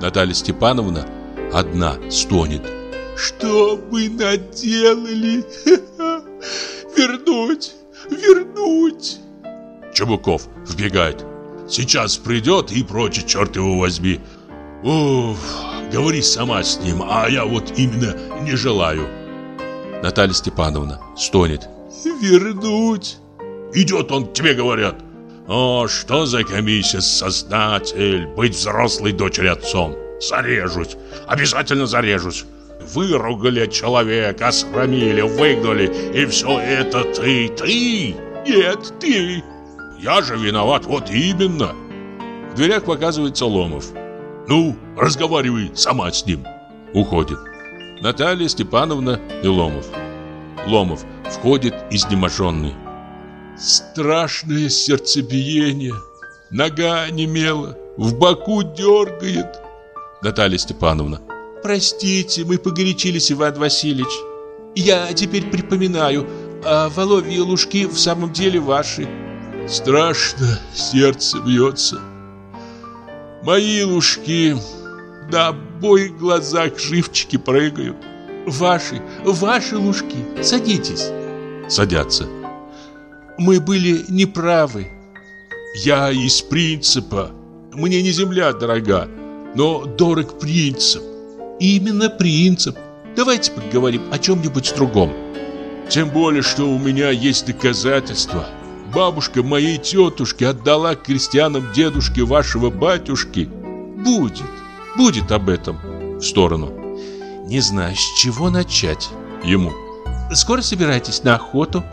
Наталья Степановна одна стонет. Что вы наделали? [laughs] Вернуть, вернуть. Чубуков вбегает. Сейчас придет и прочее, черт его возьми. Уф, говори сама с ним, а я вот именно не желаю. Наталья Степановна стонет. Вернуть. Идет он, тебе говорят. О, что за комиссия, создатель, быть взрослой дочери отцом. Зарежусь, обязательно зарежусь. Выругали человека, осрамили, выгнали, и все это ты, ты. Нет, ты. Я же виноват, вот именно. В дверях показывается Ломов. Ну, разговаривай сама с ним. Уходит. Наталья Степановна и Ломов. Ломов входит изнеможенный. Страшное сердцебиение. Нога немела, в боку дергает. Наталья Степановна. Простите, мы погорячились, Иван Васильевич. Я теперь припоминаю, а воловьи лужки в самом деле ваши. Страшно сердце бьется. Мои лужки на обоих глазах живчики прыгают. Ваши, ваши лужки. Садитесь. Садятся. Мы были неправы. Я из принципа. Мне не земля дорога, но дорог принцип. Именно принцип. Давайте поговорим о чем-нибудь другом. Тем более, что у меня есть доказательства. Бабушка моей тетушки отдала крестьянам дедушке вашего батюшки. Будет, будет об этом. В сторону. Не знаю, с чего начать. Ему. Скоро собираетесь на охоту?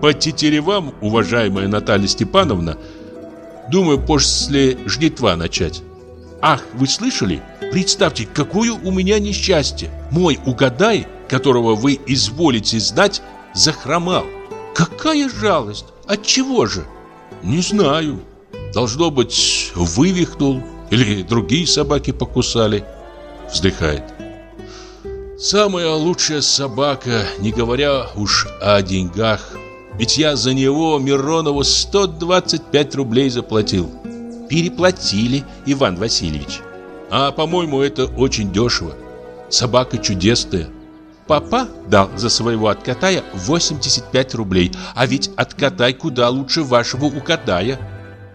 По тетеревам, уважаемая Наталья Степановна, думаю, после жнитва начать. Ах, вы слышали? Представьте, какое у меня несчастье. Мой угадай, которого вы изволите знать, захромал. Какая жалость! От чего же? Не знаю. Должно быть, вывихнул или другие собаки покусали. Вздыхает. Самая лучшая собака, не говоря уж о деньгах. Ведь я за него Миронову 125 рублей заплатил. Переплатили, Иван Васильевич. А, по-моему, это очень дешево. Собака чудесная. Папа дал за своего откатая 85 рублей, а ведь откатай куда лучше вашего угадая.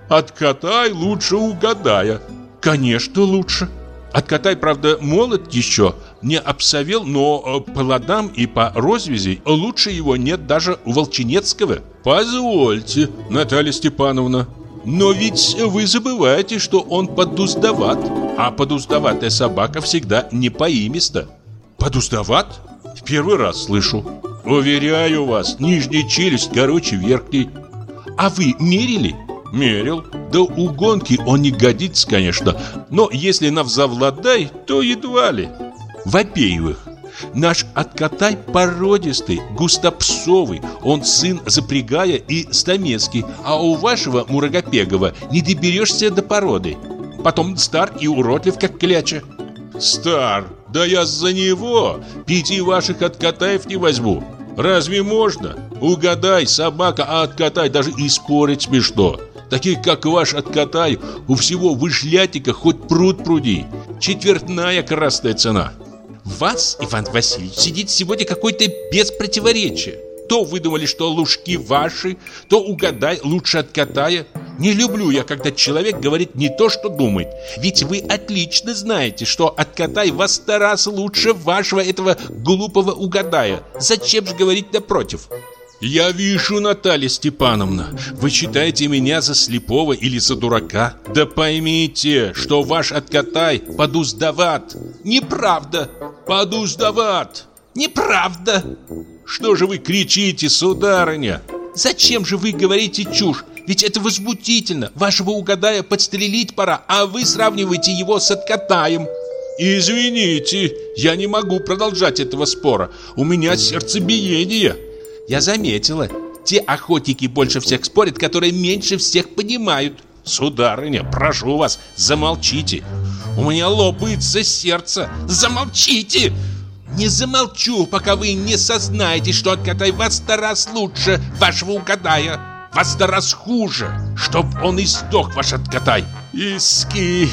Откатай лучше угадая. Конечно, лучше. Откатай, правда, молод еще, не обсовел, но э, по ладам и по розвязи лучше его нет даже у Волчинецкого. Позвольте, Наталья Степановна. Но ведь вы забываете, что он подуздават, а подуздаватая собака всегда не поимиста. Подуздават? В первый раз слышу. Уверяю вас, нижняя челюсть короче верхней. А вы мерили? Мерил. Да у гонки он не годится, конечно, но если навзавладай, то едва ли. Во-первых, наш откатай породистый, густопсовый, он сын запрягая и стамецкий, а у вашего Мурагопегова не доберешься до породы. Потом стар и уродлив, как кляча. Стар, да я за него пяти ваших откатаев не возьму. Разве можно? Угадай, собака, а откатай даже и спорить смешно. Таких, как ваш откатай, у всего вышлятика хоть пруд пруди. Четвертная красная цена. Вас, Иван Васильевич, сидит сегодня какой-то без противоречия. То выдумали, что лужки ваши, то угадай, лучше откатая. Не люблю я, когда человек говорит не то, что думает. Ведь вы отлично знаете, что откатай во сто раз лучше вашего этого глупого угадая. Зачем же говорить напротив? Я вижу, Наталья Степановна, вы считаете меня за слепого или за дурака. Да поймите, что ваш откатай подуздават. Неправда. Подуздават. Неправда. Что же вы кричите, сударыня? Зачем же вы говорите чушь? Ведь это возмутительно. Вашего угадая подстрелить пора, а вы сравниваете его с откатаем. Извините, я не могу продолжать этого спора. У меня сердцебиение. Я заметила. Те охотники больше всех спорят, которые меньше всех понимают. Сударыня, прошу вас, замолчите. У меня лопается сердце. Замолчите! Не замолчу, пока вы не сознаете, что откатай вас сто раз лучше вашего угадая. Вас сто раз хуже, чтоб он и ваш откатай. Иски,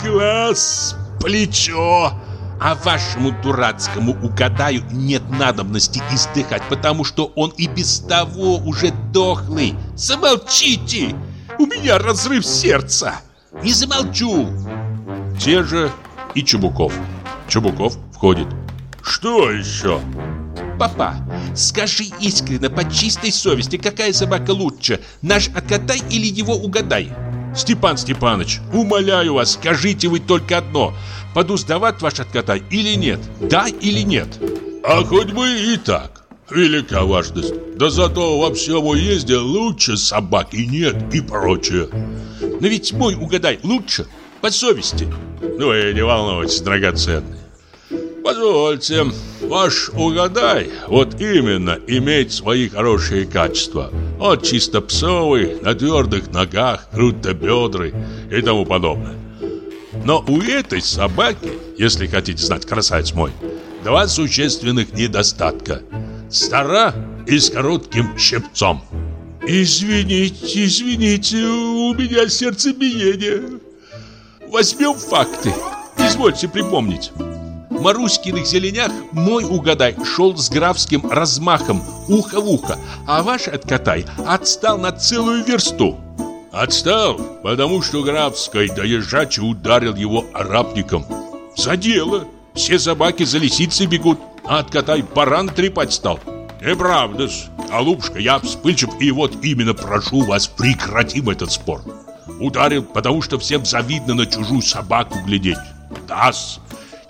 глаз, плечо. А вашему дурацкому угадаю нет надобности издыхать, потому что он и без того уже дохлый. Замолчите! У меня разрыв сердца. Не замолчу. Те же и Чубуков. Чубуков входит. Что еще? Папа, скажи искренне, по чистой совести, какая собака лучше, наш откатай или его угадай? Степан Степанович, умоляю вас, скажите вы только одно. Подуздавать ваш откатай или нет? Да или нет? А хоть бы и так. Велика важность. Да зато во всем уезде лучше собаки нет и прочее. Но ведь мой угадай лучше, по совести. Ну и не волнуйтесь, драгоценный. По Позвольте, ваш угадай, вот именно имеет свои хорошие качества. Он чисто псовый, на твердых ногах, бедры и тому подобное. Но у этой собаки, если хотите знать, красавец мой, два существенных недостатка. Стара и с коротким щипцом. Извините, извините, у меня сердцебиение. Возьмем факты. Извольте припомнить. Маруськиных зеленях мой угадай шел с графским размахом, ухо в ухо, а ваш откатай отстал на целую версту. Отстал, потому что графской доезжачий ударил его арабником. За дело. Все собаки за лисицей бегут, а откатай баран трепать стал. Неправда-с. Голубушка, я вспыльчив, и вот именно прошу вас, прекратим этот спор. Ударил, потому что всем завидно на чужую собаку глядеть. Да-с,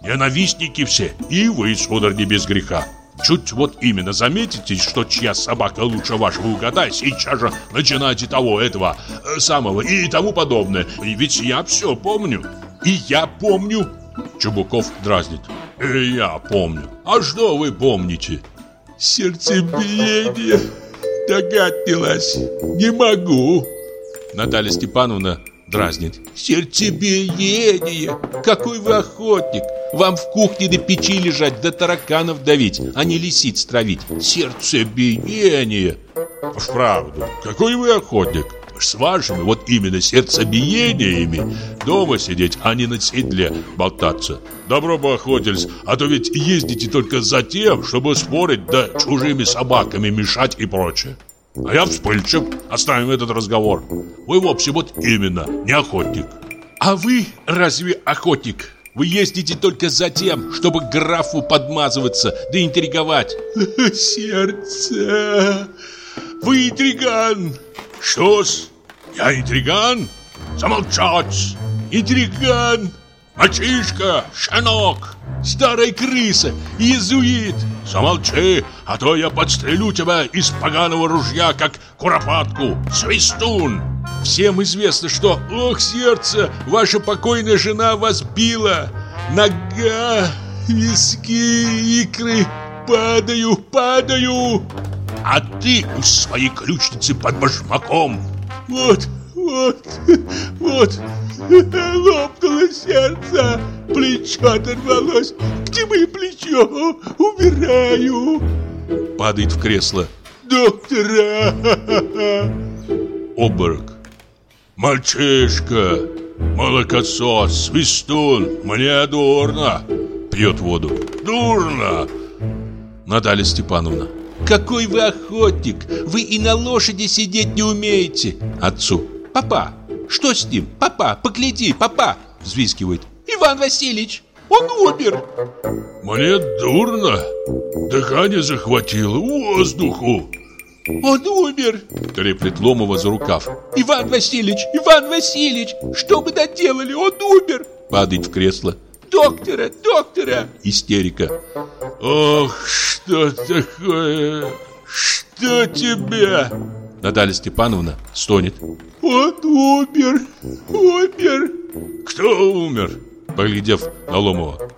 Ненавистники все, и вы, сударь, не без греха. Чуть вот именно заметите, что чья собака лучше вашего угадай, сейчас же начинайте того, этого, э, самого и тому подобное. И ведь я все помню. И я помню. Чубуков дразнит. И я помню. А что вы помните? Сердцебиение. Догадилась. Не могу. Наталья Степановна дразнит. Сердцебиение! Какой вы охотник! Вам в кухне на печи лежать, да тараканов давить, а не лисиц травить. Сердцебиение! Вправду, какой вы охотник! С вашими вот именно сердцебиениями дома сидеть, а не на седле болтаться. Добро бы охотились, а то ведь ездите только за тем, чтобы спорить да чужими собаками мешать и прочее. А я вспыльчив. Оставим этот разговор. Вы вовсе вот именно не охотник. А вы разве охотник? Вы ездите только за тем, чтобы графу подмазываться, да интриговать. [laughs] Сердце. Вы интриган. Что-с? Я интриган? Замолчать. Интриган. Мальчишка, щенок, старая крыса, иезуит. Замолчи, а то я подстрелю тебя из поганого ружья, как куропатку. Свистун. Всем известно, что, ох, сердце, ваша покойная жена вас била. Нога, виски, икры, падаю, падаю. А ты у своей ключницы под башмаком. Вот, вот, вот, лопнуло сердце, плечо оторвалось. Где мое плечо? Умираю. Падает в кресло. Доктора! Обморок. Мальчишка, молокосос, свистун, мне дурно. Пьет воду. Дурно. Наталья Степановна. Какой вы охотник! Вы и на лошади сидеть не умеете! Отцу. Папа, что с ним? Папа, погляди, папа! Взвискивает. Иван Васильевич, он умер! Мне дурно. Дыхание захватило, воздуху. Он умер! Треплет Ломова за рукав. Иван Васильевич, Иван Васильевич, что мы наделали? Он умер! Падает в кресло. Доктора, доктора! Истерика. Ох, что такое? Что тебе? Наталья Степановна стонет. Он умер, умер. Кто умер? Поглядев на Ломова.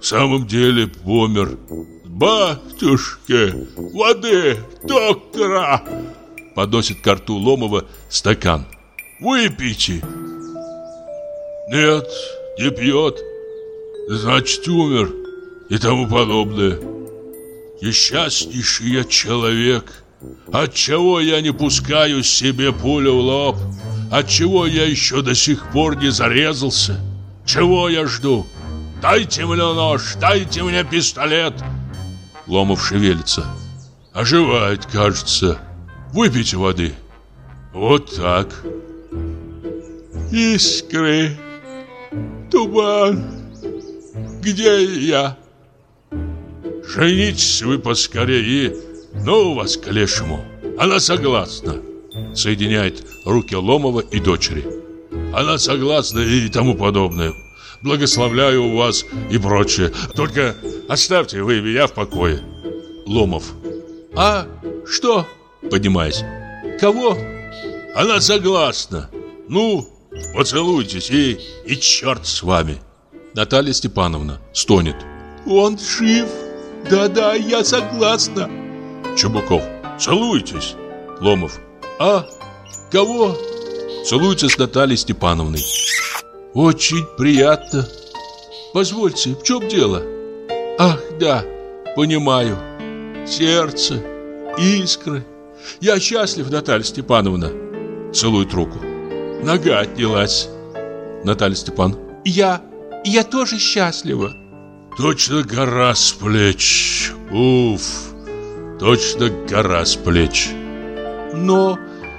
В самом деле помер. Батюшки, воды, доктора. Подносит к рту Ломова стакан. Выпейте. Нет, не пьет. Значит, умер и тому подобное. Несчастнейший я человек. Отчего я не пускаю себе пулю в лоб? Отчего я еще до сих пор не зарезался? Чего я жду? Дайте мне нож, дайте мне пистолет. Ломов шевелится. Оживает, кажется. Выпейте воды. Вот так. Искры. Туман. Где я? Женитесь вы поскорее. Ну вас к лешему. Она согласна. Соединяет руки Ломова и дочери. Она согласна и тому подобное. Благословляю вас и прочее. Только оставьте вы меня в покое. Ломов. А что? Поднимаясь. Кого? Она согласна. Ну, поцелуйтесь и, и черт с вами. Наталья Степановна стонет. Он жив. Да-да, я согласна. Чубуков. Целуйтесь. Ломов. А? Кого? Целуется с Натальей Степановной. Очень приятно. Позвольте, в чем дело? Ах, да, понимаю. Сердце, искры. Я счастлив, Наталья Степановна. Целует руку. Нога отнялась. Наталья Степан. Я, я тоже счастлива. Точно гора с плеч. Уф, точно гора с плеч. Но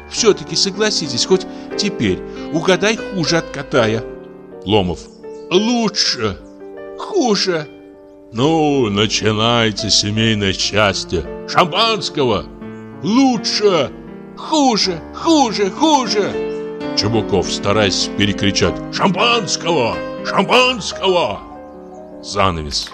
все-таки согласитесь, хоть теперь угадай хуже от Катая. Ломов. Лучше. Хуже. Ну, начинается семейное счастье. Шампанского. Лучше. Хуже, хуже, хуже. Чубуков, стараясь перекричать. Шампанского! Шампанского! Занавес.